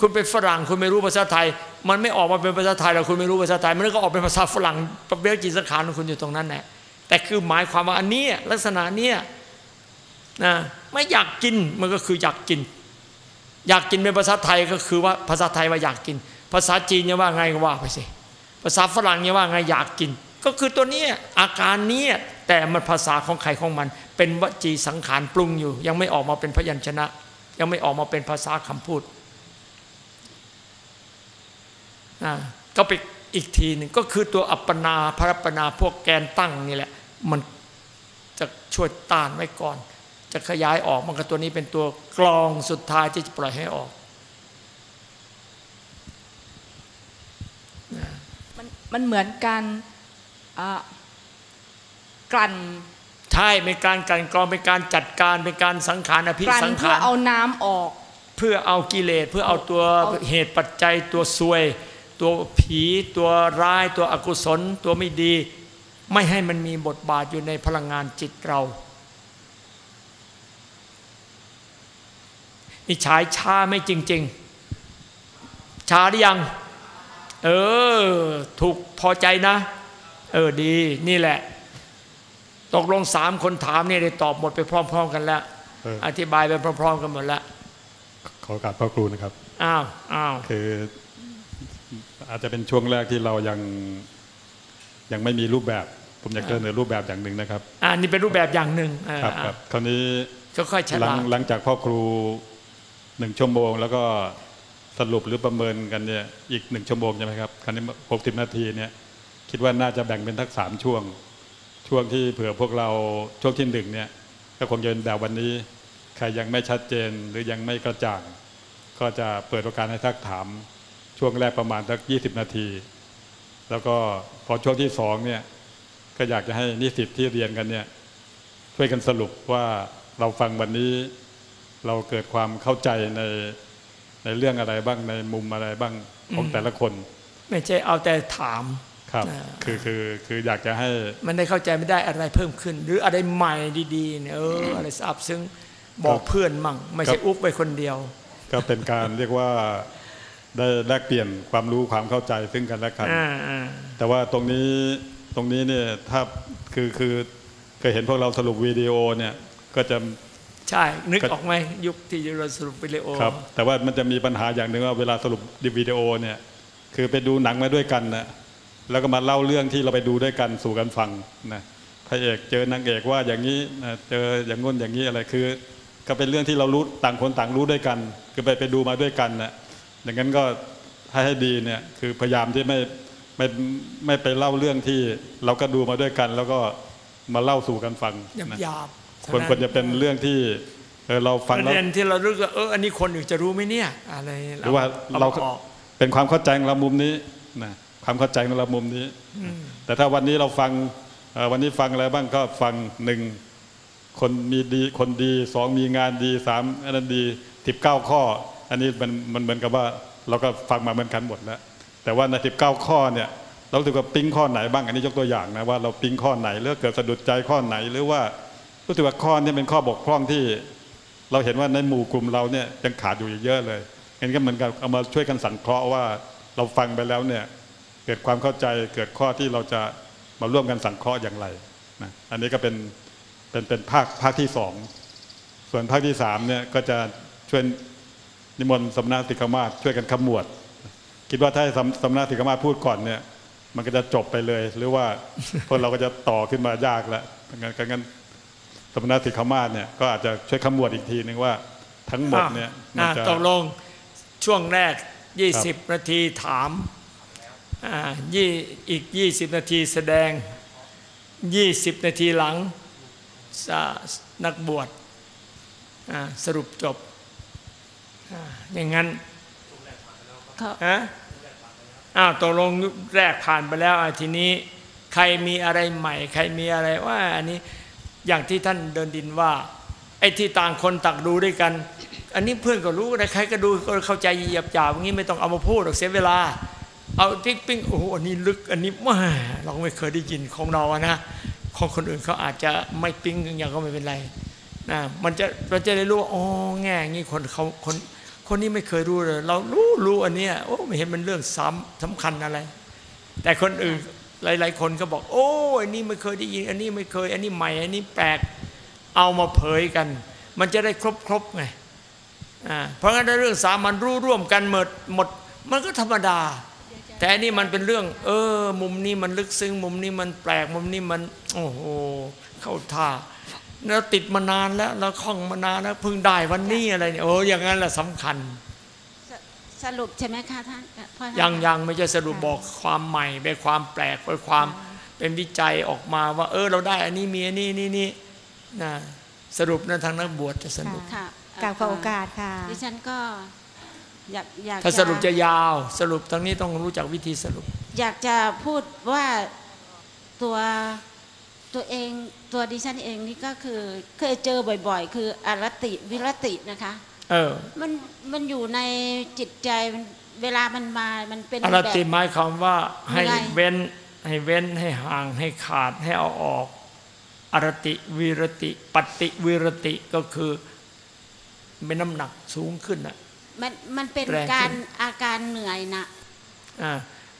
Speaker 1: คุณเป็นฝรั่งคุณไม่รู้ภาษาไทย มันไม่ออกมาเป็นภาษาไทยแล้วคุณไม่รู้ภาษาไทย มันก็ออกเป็นภาษาฝรั่งประเภทจิตสังขารของคุณอยู่ตรงนั้นแหละแต่คือหมายความว่าอันนี้ลักษณะเนี้ยนะไม่อยากกินมันก็คืออยากกิน อยากกินเป็นภาษาไทยก็คือว่าภาษาไทยว่าอยากกิน ภาษาจีนจะว่าไงก็ว่าไปสิภาษาฝรั่งจะว่าไงอยากกิน ก็คือตัวเนี้ยอาการเนี้ยแต่มันภาษาของใครของมัน เป็นวจีสังขารปรุงอยู่ ยังไม่ออกมาเป็นพยัญชนะ ยังไม่ออกมาเป็นภาษาคำพูดนะ ก็ไปอีกทีหนึ่งก็คือตัวอัปปนาพระปนาพวกแกนตั้งนี่แหละ มันจะช่วยต้านไว้ก่อน จะขยายออกมันก็ตัวนี้เป็นตัวกรองสุดท้ายที่จะปล่อยให้ออก
Speaker 4: มันมันเหมือนการอ่ากลั่น
Speaker 1: ใช่เป็นการกลันกรองเป็นการจัดการเป็นการสังขารอภิ
Speaker 4: กลั่น
Speaker 1: สัง
Speaker 4: เพื่
Speaker 1: ขา
Speaker 4: อ
Speaker 1: ร
Speaker 4: เอาน้ำออก
Speaker 1: เพื่อเอากิเลสเพื่อเอาตัว
Speaker 4: เอา
Speaker 1: เหตุปัจจัยตัวซวย ตัวผีตัวร้ายตัวอกุศลตัวไม่ดี ไม่ให้มันมีบทบาทอยู่ในพลังงานจิตเรานี่ฉายช้าไม่จริง ๆช้าหรือยัง เออ ถูกพอใจนะ เออดี นี่แหละ ตกลงสามคนถามเนี่ยได้ตอบหมดไปพร้อม ๆ กันแล้ว
Speaker 5: เออ
Speaker 1: อธิบายไปพร้อม ๆ กันหมดแล้ว
Speaker 5: ขอโอกาสพ่อครูนะครับ
Speaker 1: อ้าวอ้าว
Speaker 5: คือ อาจจะเป็นช่วงแรกที่เรายังยังไม่มีรูปแบบ ผมอยากเสนอรูปแบบอย่างหนึ่งนะครับ
Speaker 1: อ่านี่เป็นรูปแบบอย่างหนึ่งอ่า
Speaker 5: ครับครับคราวนี้
Speaker 1: ก็ค่อยฉ
Speaker 5: หลั
Speaker 1: ลางด
Speaker 5: หลังจากพ่อครูหนึ่งชั่วโมง แล้วก็สรุปหรือประเมินกันเนี่ยอีกหนึ่งชั่วโมงใช่ไหมครับคราวนี้หกสิบนาทีเนี่ยคิดว่าน่าจะแบ่งเป็นทักสามช่วง ช่วงที่เผื่อพวกเราช่วงที่หนึ่งเนี่ยก็คงจะเป็นแบบวันนี้ใครยังไม่ชัดเจนหรือยังไม่กระจ่าง ก็จะเปิดโอกาสให้ทักถาม ช่วงแรกประมาณสักยี่สิบนาที แล้วก็พอช่วงที่สองเนี่ยก็อยากจะให้นิสิตที่เรียนกันเนี่ยช่วยกันสรุปว่าเราฟังวันนี้เราเกิดความเข้าใจในในเรื่องอะไรบ้างในมุมอะไรบ้างของแต่ละคน
Speaker 1: ไม่ใช่เอาแต่ถาม
Speaker 5: ครับ
Speaker 1: อ่า
Speaker 5: คือคือคืออยากจะให้
Speaker 1: มันได้เข้าใจไม่ได้อะไรเพิ่มขึ้น หรืออะไรใหม่ดีๆเนี่ยเอออะไรซาบซึ้งบอกเพื่อนมั่ง ไม่ใช่อุ๊บไปคนเดียว
Speaker 5: ก็เป็นการเรียกว่า ได้แลกเปลี่ยนความรู้ความเข้าใจซึ่งกันและกัน
Speaker 1: อ่าอ่า
Speaker 5: แต่ว่าตรงนี้ตรงนี้เนี่ยถ้าคือคือเคยเห็นพวกเราสรุปวิดีโอเนี่ยก็จะ
Speaker 1: ใช่นึก
Speaker 5: ก็
Speaker 1: ออกไหมยุคที่เราสรุปวิดีโอ
Speaker 5: ครับแต่ว่ามันจะมีปัญหาอย่างหนึ่งว่าเวลาสรุปวิดีโอเนี่ยคือไปดูหนังมาด้วยกันนะแล้วก็มาเล่าเรื่องที่เราไปดูด้วยกันสู่กันฟังนะพระเอกเจอนางเอกว่าอย่างนี้นะเจออย่างง้นอย่างนี้อะไรคือ ก็เป็นเรื่องที่เรารู้ต่างคนต่างรู้ด้วยกัน คือไปไปดูมาด้วยกันนะ อย่างนั้นก็ให้ให้ดีเนี่ยคือพยายามที่ไม่ไม่ไม่ไปเล่าเรื่องที่เราก็ดูมาด้วยกัน แล้วก็มาเล่าสู่กันฟัง
Speaker 1: หยาบ
Speaker 5: นะ
Speaker 1: หยาบ
Speaker 5: ควรควรจะเป็นเรื่องที่เออเราฟัง
Speaker 1: ประ
Speaker 5: แล้ว
Speaker 1: เด็นที่เรารู้ว่าเอออันนี้คนอื่นจะรู้ไหมเนี่ยอะไร
Speaker 5: หรือว่าเรา
Speaker 1: ออก
Speaker 5: เป็นความเข้าใจของเรามุมนี้นะความเข้าใจของเรามุมนี้ แต่ถ้าวันนี้เราฟังเอ่อวันนี้ฟังอะไรบ้างก็ฟังหนึ่งคนมีดีคนดีสองมีงานดีสามอันนั้นดีสิบเก้าข้อ อันนี้มันมันเหมือนกับว่าเราก็ฟังมาเหมือนกันหมดแล้วแต่ว่าในสิบเก้าข้อเนี่ยเราถือว่าปิ๊งข้อไหนบ้างอันนี้ยกตัวอย่างนะว่าเราปิ๊งข้อไหนหรือเกิดสะดุดใจข้อไหนหรือว่ารู้สึกว่าข้อนี้เป็นข้อบกพร่องที่ เราเห็นว่าในหมู่กลุ่มเราเนี่ยยังขาดอยู่เยอะเลยเห็นก็เหมือนกับเอามาช่วยกันสังเคราะห์ว่าเราฟังไปแล้วเนี่ยเกิดความเข้าใจเกิดข้อที่เราจะมาร่วมกันสังเคราะห์อย่างไรนะอันนี้ก็เป็นเป็นเป็นภาคภาคที่สองส่วนภาคที่สามเนี่ยก็จะช่วย นิมนต์สำนักติกมาศช่วยกันขมวด คิดว่าถ้าให้สำสำนักติกมาศพูดก่อนเนี่ย มันก็จะจบไปเลย หรือว่าพวกเราก็จะต่อขึ้นมายากแล้วงั้นงั้นสำนักติกมาศเนี่ยก็อาจจะช่วยขมวดอีกทีนึงว่า ทั้งหมดเนี่ยมัน
Speaker 1: อะ
Speaker 5: จะ
Speaker 1: ตกลงช่วงแรก 20 นาทีถามอ่ายี่อีก 20 นาทีแสดง 20 นาทีหลังสะนักบวชอ่าสรุปจบ อ่าอย่างนั้น
Speaker 4: เขา
Speaker 1: ฮะอ้าวตกลงแรกผ่านไปแล้วอะทีนี้ใครมีอะไรใหม่ ใครมีอะไรว่าอันนี้อย่างที่ท่านเดินดินว่าไอ้ที่ต่างคนตักดูด้วยกัน อันนี้เพื่อนก็รู้นะใครก็ดูก็เข้าใจเหยียบหยาบอย่างนี้ไม่ต้องเอามาพูดหรอกเสียเวลา เอาปิ๊งปิ๊งโอ้โหอันนี้ลึกอันนี้แม่เราไม่เคยได้ยินของเราอะนะของคนอื่นเขาอาจจะไม่ปิ๊งอย่างก็ไม่เป็นไรนะมันจะเราจะได้รู้ว่าอ๋อแง่อย่างนี้คนเขาคนคน คนนี้ไม่เคยรู้เลย เรารู้รู้อันเนี้ยโอ้ไม่เห็นมันเรื่องซ้ำสำคัญอะไร แต่คนอื่นหลาย ๆ คนก็บอก โอ้อันนี้ไม่เคยได้ยิน อันนี้ไม่เคย อันนี้ใหม่ อันนี้แปลกเอามาเผยกัน มันจะได้ครบครบไงอ่าเพราะงั้นถ้าเรื่องสามัญรู้ร่วมกันหมดหมด มันก็ธรรมดา แต่อันนี้มันเป็นเรื่อง เออ มุมนี้มันลึกซึ้งมุมนี้มันแปลกมุมนี้มัน โอ้โหเข้าท่า เราติดมานานแล้วเราคล่องมานานแล้วเพิ่งได้วันนี้อะไรเนี่ยโอ้อย่างนั้นแหละสำคัญ
Speaker 6: สสรุปใช่ไหมคะท่านพ่อท่าน
Speaker 1: ยังยังไม่ใช่สรุปบอกความใหม่เป็นความแปลกเป็นความเป็นวิจัยออกมาว่า เออ เราได้อันนี้มีอันนี้นี่นี่นะสรุปนะทางนักบวชจะสรุป
Speaker 6: ค่ะ
Speaker 7: กราบขอโอกาสค่ะ
Speaker 6: ดิฉันก็อยากอยาก
Speaker 1: ถ้าสรุปจะยาว สรุปทางนี้ต้องรู้จักวิธีสรุป
Speaker 6: อยากจะพูดว่าตัว ตัวเองตัวดิฉันเองนี่ก็คือเคยเจอบ่อยๆ คืออรติวิรตินะคะ
Speaker 1: เออ
Speaker 6: มันมันอยู่ในจิตใจมันเวลามันมา มันเป็น
Speaker 1: อร
Speaker 6: แบบ
Speaker 1: ติหมายความว่าให้
Speaker 6: ยังไง
Speaker 1: เว้นให้เว้นให้ห่างให้ขาดให้เอาออก อรติวิรติปฏิวิรติก็คือเป็นน้ำหนักสูงขึ้นนะ
Speaker 6: มันมันเป็น
Speaker 1: แรงขึ้น
Speaker 6: การอาการเหนื่อยนะ
Speaker 1: อ่า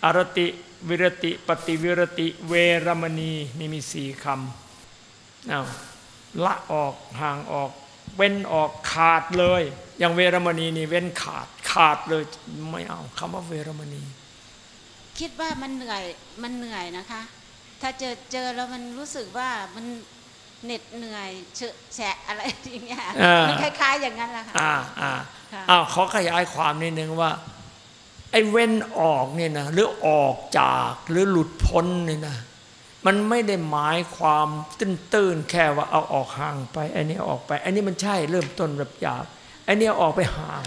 Speaker 1: อารติ วิรติปฏิวิรติ เวรมณีนี่มีสี่คำอ้าวละออกห่างออก เว้นออกขาดเลย อย่างเวรมณีนี่เว้นขาดขาดเลยไม่เอาคำว่าเวรมณี
Speaker 6: คิดว่ามันเหนื่อยมันเหนื่อยนะคะ ถ้าเจอเจอแล้วมันรู้สึกว่ามันเหน็ดเหนื่อยเฉอะแฉะอะไรอย่างเงี้ย
Speaker 1: อ่ามั
Speaker 6: มันคล้าย ๆ อย่างนั้นแหละค่ะ
Speaker 1: อ่าอ่า
Speaker 6: ค่ะ
Speaker 1: อ้าวขอขยายความนิดนึงว่า ไอ้เว้นออกเนี่ยนะหรือออกจากหรือหลุดพ้นเนี่ยนะมันไม่ได้หมายความตื้นๆแค่ว่าเอาออกห่างไปไอ้นี่ออกไปไอ้นี่มันใช่เริ่มต้นแบบหยาบไอ้นี่เออกไปห่าง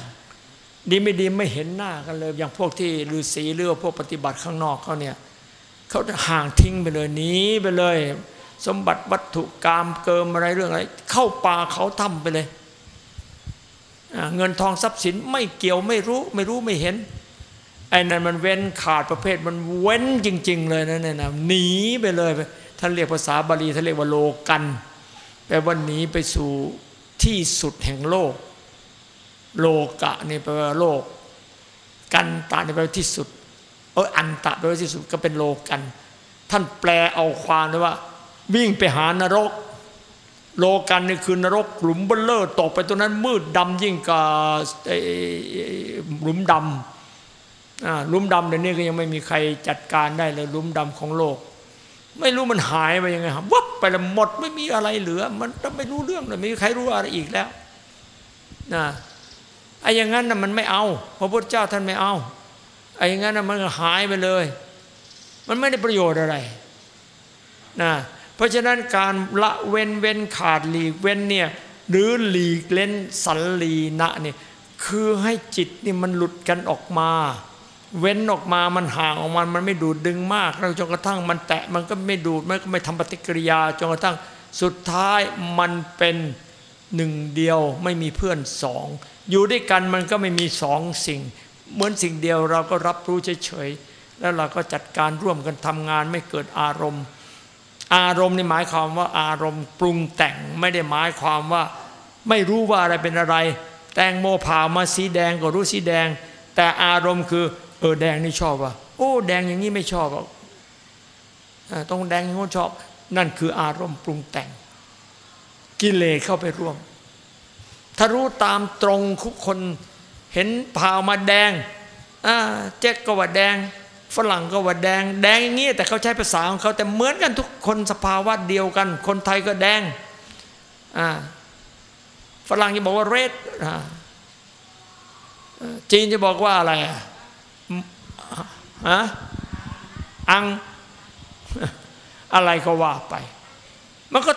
Speaker 1: ดีไม่ดีไม่เห็นหน้ากันเลย อย่างพวกที่ฤาษีหรือว่าพวกปฏิบัติข้างนอกเขาเนี่ยเขาห่างทิ้งไปเลยหนีไปเลย สมบัติวัตถุกรรมเกิมอะไรเรื่องอะไร เข้าป่าเขาทำไปเลย เงินทองทรัพย์สินไม่เกี่ยวไม่รู้ไม่รู้ไม่เห็น ไอ้นั่นมันเว้นขาดประเภทมันเว้นจริง ๆ เลยนะเนี่ยนะหนีไปเลยท่านเรียกภาษาบาลีท่านเรียกว่าโลกันแปลว่าหนีไปสู่ที่สุดแห่งโลก โลกะนี่แปลว่าโลก กันตะนี่แปลว่าที่สุดเอออันตะแปลว่าที่สุดก็เป็นโลกันต์ ท่านแปลเอาความเลยว่า วิ่งไปหานรก โลกันต์นี่คือนรกหลุมเบ้อเร่อตกไปตรงนั้นมืดดำยิ่งกับไอ้หลุมดำ หลุมดำเดี๋ยวนี้ก็ยังไม่มีใครจัดการได้เลยลุมดำของโลก ไม่รู้มันหายไปยังไงครับวับไปแล้วหมดไม่มีอะไรเหลือ มันไม่รู้เรื่องเลยไม่มีใครรู้อะไรอีกแล้วนะไอ้อย่างนั้นน่ะมันไม่เอา พระพุทธเจ้าท่านไม่เอาไอ้อย่างนั้นน่ะมันหายไปเลย มันไม่ได้ประโยชน์อะไรนะเพราะฉะนั้นการละเว้นเว้นขาดหลีกเว้นเนี่ยหรือหลีกเล่นสันลีนะเนี่ยคือให้จิตนี่มันหลุดกันออกมา เว้นออกมามันห่างออกมามันไม่ดูดดึงมากแล้วจนกระทั่งมันแตะมันก็ไม่ดูดมันก็ไม่ทำปฏิกิริยาจนกระทั่งสุดท้ายมันเป็นหนึ่งเดียวไม่มีเพื่อนสอง อยู่ด้วยกันมันก็ไม่มีสองสิ่ง เหมือนสิ่งเดียวเราก็รับรู้เฉยๆแล้วเราก็จัดการร่วมกันทำงานไม่เกิดอารมณ์ อารมณ์นี่หมายความว่าอารมณ์ปรุงแต่งไม่ได้หมายความว่า ไม่รู้ว่าอะไรเป็นอะไร แตงโมผ่ามาสีแดงก็รู้สีแดง แต่อารมณ์คือ เออแดงนี่ชอบว่ะโอ้ แดงอย่างนี้ไม่ชอบอะต้องแดงอย่างนี้ชอบ นั่นคืออารมณ์ปรุงแต่ง กิเลสเข้าไปร่วม ถ้ารู้ตามตรงทุกคนเห็นผ่ามาแดงอ่าเจ๊กก็ว่าแดง ฝรั่งก็ว่าแดง แดงอย่างนี้แต่เขาใช้ภาษาของเขาแต่เหมือนกันทุกคนสภาวะเดียวกัน คนไทยก็แดงอ่าฝรั่งจะบอกว่าเรดจีนจะบอกว่าอะไรอะ ฮะอังอะไรก็ว่าไป มันก็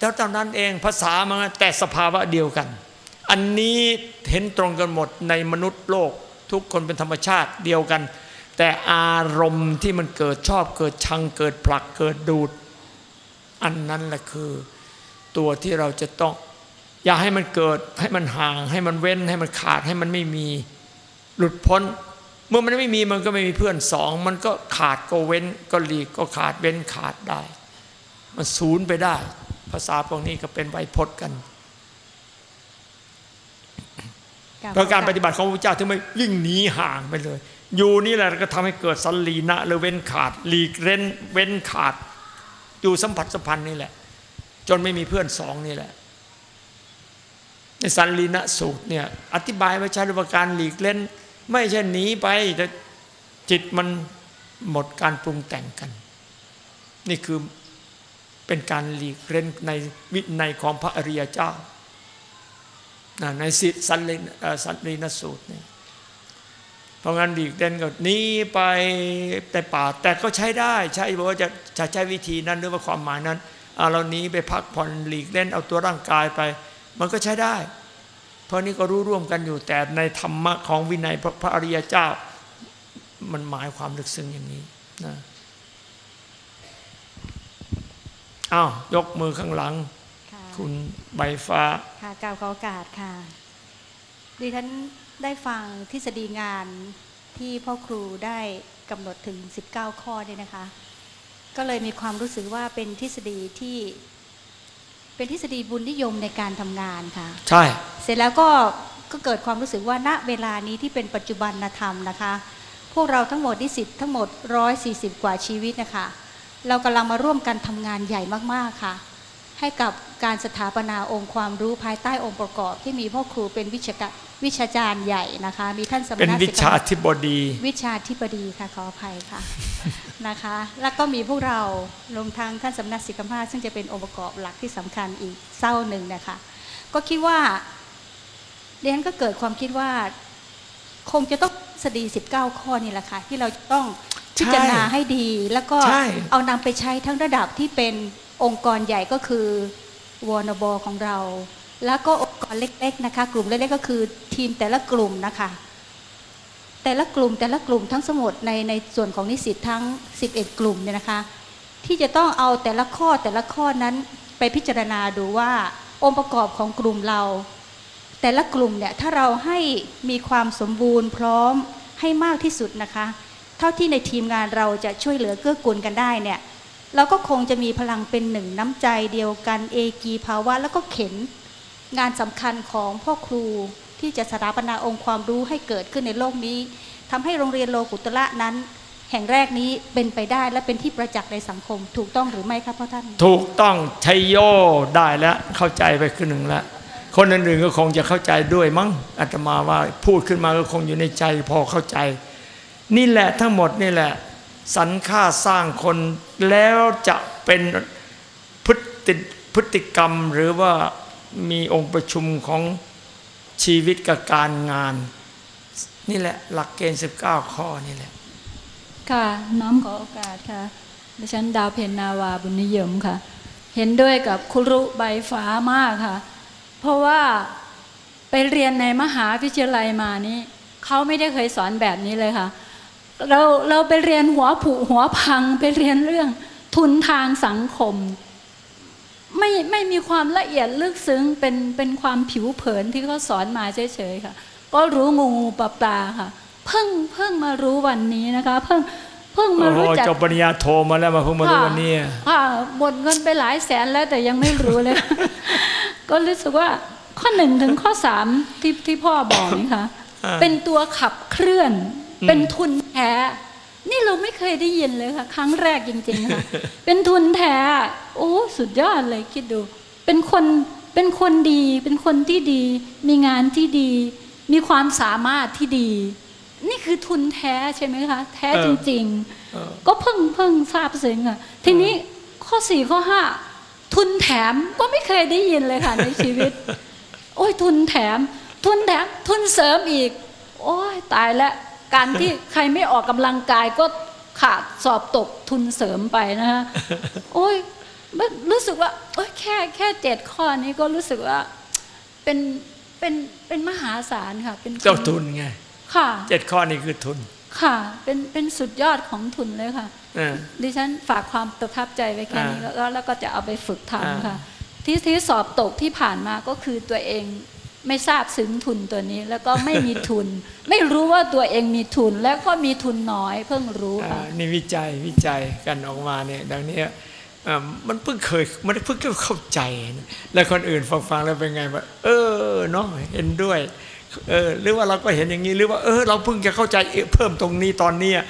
Speaker 1: แล้วตอนนั้นเองภาษามันแต่สภาวะเดียวกัน อันนี้เห็นตรงกันหมดในมนุษย์โลก ทุกคนเป็นธรรมชาติเดียวกัน แต่อารมณ์ที่มันเกิดชอบเกิดชังเกิดผลักเกิดดูด อันนั้นแหละคือ ตัวที่เราจะต้อง อย่าให้มันเกิดให้มันห่าง ให้มันเว้นให้มันขาดให้มันไม่มี หลุดพ้น เมื่อมันไม่มีมันก็ไม่มีเพื่อนสอง มันก็ขาดก็เว้นก็หลีกก็ขาดเว้นขาดได้ มันศูนย์ไปได้ ภาษาพวกนี้ก็เป็นไวยพจน์กันเพราะการปฏิบัติของพระเจ้าถึงไม่ยิ่งหนีห่างไปเลย อยู่นี่แหละก็ทำให้เกิดสันลีนะหรือเว้นขาดหลีกเร้นเว้นขาด อยู่สัมผัสสัมพันธ์นี่แหละ จนไม่มีเพื่อนสองนี่แหละ ในสันลีนะสูตรเนี่ยอธิบายไว้ใช้ว่าการหลีกเล่น ไม่ใช่หนีไปแต่จิตมันหมดการปรุงแต่งกัน นี่คือเป็นการหลีกเล่นในวิในของพระอริยเจ้า ในสิสันเลนสันลีนสูตรเนี่ยเพราะงั้นหลีกเล่นก็หนีไปแต่ป่า แต่ก็ใช้ได้ ใช่บอกว่าจะจะใช้วิธีนั้นหรือว่าความหมายนั้น เราหนีไปพักผ่อนหลีกเล่นเอาตัวร่างกายไป มันก็ใช้ได้ เพราะนี้ก็รู้ร่วมกันอยู่แต่ในธรรมะของวินัยพระพระอริยเจ้า มันหมายความลึกซึ้งอย่างนี้นะอ้าวยกมือข้างหลัง
Speaker 7: ค่ะ
Speaker 1: คุณใบฟ้า
Speaker 7: ค่ะกล่าวขอโอกาสค่ะ ดิฉันได้ฟังทฤษฎีงานที่พ่อครูได้กำหนดถึง 19 ข้อเนี่ยนะคะ ก็เลยมีความรู้สึกว่าเป็นทฤษฎีที่ เป็นทฤษฎีบุญนิยมในการทำงานค่ะ
Speaker 1: ใช่
Speaker 7: เสร็จแล้วก็ก็เกิดความรู้สึกว่าณเวลานี้ที่เป็นปัจจุบันธรรมนะคะ พวกเราทั้งหมดนิสิตทั้งหมด 140 กว่าชีวิตนะคะ เรากำลังมาร่วมกันทำงานใหญ่มากๆค่ะ ให้กับการสถาปนาองค์ความรู้ภายใต้องค์ประกอบ ที่มีพ่อครูเป็นวิชากะวิชาจารย์ใหญ่นะคะ มีท่านสมณ
Speaker 1: เป็นวิ
Speaker 7: สิก
Speaker 1: ชา
Speaker 7: ขา
Speaker 1: ธิบดี
Speaker 7: วิชาธิบดีค่ะขออภัยค่ะนะคะ แล้วก็มีพวกเรารวมทั้งท่านสำนักศิกมาศซึ่งจะเป็นองค์ประกอบหลักที่สำคัญอีกเศร้าหนึ่งนะคะ ก็คิดว่าเรียนก็เกิดความคิดว่า คงจะต้องสดี 19 ข้อนี่แหละค่ะที่เราจะต้องพิจารณาให้ดี แล้วก็
Speaker 1: ใช่
Speaker 7: เอานำไปใช้ทั้งระดับที่เป็น องค์กรใหญ่ก็คือวอนบของเรา แล้วก็องค์กรเล็กๆนะคะ กลุ่มเล็กๆก็คือทีมแต่ละกลุ่มนะคะ แต่ละกลุ่มแต่ละกลุ่มทั้งสมุดในในส่วนของนิสิตทั้ง 11 กลุ่มเนี่ยนะคะ ที่จะต้องเอาแต่ละข้อแต่ละข้อนั้นไปพิจารณาดูว่าองค์ประกอบของกลุ่มเรา แต่ละกลุ่มเนี่ยถ้าเราให้มีความสมบูรณ์พร้อมให้มากที่สุดนะคะ เท่าที่ในทีมงานเราจะช่วยเหลือเกื้อกูลกันได้เนี่ย เราก็คงจะมีพลังเป็นหนึ่งน้ำใจเดียวกันเอกีภาวะ แล้วก็เข็นงานสำคัญของพ่อครูที่จะสถาปนาองค์ความรู้ให้เกิดขึ้นในโลกนี้ทำให้โรงเรียนโลกุตระนั้น แห่งแรกนี้เป็นไปได้และเป็นที่ประจักษ์ในสังคม ถูกต้องหรือไม่ครับพ่อท่าน
Speaker 1: ถูกต้องชัยโยได้แล้วเข้าใจไปขึ้นหนึ่งแล้วคนอื่นๆก็คงจะเข้าใจด้วยมั้งอาตมาว่าพูดขึ้นมาก็คงอยู่ในใจพอเข้าใจ นี่แหละทั้งหมดนี่แหละ สรรค่าสร้างคนแล้วจะเป็นพฤติพฤติกรรมหรือว่ามีองค์ประชุมของชีวิตกับการงาน นี่แหละหลักเกณฑ์ 19 ข้อนี่แหละ
Speaker 8: ค่ะ น้อมขอโอกาสค่ะดิฉันดาวเพญนาวาบุญนิยมค่ะ เห็นด้วยกับคุรุใบฟ้ามากค่ะ เพราะว่าไปเรียนในมหาวิทยาลัยมานี้เขาไม่ได้เคยสอนแบบนี้เลยค่ะ เราเราไปเรียนหัวผุหัวพังไปเรียนเรื่องทุนทางสังคม ไม่ไม่มีความละเอียดลึกซึ้งเป็นเป็นความผิวเผินที่เขาสอนมาเฉยๆค่ะ ก็รู้งูงูปลาปลาค่ะ เพิ่งเพิ่งมารู้วันนี้นะคะ เพิ่งเพิ่งมา
Speaker 1: โอ้โห
Speaker 8: รู้จัก
Speaker 1: จบปริญญาโทมาแล้วมาเพิ่งมารู้วันนี้
Speaker 8: ค่ะหมดเงินไปหลายแสนแล้วแต่ยังไม่รู้เลย ก็รู้สึกว่าข้อหนึ่งถึงข้อสามที่ที่พ่อบอกนี่ค่ะ
Speaker 1: อ่า
Speaker 8: เป็นตัวขับเคลื่อน
Speaker 1: อืม
Speaker 8: เป็นทุนแท้ นี่เราไม่เคยได้ยินเลยค่ะ ครั้งแรกจริงๆค่ะ เป็นทุนแท้ โอ้สุดยอดเลยคิดดู เป็นคนเป็นคนดี เป็นคนที่ดี มีงานที่ดี มีความสามารถที่ดี นี่คือทุนแท้ใช่ไหมคะ แท้
Speaker 1: เออ
Speaker 8: จริง
Speaker 1: เออ
Speaker 8: ๆก็เพิ่งเพิ่งทราบซึ้งอะ ทีนี้ข้อสี่ข้อห้าทุนแถมก็ไม่เคยได้ยินเลยค่ะในชีวิต โอ้ยทุนแถม ทุนแถม ทุนเสริมอีก โอ้ยตายแล้ว การที่ใครไม่ออกกำลังกายก็ขาดสอบตกทุนเสริมไปนะฮะโอ้ยมันรู้สึกว่าโอ้ยแค่แค่เจ็ดข้อนี้ก็รู้สึกว่าเป็นเป็นเป็นมหาศาลค่ะ เป็น
Speaker 1: เจ้าทุนไง
Speaker 8: ค่ะ
Speaker 1: เจ็ดข้อนี้คือทุน
Speaker 8: ค่ะ เป็นเป็นสุดยอดของทุนเลยค่ะ
Speaker 1: เออ
Speaker 8: ดิฉันฝากความประทับใจไว้แค่นี้
Speaker 1: อ่า
Speaker 8: แล้วก็แล้วก็จะเอาไปฝึก
Speaker 1: อ่า
Speaker 8: ทำค่ะ ที่ที่สอบตกที่ผ่านมาก็คือตัวเอง ไม่ทราบซึ้งทุนตัวนี้ แล้วก็ไม่มีทุน ไม่รู้ว่าตัวเองมีทุน แล้วก็มีทุนน้อยเพิ่งรู้
Speaker 1: อ่า
Speaker 8: ค่ะ
Speaker 1: นี่วิจัยวิจัยกันออกมาเนี่ยดังนี้อ่ามันเพิ่งเคยมันเพิ่งเข้าใจนะแล้วคนอื่นฟังฟังแล้วเป็นไงว่าเออเนาะเห็นด้วยเออหรือว่าเราก็เห็นอย่างนี้หรือว่าเออเราเพิ่งจะเข้าใจเพิ่มตรงนี้ตอนเนี้ย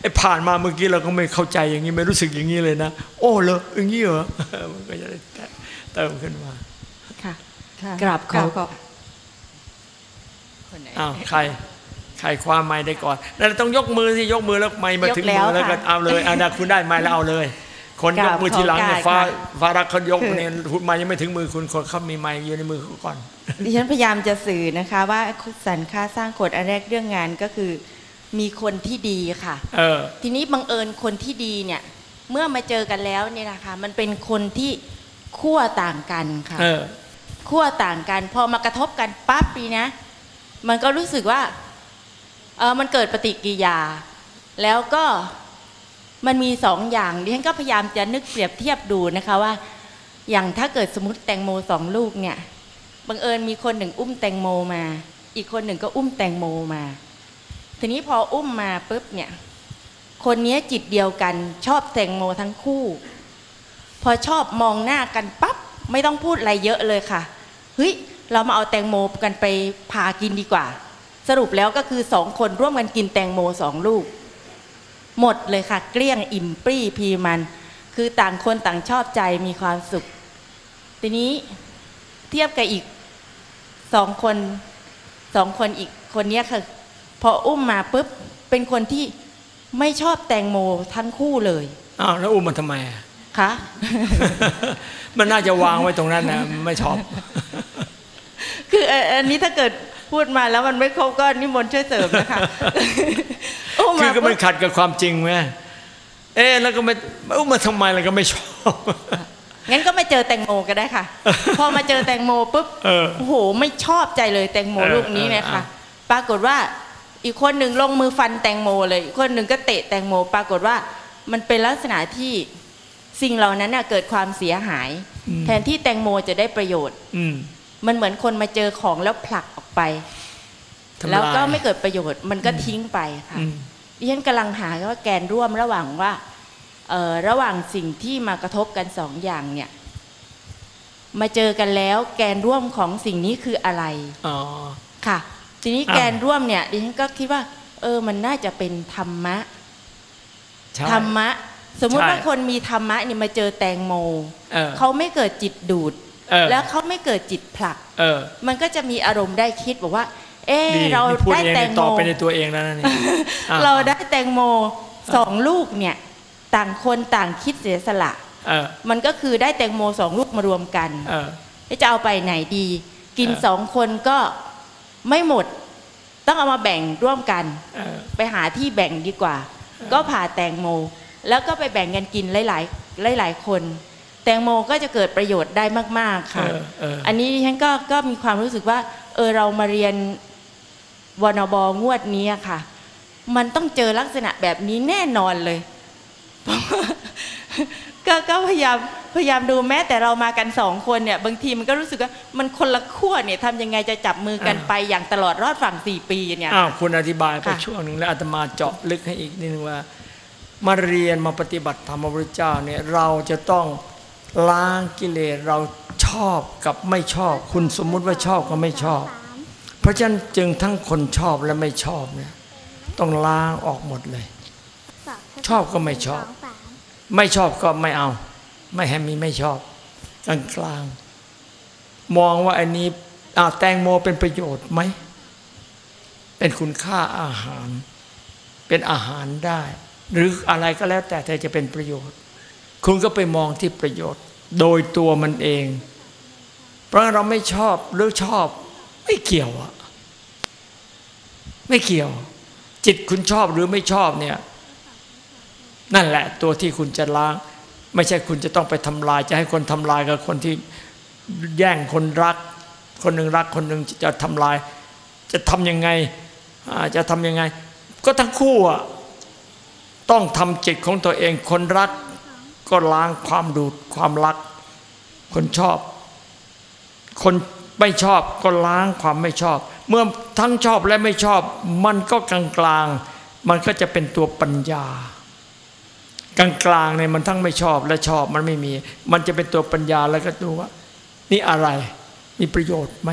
Speaker 1: ไอ้ผ่านมาเมื่อกี้เราก็ไม่เข้าใจอย่างนี้ไม่รู้สึกอย่างนี้เลยนะ โอ้เหรออย่างนี้เหรอมันก็จะได้เติมขึ้นมา
Speaker 9: ค่ะ
Speaker 10: ค่ะ
Speaker 9: กราบขอ
Speaker 10: ขอ
Speaker 9: คนไหน
Speaker 1: อ้าวใครใครคว้าไม้ได้ก่อนแล้วต้องยกมือสิยกมือแล้วไม้มาถึง
Speaker 9: ยกแล้ว
Speaker 1: มือแล้วก็
Speaker 9: ค่ะ
Speaker 1: เอาเลยอ่านะคุณได้ไม้แล้วเอาเลย คนยกมือทีหลังเนี่ย
Speaker 9: กราบขอ
Speaker 1: ฟ้า
Speaker 9: โอกาส
Speaker 1: ฟ้ารักเขายก
Speaker 10: คือ
Speaker 1: เนี่ยคุณไม้ยังไม่ถึงมือคุณคนเขามีไม้อยู่ในมือเขาก่อน
Speaker 10: ดิฉันพยายามจะสื่อนะคะว่าสรรค่าสร้างกฎอันแรกเรื่องงานก็คือ มีคนที่ดีค่ะ
Speaker 1: เออ
Speaker 10: ทีนี้บังเอิญคนที่ดีเนี่ยเมื่อมาเจอกันแล้วเนี่ยนะคะมันเป็นคนที่ขั้วต่างกันค่ะ
Speaker 1: เออ
Speaker 10: ขั้วต่างกัน พอมากระทบกันปั๊บปีนะ มันก็รู้สึกว่าเออมันเกิดปฏิกิริยา แล้วก็มันมีสองอย่างดิฉันก็พยายามจะนึกเปรียบเทียบดูนะคะว่า อย่างถ้าเกิดสมมติแตงโมสองลูกเนี่ยบังเอิญมีคนหนึ่งอุ้มแตงโมมา อีกคนหนึ่งก็อุ้มแตงโมมา ทีนี้พออุ้มมาปุ๊บเนี่ยคนนี้จิตเดียวกันชอบแตงโมทั้งคู่ พอชอบมองหน้ากันปั๊บไม่ต้องพูดอะไรเยอะเลยค่ะเฮ้ย เรามาเอาแตงโมกันไปพากินดีกว่า สรุปแล้วก็คือสองคนร่วมกันกินแตงโมสองลูก หมดเลยค่ะ เกลี้ยงอิ่มปรี้พีมัน คือต่างคนต่างชอบใจมีความสุข ทีนี้เทียบกับอีกสองคนสองคนอีกคนเนี้ยค่ะ พออุ้มมาปุ๊บเป็นคนที่ไม่ชอบแตงโมทั้งคู่เลย
Speaker 1: อ้าวแล้วอุ้มมันทำไมอะ
Speaker 10: คะ
Speaker 1: มันน่าจะวางไว้ตรงนั้นนะไม่ชอบ
Speaker 10: คือเอ่ออันนี้ถ้าเกิดพูดมาแล้วมันไม่ครบก็นิมนต์ช่วยเสริมนะคะอุ้ม
Speaker 1: คื
Speaker 10: มา
Speaker 1: อก็มัน
Speaker 10: ปุ๊บ
Speaker 1: ขัดกับความจริงไหมเอ๊ะแล้วก็ไม่อุ้มมาทำไมแล้วก็ไม่ชอบ
Speaker 10: งั้นก็มาเจอแตงโมก็ได้ค่ะ พอมาเจอแตงโมปุ๊บ
Speaker 1: เออ
Speaker 10: โอ้โหไม่ชอบใจเลยแตงโม
Speaker 1: เออ
Speaker 10: ลูกนี้
Speaker 1: เออ
Speaker 10: นะคะ
Speaker 1: เออ
Speaker 10: ปรากฏว่าอีกคนหนึ่งลงมือฟันแตงโมเลยอีกคนหนึ่งก็เตะแตงโม ปรากฏว่ามันเป็นลักษณะที่สิ่งเหล่านั้นน่ะเกิดความเสียหาย
Speaker 1: อืม
Speaker 10: แทนที่แตงโมจะได้ประโยชน์
Speaker 1: อื ม
Speaker 10: มันเหมือนคนมาเจอของแล้วผลักออกไป
Speaker 1: ทำลาย
Speaker 10: แล้วก็ไม่เกิดประโยชน์มันก็ทิ้งไปค่ะ
Speaker 1: อืม
Speaker 10: ดิฉันกำลังหาว่าแกนร่วมระหว่างว่าเอ่อระหว่างสิ่งที่มากระทบกันสองอย่างเนี่ยมาเจอกันแล้วแกนร่วมของสิ่งนี้คืออะไร
Speaker 1: อ๋อ
Speaker 10: ค่ะ ทีนี้
Speaker 1: อ้าว
Speaker 10: แกนร่วมเนี่ยดิฉันก็คิดว่า เออมันน่าจะเป็นธรรมะ
Speaker 1: ใช่
Speaker 10: ธรรมะ สมมุติ
Speaker 1: ใช่
Speaker 10: ว่าคนมีธรรมะเนี่ยมาเจอแตงโม
Speaker 1: เออ
Speaker 10: เขาไม่เกิดจิตดูด
Speaker 1: เออ
Speaker 10: แล้วเขาไม่เกิดจิตผลัก
Speaker 1: เออ
Speaker 10: มันก็จะมีอารมณ์ได้คิดบอกว่า เออ
Speaker 1: ดี
Speaker 10: เรา
Speaker 1: นี่พูด
Speaker 10: ได้
Speaker 1: เอง
Speaker 10: แต
Speaker 1: นี่
Speaker 10: ง
Speaker 1: ต
Speaker 10: โม
Speaker 1: อบไปในตัวเองแล้วนะนี่อะ
Speaker 10: เราได้แตงโมสองลูกเนี่ย ต่างคนต่างคิดเสียสละ
Speaker 1: เออ
Speaker 10: มันก็คือได้แตงโมสองลูกมารวมกัน
Speaker 1: เออ
Speaker 10: แล้วจะเอาไปไหนดี กิน
Speaker 1: เออ
Speaker 10: สองคนก็ไม่หมด ต้องเอามาแบ่งร่วมกัน
Speaker 1: เออ
Speaker 10: ไปหาที่แบ่งดีกว่า ก็ผ่าแตงโม แล้วก็ไปแบ่งกันกินหลาย ๆ หลาย ๆ คนแตงโมก็จะเกิดประโยชน์ได้มาก ๆ ค่ะ
Speaker 1: เออเออ
Speaker 10: อันนี้ดิฉันก็ก็มีความรู้สึกว่า เออเรามาเรียนวนบงวดนี้อะค่ะ มันต้องเจอลักษณะแบบนี้แน่นอนเลยเพราะว่าก็ก็พยายามพยายามดูแม้แต่เรามากันสองคนเนี่ย บางทีมันก็รู้สึกว่ามันคนละขั้วเนี่ยทำยังไงจะจับมือกัน
Speaker 1: อ่า
Speaker 10: ไปอย่างตลอดรอดฝั่งสี่ปีเนี่ย
Speaker 1: อ้าวคุณอธิบายไป
Speaker 10: ค่ะ
Speaker 1: ช่วงหนึ่งแล้วอาตมาเจาะลึกให้อีกนิดนึงว่า มาเรียนมาปฏิบัติธรรมพระพุทธเจ้าเนี่ยเราจะต้อง ล้างกิเลสเราชอบกับไม่ชอบ คุณสมมุติว่าชอบกับไม่ชอบ เพราะฉะนั้นจึงทั้งคนชอบและไม่ชอบเนี่ยต้องล้างออกหมดเลย ชอบก็ไม่ชอบ ไม่ชอบก็ไม่เอา ไม่ให้มีไม่ชอบกลางกลางๆมองว่าอันนี้อาแตงโมเป็นประโยชน์ไหม เป็นคุณค่าอาหาร เป็นอาหารได้ หรืออะไรก็แล้วแต่แต่จะเป็นประโยชน์ คุณก็ไปมองที่ประโยชน์ โดยตัวมันเอง เพราะเราไม่ชอบหรือชอบ ไม่เกี่ยวอะไม่เกี่ยว จิตคุณชอบหรือไม่ชอบเนี่ย นั่นแหละ ตัวที่คุณจะล้าง ไม่ใช่คุณจะต้องไปทำลาย จะให้คนทำลายกับคนที่แย่งคนรัก คนหนึ่งรักคนหนึ่งจะทำลาย จะทำยังไงจะทำยังไง ก็ทั้งคู่อะต้องทำจิตของตัวเองคนรัก ก็ล้างความดูดความรัก คนชอบ คนไม่ชอบก็ล้างความไม่ชอบ เมื่อทั้งชอบและไม่ชอบ มันก็กลางกลางมันก็จะเป็นตัวปัญญา กลางกลางเนี่ยมันทั้งไม่ชอบและชอบมันไม่มี มันจะเป็นตัวปัญญาแล้วก็ดูว่า นี่อะไรมีประโยชน์ไหม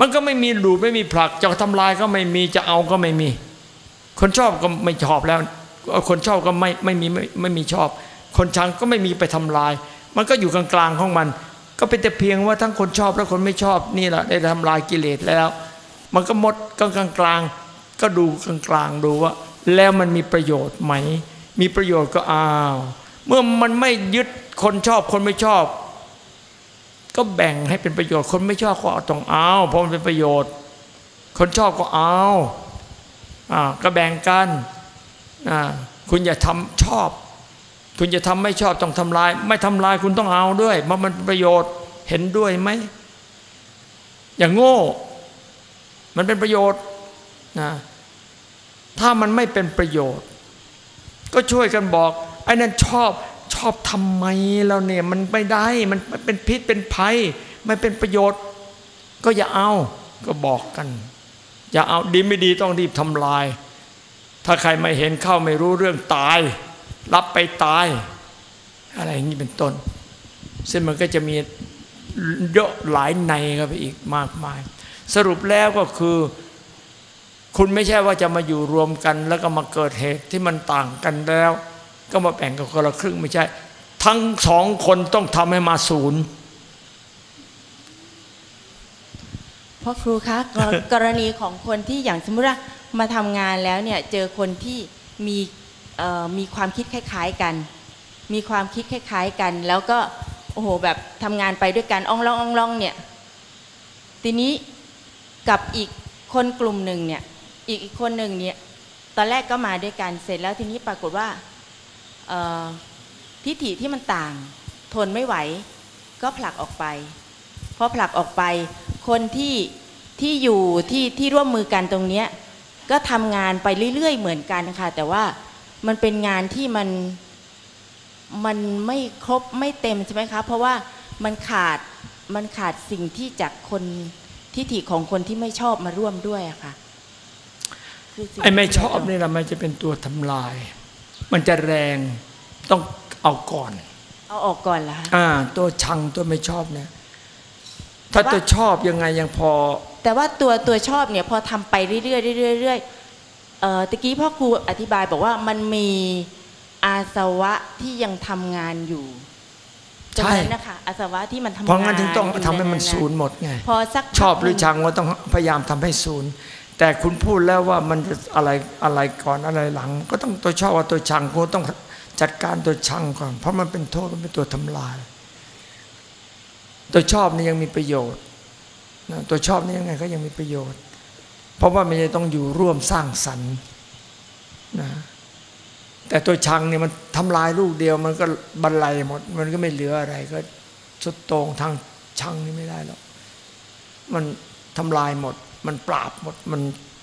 Speaker 1: มันก็ไม่มีดูไม่มีผลักจะทำลายก็ไม่มีจะเอาก็ไม่มี คนชอบก็ไม่ชอบแล้ว คนชอบก็ไม่ไม่มีไม่ไม่มีชอบ คนชังก็ไม่มีไปทำลาย มันก็อยู่กลางๆของมัน ก็เป็นแต่เพียงว่าทั้งคนชอบและคนไม่ชอบนี่แหละได้ทำลายกิเลสแล้ว มันก็หมดก็กลางๆก็ดูกลางๆดูว่า แล้วมันมีประโยชน์ไหม มีประโยชน์ก็อ้าวเมื่อมันไม่ยึดคนชอบคนไม่ชอบ ก็แบ่งให้เป็นประโยชน์ คนไม่ชอบก็ต้องเอาเพราะมันเป็นประโยชน์ คนชอบก็เอาอ่าก็แบ่งกัน คุณอย่าทำชอบ คุณจะทำไม่ชอบต้องทำลาย ไม่ทำลายคุณต้องเอาด้วยเพราะมันเป็นประโยชน์เห็นด้วยไหมอย่างโง่ มันเป็นประโยชน์นะถ้ามันไม่เป็นประโยชน์ ก็ช่วยกันบอกไอ้นั่นชอบชอบทำไมเราเนี่ยมันไม่ได้มันเป็นพิษเป็นภัยไม่เป็นประโยชน์ ก็อย่าเอาก็บอกกัน อย่าเอาดีไม่ดีต้องรีบทำลาย ถ้าใครไม่เห็นเข้าไม่รู้เรื่องตาย รับไปตาย อะไรอย่างนี้เป็นต้น ซึ่งมันก็จะมีเยอะหลายในเข้าไปอีกมากมาย สรุปแล้วก็คือ คุณไม่ใช่ว่าจะมาอยู่รวมกัน แล้วก็มาเกิดเหตุที่มันต่างกันแล้ว ก็มาแบ่งกันคนละครึ่งไม่ใช่ ทั้งสองคนต้องทำให้มาศูนย์
Speaker 10: พ่อครูคะกรณีของคนที่อย่างสมมติว่า มาทำงานแล้วเนี่ยเจอคนที่มีมีความคิดคล้าย ๆกัน มีความคิดคล้าย ๆกัน แล้วก็โอ้โหแบบทำงานไปด้วยกันอ่องล่องอ่องล่องเนี่ยทีนี้กับอีกคนกลุ่มหนึ่งเนี่ยอีกอีกคนหนึ่งเนี่ยตอนแรกก็มาด้วยกันเสร็จแล้วทีนี้ปรากฏว่าทิฏฐิที่มันต่าง ทนไม่ไหว ก็ผลักออกไปพอผลักออกไป คนที่ที่อยู่ที่ที่ร่วมมือกันตรงเนี้ย ก็ทำงานไปเรื่อยๆ เหมือนกันค่ะ แต่ว่ามันเป็นงานที่มันมันไม่ครบไม่เต็มใช่ไหมคะ เพราะว่ามันขาดมันขาดสิ่งที่จากคนทิฏฐิของคนที่ไม่ชอบมาร่วมด้วยอะค่ะคือสิ่ง
Speaker 1: ไอ้ไม่
Speaker 10: ที่
Speaker 1: ชอบนี่แหละมันจะเป็นตัวทำลาย มันจะแรงต้องเอาก่อน
Speaker 10: เอาออกก่อนละคะ
Speaker 1: อ่า ตัวชังตัวไม่ชอบเนี่ยถ้าตัวชอบยังไงยังพอ
Speaker 10: แต่ว่าตัวตัวชอบเนี่ยพอทำไปเรื่อยๆเรื่อยๆเรื่อยๆเอ่อตะกี้พ่อครูอธิบายบอกว่ามันมีอาสวะที่ยังทำงานอยู่ตรงนั้นนะคะอาสวะที่มันทำงาน
Speaker 1: เพราะงั้นถึงต้อง
Speaker 10: ยู่
Speaker 1: ทำให้มัน
Speaker 10: ๆ
Speaker 1: ศูนย์หมดไง
Speaker 10: พอสัก
Speaker 1: ชอบหรือ
Speaker 10: พักนึ่
Speaker 1: ชังว่าต้องพยายามทำให้ศูนย์แต่คุณพูดแล้วว่ามันจะอะไรอะไรก่อนอะไรหลัง ก็ต้องตัวชอบกับตัวชังคุณต้องจัดการตัวชังก่อน เพราะมันเป็นโทษมันเป็นตัวทำลาย ตัวชอบนี่ยังมีประโยชน์นะ ตัวชอบนี่ยังไงก็ยังมีประโยชน์ เพราะว่ามันจะต้องอยู่ร่วมสร้างสรรค์นะแต่ตัวชังเนี่ยมันทำลายลูกเดียว มันก็บรรลัยหมด มันก็ไม่เหลืออะไรก็สุดโต่งทางชังนี่ไม่ได้หรอกมันทำลายหมด มันปราบหมด มัน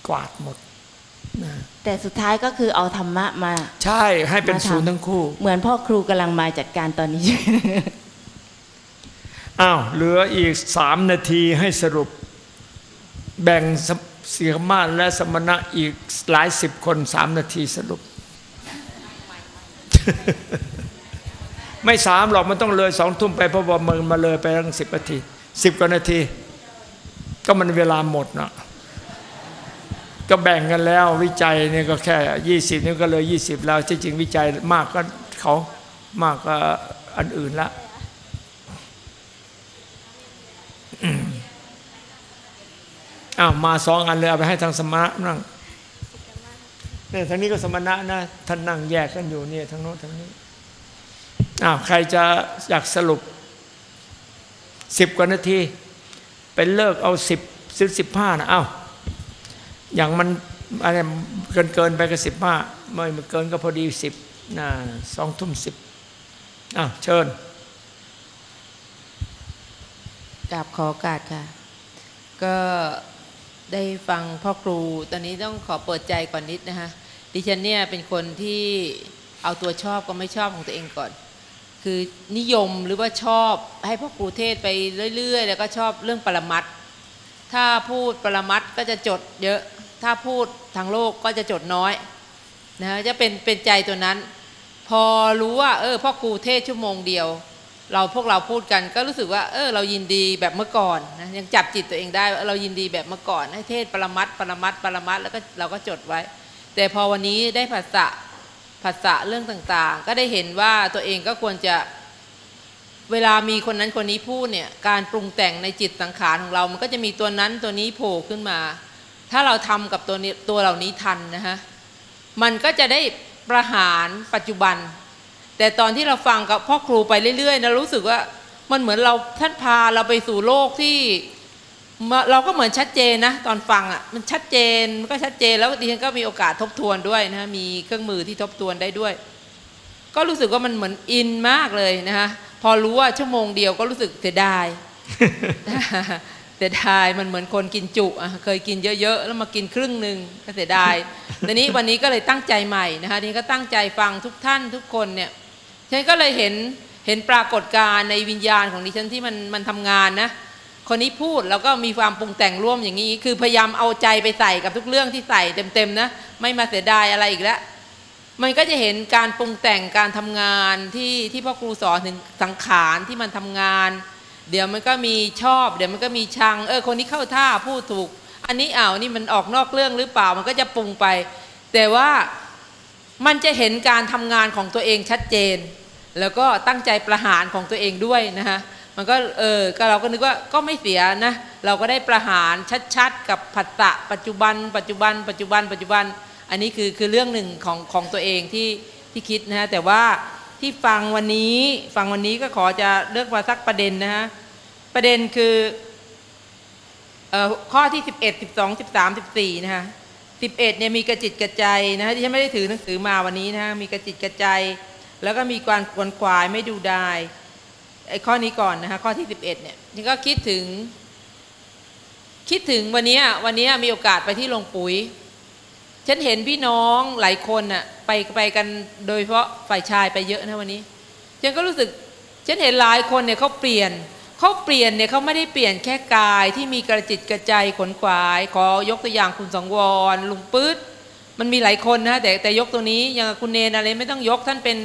Speaker 1: กวาดหมดนะ
Speaker 10: แต่สุดท้ายก็คือเอาธรรมะมา
Speaker 1: ใช่ให้เป็น
Speaker 10: มาทำ
Speaker 1: ศูนย์ทั้งคู่
Speaker 10: เหมือนพ่อครูกำลังมาจัดการตอนนี้
Speaker 1: อ้าวเหลืออีกสามนาทีให้สรุป แบ่งเสียมาและสมณะอีกหลายสิบคนสามนาทีสรุป ไม่สามหรอกมันต้องเลยสองทุ่มไปเพราะว่ามันมาเลยไปตั้งสิบนาทีสิบกว่านาที ก็มันเวลาหมดนะก็แบ่งกันแล้ววิจัยเนี่ยก็แค่ยี่สิบนี่ก็เลยยี่สิบแล้วที่จริงวิจัยมากก็เขามากก็อันอื่นละ อ้าวมาสองอันเลยเอาไปให้ทางสมณะนั่งเนี่ยทางนี้ก็สมณะนะท่านนั่งแยกกันอยู่เนี่ยทางโน้นทางนี้อ้าวใครจะอยากสรุปสิบกว่านาทีเป็นเลิกเอาสิบสิบสิบห้านะอ้าวอย่างมันอะไรเกินเกินไปก็สิบห้าไม่เกินก็พอดีสิบนะสองทุ่มสิบอ้าวเชิญ
Speaker 9: กราบขอโอกาสค่ะ ก็ได้ฟังพ่อครู ตอนนี้ต้องขอเปิดใจก่อนนิดนะคะ ดิฉันเนี่ยเป็นคนที่เอาตัวชอบก็ไม่ชอบของตัวเองก่อน คือนิยมหรือว่าชอบให้พ่อครูเทศไปเรื่อย ๆ แล้วก็ชอบเรื่องปรมัตถ์ถ้าพูดปรมัตถ์ก็จะจดเยอะ ถ้าพูดทางโลกก็จะจดน้อยนะจะเป็นเป็นใจตัวนั้น พอรู้ว่าเออพ่อครูเทศชั่วโมงเดียว เราพวกเราพูดกันก็รู้สึกว่าเออเรายินดีแบบเมื่อก่อนนะยังจับจิตตัวเองได้ว่าเรายินดีแบบเมื่อก่อนให้เทศปรมัตปรมัตปรมัตแล้วก็เราก็จดไว้ แต่พอวันนี้ได้ภาษาภาษาเรื่องต่างๆ ก็ได้เห็นว่าตัวเองก็ควรจะเวลามีคนนั้นคนนี้พูดเนี่ยการปรุงแต่งในจิตสังขารของเรา มันก็จะมีตัวนั้นตัวนี้โผล่ขึ้นมา ถ้าเราทำกับตัวนี้ตัวเหล่านี้ทันนะฮะมันก็จะได้ประหารปัจจุบัน แต่ตอนที่เราฟังกับพ่อครูไปเรื่อยๆเรารู้สึกว่ามันเหมือนเราท่านพาเราไปสู่โลกที่ เราก็เหมือนชัดเจนนะตอนฟังอะมันชัดเจนมันก็ชัดเจนแล้วดิฉันก็มีโอกาสทบทวนด้วยนะมีเครื่องมือที่ทบทวนได้ด้วย ก็รู้สึกว่ามันเหมือนอินมากเลยนะคะพอรู้ว่าชั่วโมงเดียวก็รู้สึกเสียดายเสียดายมันเหมือนคนกินจุอะเคยกินเยอะๆแล้วมากินครึ่งหนึ่งก็เสียดายทีนี้วันนี้ก็เลยตั้งใจใหม่นะคะนี่ก็ตั้งใจฟังทุกท่านทุกคนเนี่ย ฉันก็เลยเห็นเห็นปรากฏการณ์ในวิญญาณของดิฉันที่มันมันทำงานนะคนนี้พูดแล้วก็มีความปรุงแต่งร่วมอย่างนี้ คือพยายามเอาใจไปใส่กับทุกเรื่องที่ใส่เต็มๆนะไม่มาเสียดายอะไรอีกแล้วมันก็จะเห็นการปรุงแต่งการทำงานที่ที่พ่อครูสอนถึงสังขารที่มันทำงาน เดี๋ยวมันก็มีชอบ เดี๋ยวมันก็มีชัง เออคนนี้เข้าท่าพูดถูก อันนี้อ้าวนี่มันออกนอกเรื่องหรือเปล่ามันก็จะปรุงไป แต่ว่ามันจะเห็นการทำงานของตัวเองชัดเจน แล้วก็ตั้งใจประหารของตัวเองด้วยนะฮะมันก็เออก็เราก็นึกว่าก็ไม่เสียนะเราก็ได้ประหารชัดๆ กับผัสสะปัจจุบัน ปัจจุบัน ปัจจุบัน ปัจจุบัน อันนี้คือคือเรื่องหนึ่งของของตัวเองที่ที่คิดนะฮะแต่ว่าที่ฟังวันนี้ฟังวันนี้ก็ขอจะเลือกมาสักประเด็นนะฮะประเด็นคือเอ่อข้อที่ 11 12 13 14นะฮะ11เนี่ยมีกระจิตกระใจนะฮะที่ฉันไม่ได้ถือหนังสือมาวันนี้นะฮะมีกระจิตกระใจ แล้วก็มีการกวนขวายไม่ดูดายไอ้ข้อนี้ก่อนนะฮะข้อที่ 11เนี่ยฉันก็คิดถึง คิดถึงวันนี้วันนี้มีโอกาสไปที่โรงปุ๋ย ฉันเห็นพี่น้องหลายคนน่ะไปไปกันโดยเฉพาะฝ่ายชายไปเยอะนะวันนี้ฉันก็รู้สึกฉันเห็นหลายคนเนี่ยเขาเปลี่ยนเขาเปลี่ยนเนี่ยเขาไม่ได้เปลี่ยนแค่กายที่มีกระจิตกระใจขนขวายขอยกตัวอย่างคุณสังวรลุงปื๊ดมันมีหลายคนนะแต่แต่ยกตัวนี้อย่างคุณเนนอะไรไม่ต้องยกท่านเป็น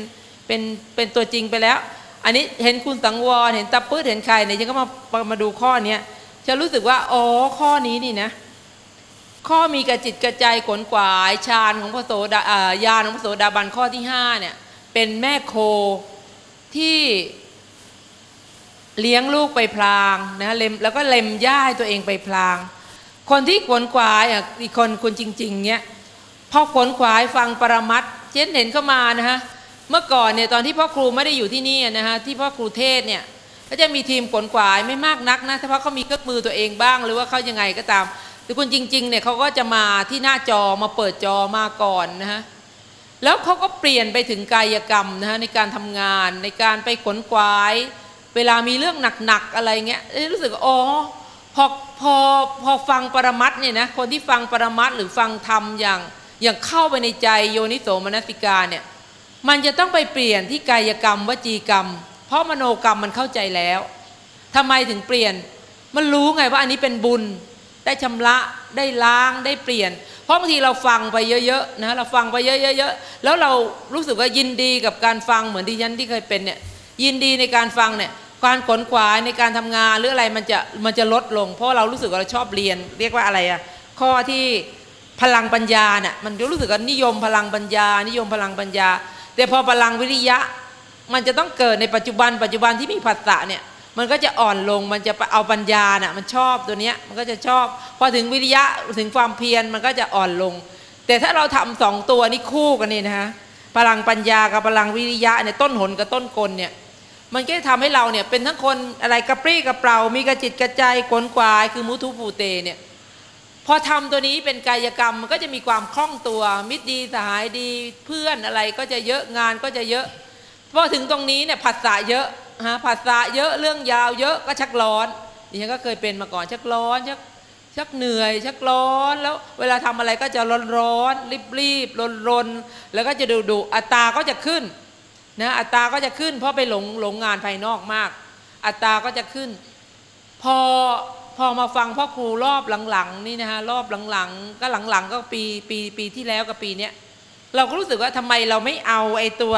Speaker 9: เป็นเป็นตัวจริงไปแล้ว อันนี้เห็นคุณสังวรเห็นตาปื๊ดเห็นใครเนี่ยฉันก็มามาดูข้อเนี้ยฉันรู้สึกว่าอ๋อข้อนี้นี่นะ ข้อมีกระจิตกระใจขนขวายฌานของพระโสดาอ่ายานของพระโสดาบันข้อที่ห้าเนี่ยเป็นแม่โคที่เลี้ยงลูกไปพลางนะเล็มแล้วก็เล็มย่าให้ตัวเองไปพลาง คนที่ขวนขวายอะอีกคนคนจริง ๆ เนี่ยพอขวนขวายฟังปรมัตถ์เจนเห็นเข้ามานะฮะ เมื่อก่อนเนี่ยตอนที่พ่อครูไม่ได้อยู่ที่นี่นะฮะที่พ่อครูเทศเนี่ยก็จะมีทีมขนขวายไม่มากนักนะถ้าเพราะเขามีเครื่องมือตัวเองบ้าง หรือว่าเขายังไงก็ตามแต่คนจริงๆเนี่ยเขาก็จะมาที่หน้าจอมาเปิดจอมาก่อนนะฮะแล้วเขาก็เปลี่ยนไปถึงกายกรรมนะฮะในการทำงานในการไปขนขวาย เวลามีเรื่องหนักๆอะไรเงี้ยรู้สึกอ๋อพอพอพอฟังปรมัตเนี่ยนะคนที่ฟังปรมัตหรือฟังธรรมอย่างอย่างเข้าไปในใจโยนิโสมนสิกาเนี่ย มันจะต้องไปเปลี่ยนที่กายกรรม วจีกรรม เพราะมโนกรรมมันเข้าใจแล้วทำไมถึงเปลี่ยน มันรู้ไงว่าอันนี้เป็นบุญ ได้ชำระได้ล้างได้เปลี่ยน เพราะบางทีเราฟังไปเยอะๆนะเราฟังไปเยอะๆแล้วเรารู้สึกว่ายินดีกับการฟังเหมือนที่ฉันที่เคยเป็นเนี่ยยินดีในการฟังเนี่ยการขนขวายในการทำงานหรืออะไรมันจะมันจะลดลง เพราะเรารู้สึกว่าเราชอบเรียน เรียกว่าอะไรอะข้อที่พลังปัญญาเนี่ยมันรู้สึกว่านิยมพลังปัญญา นิยมพลังปัญญา แต่พอพลังวิริยะ มันจะต้องเกิดในปัจจุบัน ปัจจุบันที่มีผัสสะเนี่ยมันก็จะอ่อนลงมันจะเอาปัญญาน่ะมันชอบตัวเนี้ยมันก็จะชอบพอถึงวิริยะถึงความเพียรมันก็จะอ่อนลง แต่ถ้าเราทำสองตัวนี้คู่กันนี่นะฮะพลังปัญญากับพลังวิริยะเนี่ยต้นหนกับต้นกลเนี่ยมันก็จะทำให้เราเนี่ยเป็นทั้งคนอะไรกระปรี้กระเปร่ามีกระจิตกระใจขวนขวายคือมุทุภูเตเนี่ย พอทำตัวนี้เป็นกายกรรมมันก็จะมีความคล่องตัว มิตรดีสหายดีเพื่อนอะไรก็จะเยอะงานก็จะเยอะพอถึงตรงนี้เนี่ยผัสสะเยอะฮะภาษาเยอะเรื่องยาวเยอะก็ชักร้อนดิฉันก็เคยเป็นมาก่อนชักร้อนชักชักเหนื่อย ชักร้อนแล้วเวลาทำอะไรก็จะร้อนร้อนรีบรีบรนรนแล้วก็จะดูดูอัตราก็จะขึ้นนะอัตราก็จะขึ้น เพราะไปหลงหลงงานภายนอกมาก อัตราก็จะขึ้น พอ พอมาฟังพ่อครูรอบหลังๆนี่นะฮะรอบหลังๆ ก็หลังๆ ก็ปีปีปีที่แล้วกับปีเนี้ยเราก็รู้สึกว่าทำไมเราไม่เอาไอ้ตัว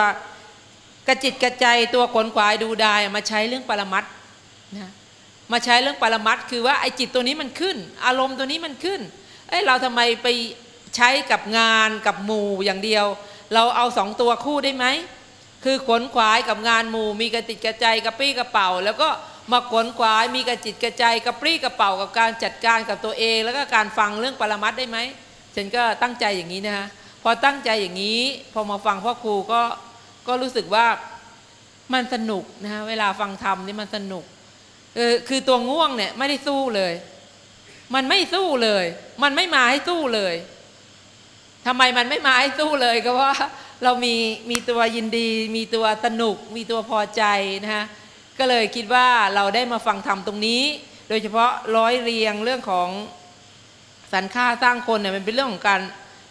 Speaker 9: กระจิตกระใจตัวขนขวายดูดายมาใช้เรื่องปรมัตนะมาใช้เรื่องปรมัตคือว่าไอ้จิตตัวนี้มันขึ้น อารมณ์ตัวนี้มันขึ้นเอ้เราทำไมไปใช้กับงานกับหมู่อย่างเดียว เราเอาสองตัวคู่ได้ไหมคือขนขวายกับงานหมู่ มีกระติดกระใจกระปี้กระเป๋า แล้วก็ มาขนขวายมีกระจิตกระใจกระปรี้กระเป๋ากับการจัดการกับตัวเอง แล้วก็การฟังเรื่องปรมัตได้ไหมฉันก็ตั้งใจอย่างนี้นะฮะพอตั้งใจอย่างนี้ พอมาฟังพ่อครูก็ก็รู้สึกว่ามันสนุกนะฮะเวลาฟังธรรมนี่มันสนุกเออคือตัวง่วงเนี่ยไม่ได้สู้เลย มันไม่สู้เลย มันไม่มาให้สู้เลยทำไมมันไม่มาให้สู้เลยก็ว่าเรามีมีตัวยินดี มีตัวสนุก มีตัวพอใจนะฮะ ก็เลยคิดว่าเราได้มาฟังธรรมตรงนี้ โดยเฉพาะร้อยเรียงเรื่องของสรรค่าสร้างคนเนี่ยมันเป็นเรื่องของการ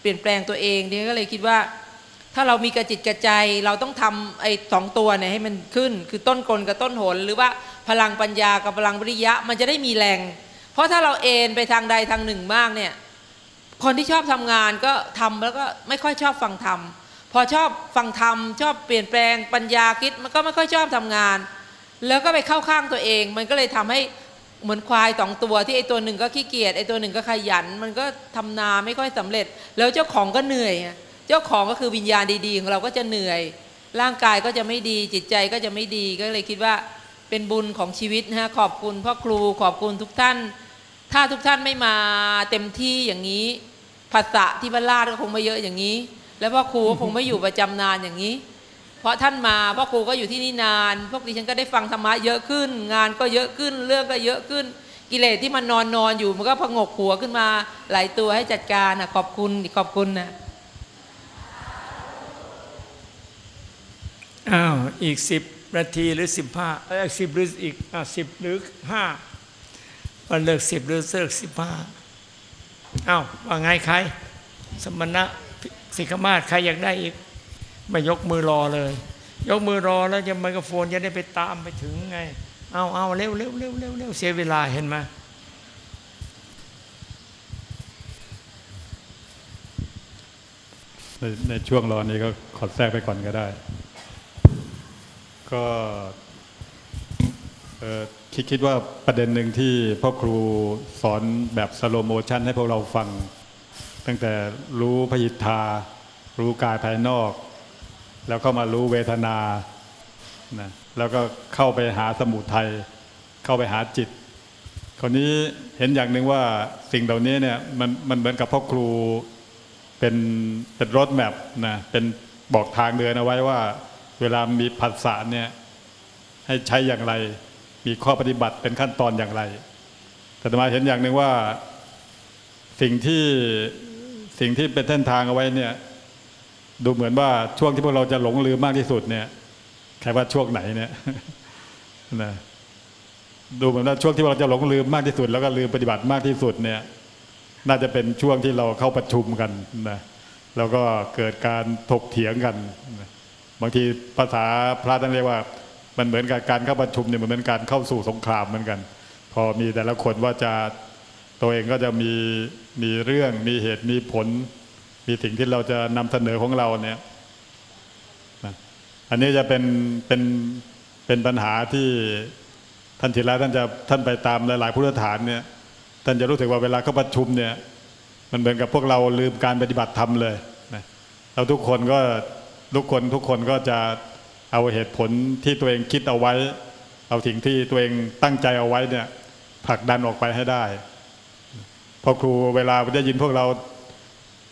Speaker 9: เปลี่ยนแปลงตัวเองทีนี้ก็เลยคิดว่า ถ้าเรามีกระจิตกระใจ เราต้องทำไอ้สองตัวเนี่ยให้มันขึ้น คือต้นกลกับต้นหน หรือว่าพลังปัญญากับพลังวิริยะมันจะได้มีแรง เพราะถ้าเราเอนไปทางใดทางหนึ่งมากเนี่ยคนที่ชอบทำงานก็ทำแล้วก็ไม่ค่อยชอบฟังธรรมพอชอบฟังธรรมชอบเปลี่ยนแปลงปัญญาคิดมันก็ไม่ค่อยชอบทำงาน แล้วก็ไปเข้าข้างตัวเอง มันก็เลยทำให้เหมือนควายสองตัวที่ไอ้ตัวหนึ่งก็ขี้เกียจไอ้ตัวหนึ่งก็ขยัน มันก็ทำนาไม่ค่อยสำเร็จ แล้วเจ้าของก็เหนื่อย เจ้าของก็คือวิญญาณดีๆของเราก็จะเหนื่อย ร่างกายก็จะไม่ดีจิตใจก็จะไม่ดีก็เลยคิดว่าเป็นบุญของชีวิตนะฮะขอบคุณพ่อครูขอบคุณทุกท่าน ถ้าทุกท่านไม่มาเต็มที่อย่างนี้ภาษาที่บ้านลาดก็คงไม่เยอะอย่างนี้ แล้วพ่อครูก็คงไม่อยู่ประจำนานอย่างนี้ พราะท่านมาพ่อครูก็อยู่ที่นี่นาน พวกดิฉันก็ได้ฟังธรรมะเยอะขึ้น งานก็เยอะขึ้น เรื่องก็เยอะขึ้น กิเลสที่มันนอนนอนอยู่มันก็พงกหัวขึ้นมาหลายตัวให้จัดการนะขอบคุณขอบคุณนะ
Speaker 1: อ้าวอีกสิบนาทีหรือสิบห้าเออสิบหรืออีกอ่าสิบหรือห้าวันเลิกสิบหรือเลิกสิบห้าอ้าวว่าไงใคร สมณะสิกขมาศใครอยากได้อีก ไม่ยกมือรอเลย ยกมือรอแล้วจะไมโครโฟนจะได้ไปตามไปถึงไง เอาเอาเร็วเร็วเร็วเร็วเร็วเสียเวลาเห็นไหม
Speaker 5: ในในช่วงรอนี้ก็ขอแทรกไปก่อนก็ได้ ก็คิดคิดว่าประเด็นหนึ่งที่พ่อครูสอนแบบ slow motion ให้พวกเราฟัง ตั้งแต่รู้พหิทธา รู้กายภายนอก แล้วก็มารู้เวทนานะแล้วก็เข้าไปหาสมุทัยเข้าไปหาจิต คราวนี้เห็นอย่างหนึ่งว่าสิ่งเหล่านี้เนี่ยมันมันเหมือนกับพ่อครูเป็นเป็นรถแมพนะเป็นบอกทางเดินเอาไว้ว่า เวลามีผัสสะเนี่ยให้ใช้อย่างไร มีข้อปฏิบัติเป็นขั้นตอนอย่างไร แต่มาเห็นอย่างหนึ่งว่าสิ่งที่สิ่งที่เป็นเส้นทางเอาไว้เนี่ย ดูเหมือนว่าช่วงที่พวกเราจะหลงลืมมากที่สุดเนี่ยใครว่าช่วงไหนเนี่ยนะดูเหมือนว่าช่วงที่เราจะหลงลืมมากที่สุด แล้วก็ลืมปฏิบัติมากที่สุดเนี่ย น่าจะเป็นช่วงที่เราเข้าประชุมกันนะแล้วก็เกิดการถกเถียงกันบางทีภาษาพระท่านเรียกว่า มันเหมือนกับการเข้าประชุมเนี่ยมันเหมือนการเข้าสู่สงครามเหมือนกัน พอมีแต่ละคนว่าจะตัวเองก็จะมีมีเรื่องมีเหตุมีผล มีสิ่งที่เราจะนำเสนอของเราเนี่ยอันนี้จะเป็นเป็นเป็นปัญหาที่ท่านธีระท่านจะท่านไปตามหลาย ๆ พุทธฐานเนี่ยท่านจะรู้สึกว่าเวลาเข้าประชุมเนี่ยมันเหมือนกับพวกเราลืมการปฏิบัติธรรมเลยนะเราทุกคนก็ทุกคนทุกคนก็จะเอาเหตุผลที่ตัวเองคิดเอาไว้ เอาสิ่งที่ตัวเองตั้งใจเอาไว้เนี่ยผลักดันออกไปให้ได้พอครูเวลาได้ยินพวกเรา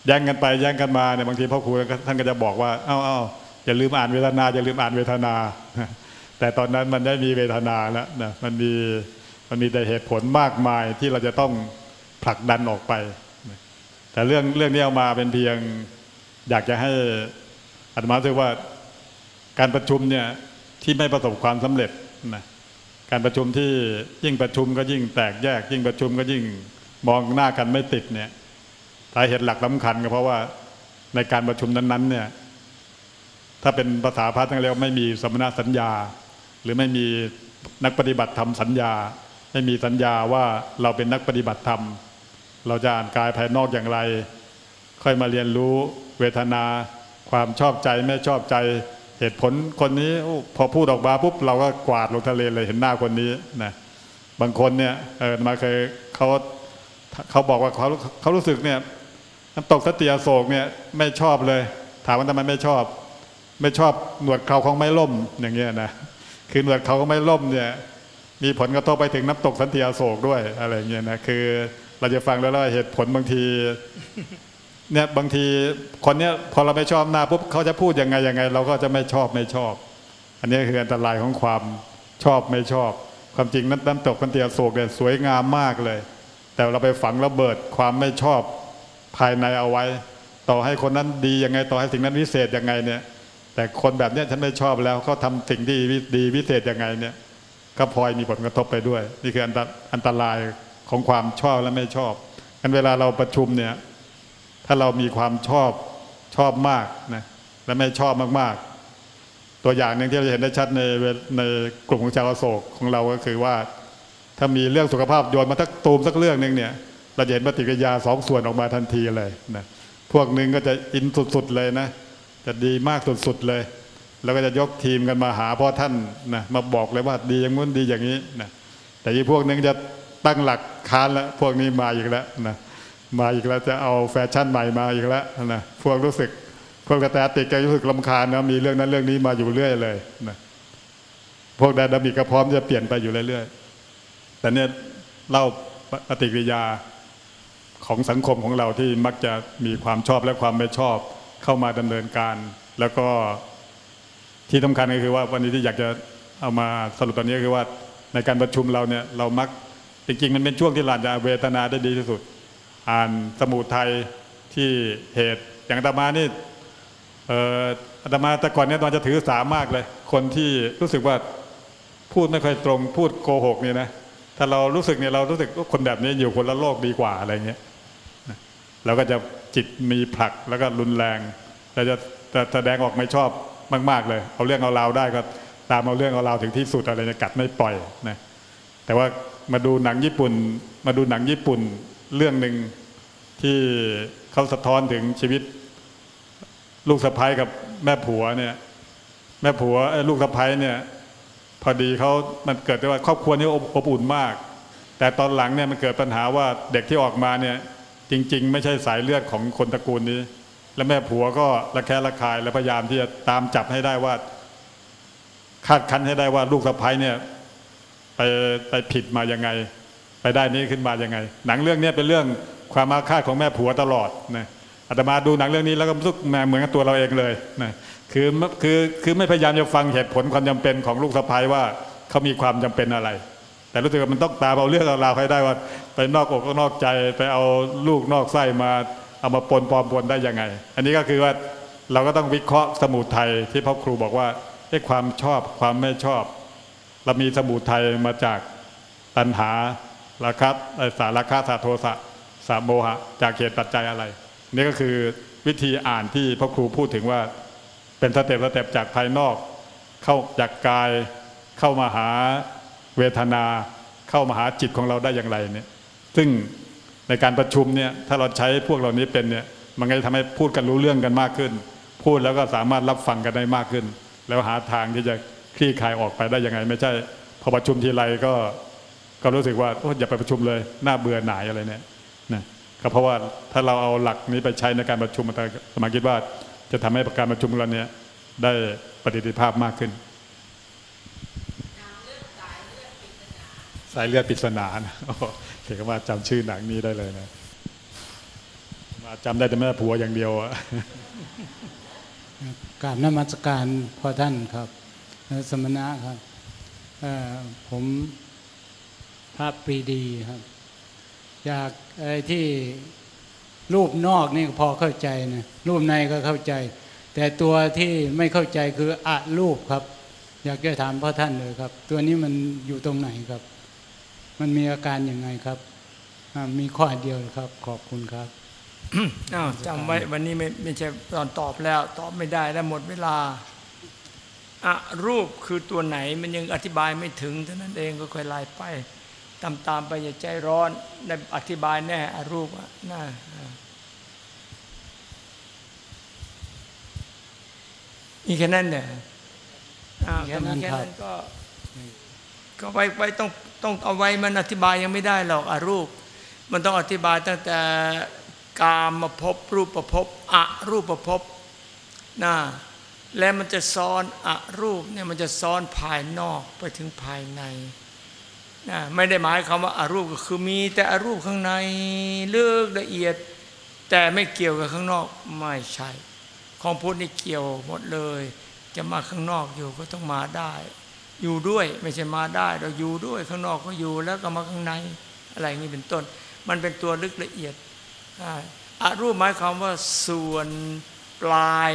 Speaker 5: แย่งกันไปแย่งกันมาเนี่ยบางทีพ่อครูท่านก็จะบอกว่าเอ้าเอ้าอย่าลืมอ่านเวทนาอย่าลืมอ่านเวทนา แต่ตอนนั้นมันได้มีเวทนาแล้วนะมันมีมันมีแต่เหตุผลมากมายที่เราจะต้องผลักดันออกไป แต่เรื่องเรื่องนี้เอามาเป็นเพียงอยากจะให้อาตมาถือว่าการประชุมเนี่ยที่ไม่ประสบความสำเร็จนะการประชุมที่ยิ่งประชุมก็ยิ่งแตกแยก ยิ่งประชุมก็ยิ่งมองหน้ากันไม่ติดเนี่ย สาเหตุหลักสำคัญก็เพราะว่าในการประชุมนั้นๆเนี่ยถ้าเป็นภาษาพระทั้งเรียกว่าไม่มีสมณสัญญา หรือไม่มีนักปฏิบัติธรรมสัญญา ไม่มีสัญญาว่าเราเป็นนักปฏิบัติธรรม เราจะอ่านกายภายนอกอย่างไร ค่อยมาเรียนรู้เวทนา ความชอบใจไม่ชอบใจเหตุผลคนนี้พอพูดออกมาปุ๊บเราก็กวาดลงทะเลเลยเห็นหน้าคนนี้นะบางคนเนี่ยเออมาเคยเขาเขาบอกว่าเขาเขารู้สึกเนี่ย น้ำตกสติยโศกเนี่ยไม่ชอบเลย ถามว่าทำไมไม่ชอบ ไม่ชอบหนวดเขาของไม่ล่มอย่างเงี้ยนะคือหนวดเขาของไม่ล่มเนี่ยมีผลกระทบไปถึงน้ำตกสันติอโศกด้วยอะไรเงี้ยนะคือเราจะฟังแล้วเหตุผลบางทีเนี่ยบางทีคนเนี้ยพอเราไม่ชอบหน้าปุ๊บเขาจะพูดยังไงยังไง เราก็จะไม่ชอบไม่ชอบ อันนี้คืออันตรายของความชอบไม่ชอบ ความจริงนั้นน้ำตกสันติอโศกเนี่ยสวยงามมากเลย แต่เราไปฝังระเบิดความไม่ชอบ ภายในเอาไว้ ต่อให้คนนั้นดียังไง ต่อให้สิ่งนั้นวิเศษยังไงเนี่ย แต่คนแบบเนี้ยฉันไม่ชอบแล้วเขาทาสิ่งที่ดีวิเศษยังไงเนี่ยก็พลอยมีผลกระทบไปด้วย นี่คืออันตอันตรายของความชอบและไม่ชอบกันเวลาเราประชุมเนี่ยถ้าเรามีความชอบชอบมากนะและไม่ชอบมากๆ ตัวอย่างหนึ่งที่เราเห็นได้ชัดในในกลุ่มของชาวโศกของเราก็คือว่า ถ้ามีเรื่องสุขภาพโยนมาทักตูมสักเรื่องหนึ่งเนี่ย เราจะเห็นปฏิกิริยาสองส่วนออกมาทันทีเลยนะพวกหนึ่งก็จะอินสุดๆเลยนะ จะดีมากสุดๆเลย แล้วก็จะยกทีมกันมาหาพ่อท่านนะมาบอกเลยว่าดีอย่างงู้นดีอย่างนี้นะแต่อีกพวกหนึ่งจะตั้งหลักค้านแล้วพวกนี้มาอีกแล้วนะมาอีกแล้วจะเอาแฟชั่นใหม่มาอีกแล้วนะพวกรู้สึกพวกกระแตติดก็รู้สึกลำคาญนะมีเรื่องนั้นเรื่องนี้มาอยู่เรื่อยเลยนะพวกไดนามิกก็พร้อมจะเปลี่ยนไปอยู่เรื่อยๆแต่เนี่ยเล่าปฏิกิริยา ของสังคมของเราที่มักจะมีความชอบและความไม่ชอบเข้ามาดำเนินการ แล้วก็ที่สำคัญก็คือว่าวันนี้ที่อยากจะเอามาสรุปตอนนี้คือว่าในการประชุมเราเนี่ยเรามักจริงๆมันเป็นช่วงที่หลานจะเวทนาได้ดีที่สุด อ่านสมุดไทยที่เหตุอย่างอาตมานี่เอ่ออาตมาแต่ก่อนเนี่ยตอนจะถือสามากเลย คนที่รู้สึกว่าพูดไม่ค่อยตรงพูดโกหกเนี่ยนะถ้าเรารู้สึกเนี่ยเรารู้สึกว่าคนแบบนี้อยู่คนละโลกดีกว่าอะไรเงี้ย เราก็จะจิตมีผลักแล้วก็รุนแรงเราจะแสดงออกไม่ชอบมาก ๆ เลย เอาเรื่องเอาราวได้ก็ตามเอาเรื่องเอาราวถึงที่สุดอะไรเนี่ยกัดไม่ปล่อยนะแต่ว่ามาดูหนังญี่ปุ่น มาดูหนังญี่ปุ่นเรื่องหนึ่งที่เขาสะท้อนถึงชีวิต ลูกสะพ้ยกับแม่ผัวเนี่ยแม่ผัวลูกสะพ้ยเนี่ยพอดีเขามันเกิดว่าครอบครัวนี้อบอุ่นมาก แต่ตอนหลังเนี่ยมันเกิดปัญหาว่าเด็กที่ออกมาเนี่ย จริง ๆ ไม่ใช่สายเลือดของคนตระกูลนี้ และแม่ผัวก็ระแคะระคายและพยายามที่จะตามจับให้ได้ว่า คาดคั้นให้ได้ว่าลูกสะพ้ยเนี่ย ไปไปผิดมายังไง ไปได้นี้ขึ้นมายังไง หนังเรื่องนี้เป็นเรื่องความอาฆาตของแม่ผัวตลอดนะอาตมาดูหนังเรื่องนี้แล้วก็รู้สึกแม่เหมือนกับตัวเราเองเลยนะคือคือคือไม่พยายามจะฟังเหตุผลความจำเป็นของลูกสะพ้ยว่าเขามีความจำเป็นอะไร แต่รู้สึกว่ามันต้องตามเอาเรื่องเอาราวให้ได้ว่า ไปนอกอกก็นอกใจไปเอาลูกนอกไส้มาเอามาปนปลอมปนได้ยังไง อันนี้ก็คือว่าเราก็ต้องวิเคราะห์สมุทัยที่พ่อครูบอกว่าได้ความชอบความไม่ชอบ เรามีสมุทัยมาจากตัณหาราคะสาราคะสาโทสะสาโมหะ จากเหตุปัจจัยอะไร นี่ก็คือวิธีอ่านที่พ่อครูพูดถึงว่าเป็น step step จากภายนอก เข้าจากกายเข้ามาหา เวทนาเข้ามาหาจิตของเราได้อย่างไรเนี่ยซึ่งในการประชุมเนี่ยถ้าเราใช้พวกเหล่านี้เป็นเนี่ยมันก็จะทำให้พูดกันรู้เรื่องกันมากขึ้น พูดแล้วก็สามารถรับฟังกันได้มากขึ้น แล้วหาทางที่จะคลี่คลายออกไปได้ยังไง ไม่ใช่ พอประชุมทีไรก็ก็รู้สึกว่าโอ้อย่าไปประชุมเลยน่าเบื่อหน่ายอะไรเนี่ยนะก็เพราะว่าถ้าเราเอาหลักนี้ไปใช้ในการประชุมแต่สมาคิดว่าจะทำให้การประชุมเราเนี่ยได้ประสิทธิภาพมากขึ้น สายเลือดปริศนานะโอ้โหเห็นว่าจำชื่อหนังนี้ได้เลยนะ มาจำได้แต่แม่ผัวอย่างเดียวอะ
Speaker 11: กราบนมัสการพ่อท่านครับ สมณะครับผมพระปรีดีครับ อยากไอ้ที่รูปนอกนี่พอเข้าใจนะรูปในก็เข้าใจ แต่ตัวที่ไม่เข้าใจคืออะรูปครับ อยากจะถามพ่อท่านเลยครับ ตัวนี้มันอยู่ตรงไหนครับ มันมีอาการยังไงครับอ่ามีข้อเดียวครับ ขอบคุณครับ
Speaker 1: อ้าวจำไว้วันนี้ไม่ไม่ใช่ตอนตอบแล้ว ตอบไม่ได้แล้วหมดเวลาอะรูปคือตัวไหนมันยังอธิบายไม่ถึงเท่านั้นเองก็ค่อยไล่ไป ตามตามๆไปอย่าใจร้อนได้อธิบายแน่อะรูปอะน่ามีแค่นั้นเนี่ยอ่า
Speaker 11: มีแค่นั้น
Speaker 1: มี
Speaker 11: ครับ
Speaker 1: ก็ ก็ไว้ไว้ต้องต้องเอาไว้มันอธิบายยังไม่ได้หรอกอรูป มันต้องอธิบายตั้งแต่กามมาพบรูปประพบอะรูปประพบนะและมันจะซ้อนอรูปเนี่ยมันจะซ้อนภายนอกไปถึงภายในนะไม่ได้หมายคำว่าอารูปก็คือมีแต่อรูปข้างในลึกละเอียด แต่ไม่เกี่ยวกับข้างนอกไม่ใช่ ของพุทธนี่เกี่ยวหมดเลย จะมาข้างนอกอยู่ก็ต้องมาได้ อยู่ด้วยไม่ใช่มาได้ เราอยู่ด้วยข้างนอกก็อยู่แล้วก็มาข้างใน อะไรอย่างนี้เป็นต้น มันเป็นตัวลึกละเอียดอารูปหมายความว่าส่วนปลาย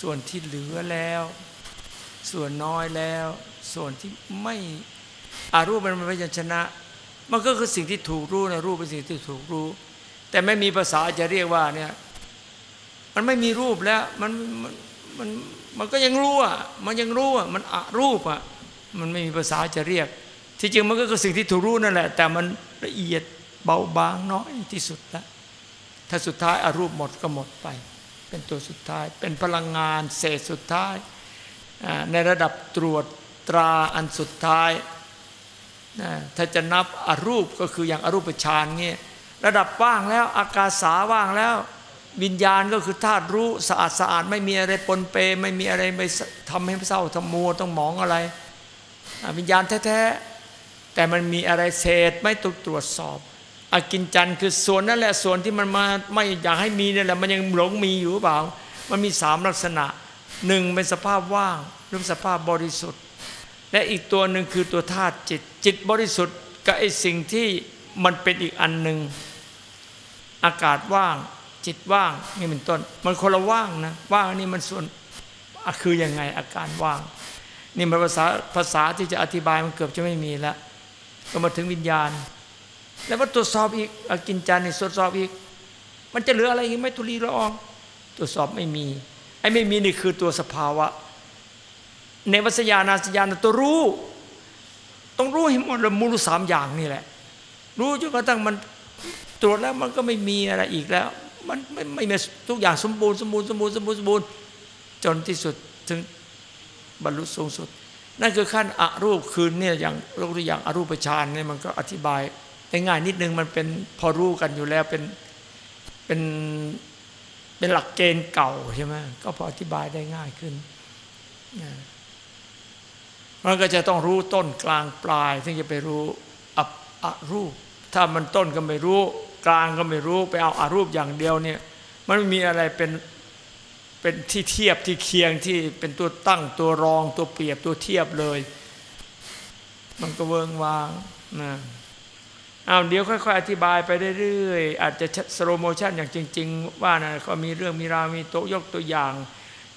Speaker 1: ส่วนที่เหลือแล้ว ส่วนน้อยแล้ว ส่วนที่ไม่อารูปมันเป็นพยัญชนะ มันก็คือสิ่งที่ถูกรู้นะรูปเป็นสิ่งที่ถูกรู้ แต่ไม่มีภาษาจะเรียกว่าเนี่ยมันไม่มีรูปแล้วมันมันมัน มันก็ยังรู้อะมันยังรู้อะมันอะรูปอะมันไม่มีภาษาจะเรียก ที่จริงมันก็คือสิ่งที่ถูกรู้นั่นแหละ แต่มันละเอียดเบาบางน้อยที่สุดล้วถ้าสุดท้ายอารูปหมดก็หมดไป เป็นตัวสุดท้าย เป็นพลังงานเศษสุดท้ายในระดับตรวจตราอันสุดท้ายถ้าจะนับอรูปก็คืออย่างอรูปฌานเงี้ยระดับว่างแล้ว อากาสาว่างแล้ว วิญญาณก็คือธาตุรู้สะอาดสะอาดไม่มีอะไรปนเป ไม่มีอะไรไปทำให้เศร้าทำมัวต้องมองอะไร วิญญาณแท้ๆแต่มันมีอะไรเศษไม่ต้องตรวจสอบอากินจันคือส่วนนั่นแหละส่วนที่มันมาไม่อยากให้มีนี่แหละมันยังหลงมีอยู่เปล่า มันมีสามลักษณะหนึ่งเป็นสภาพว่างหรือสภาพบริสุทธิ์ และอีกตัวหนึ่งคือตัวธาตุจิต จิตบริสุทธิ์กับไอ้สิ่งที่มันเป็นอีกอันหนึ่งอากาศว่าง จิตว่างนี่เป็นต้น มันคนละว่างนะว่างนี่มันส่วนคือยังไงอาการว่าง นี่มันภาษาภาษาที่จะอธิบายมันเกือบจะไม่มีแล้วก็มาถึงวิญญาณ แล้วมาตรวจสอบอีกอกินจันทร์นี่ตรวจสอบอีก มันจะเหลืออะไรอีกไหมทุลีละอองตรวจสอบไม่มีไอ้ไม่มีนี่คือตัวสภาวะ ในวัสยานาสยานตัวรู้ ต้องรู้ให้หมดลยมูลสามอย่างนี่แหละ รู้จนกระทั่งมันตรวจแล้วมันก็ไม่มีอะไรอีกแล้ว มันไม่ไม่ทุกอย่างสมบูรณ์สมบูรณ์สมบูรณ์สมบูรณ์สมบูรณ์จนที่สุดถึงบรรลุสูงสุด นั่นคือขั้นอรูปคืนเนี่ยอย่างยกตัวอย่างอรูปฌานเนี่ยมันก็อธิบายได้ง่ายนิดนึงมันเป็นพอรู้กันอยู่แล้วเป็นเป็นเป็นหลักเกณฑ์เก่าใช่ไหมก็พออธิบายได้ง่ายขึ้นมันก็จะต้องรู้ต้นกลางปลาย ถึงจะไปรู้อับอรูป ถ้ามันต้นก็ไม่รู้ กลางก็ไม่รู้ไปเอาอรูปอย่างเดียวเนี่ยมันไม่มีอะไรเป็นเป็นที่เทียบที่เคียงที่เป็นตัวตั้งตัวรองตัวเปรียบตัวเทียบเลย มันก็เวิ้งว้างนะเอาเดี๋ยวค่อยๆอธิบายไปเรื่อยๆอาจจะ slow motion อย่างจริง ๆ ว่านะก็มีเรื่องมีราวมีโต๊ะยกตัวอย่าง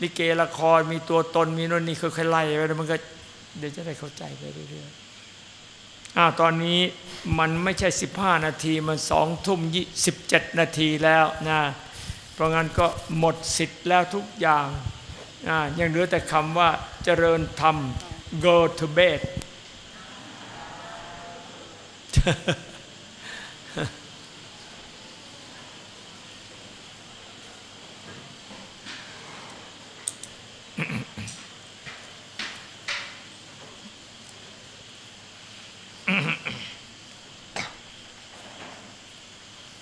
Speaker 1: ลิเกละครมีตัวตนมีโน่นนี่ค่อยๆไล่ไปแล้วมันก็เดี๋ยวจะได้เข้าใจไปเรื่อยๆ อ้าวตอนนี้มันไม่ใช่ 15 นาทีมันสองทุ่มสิบเจ็ดนาทีแล้วนะเพราะงั้นก็หมดสิทธิ์แล้วทุกอย่างยังเหลือแต่คำว่าเจริญธรรม go to bed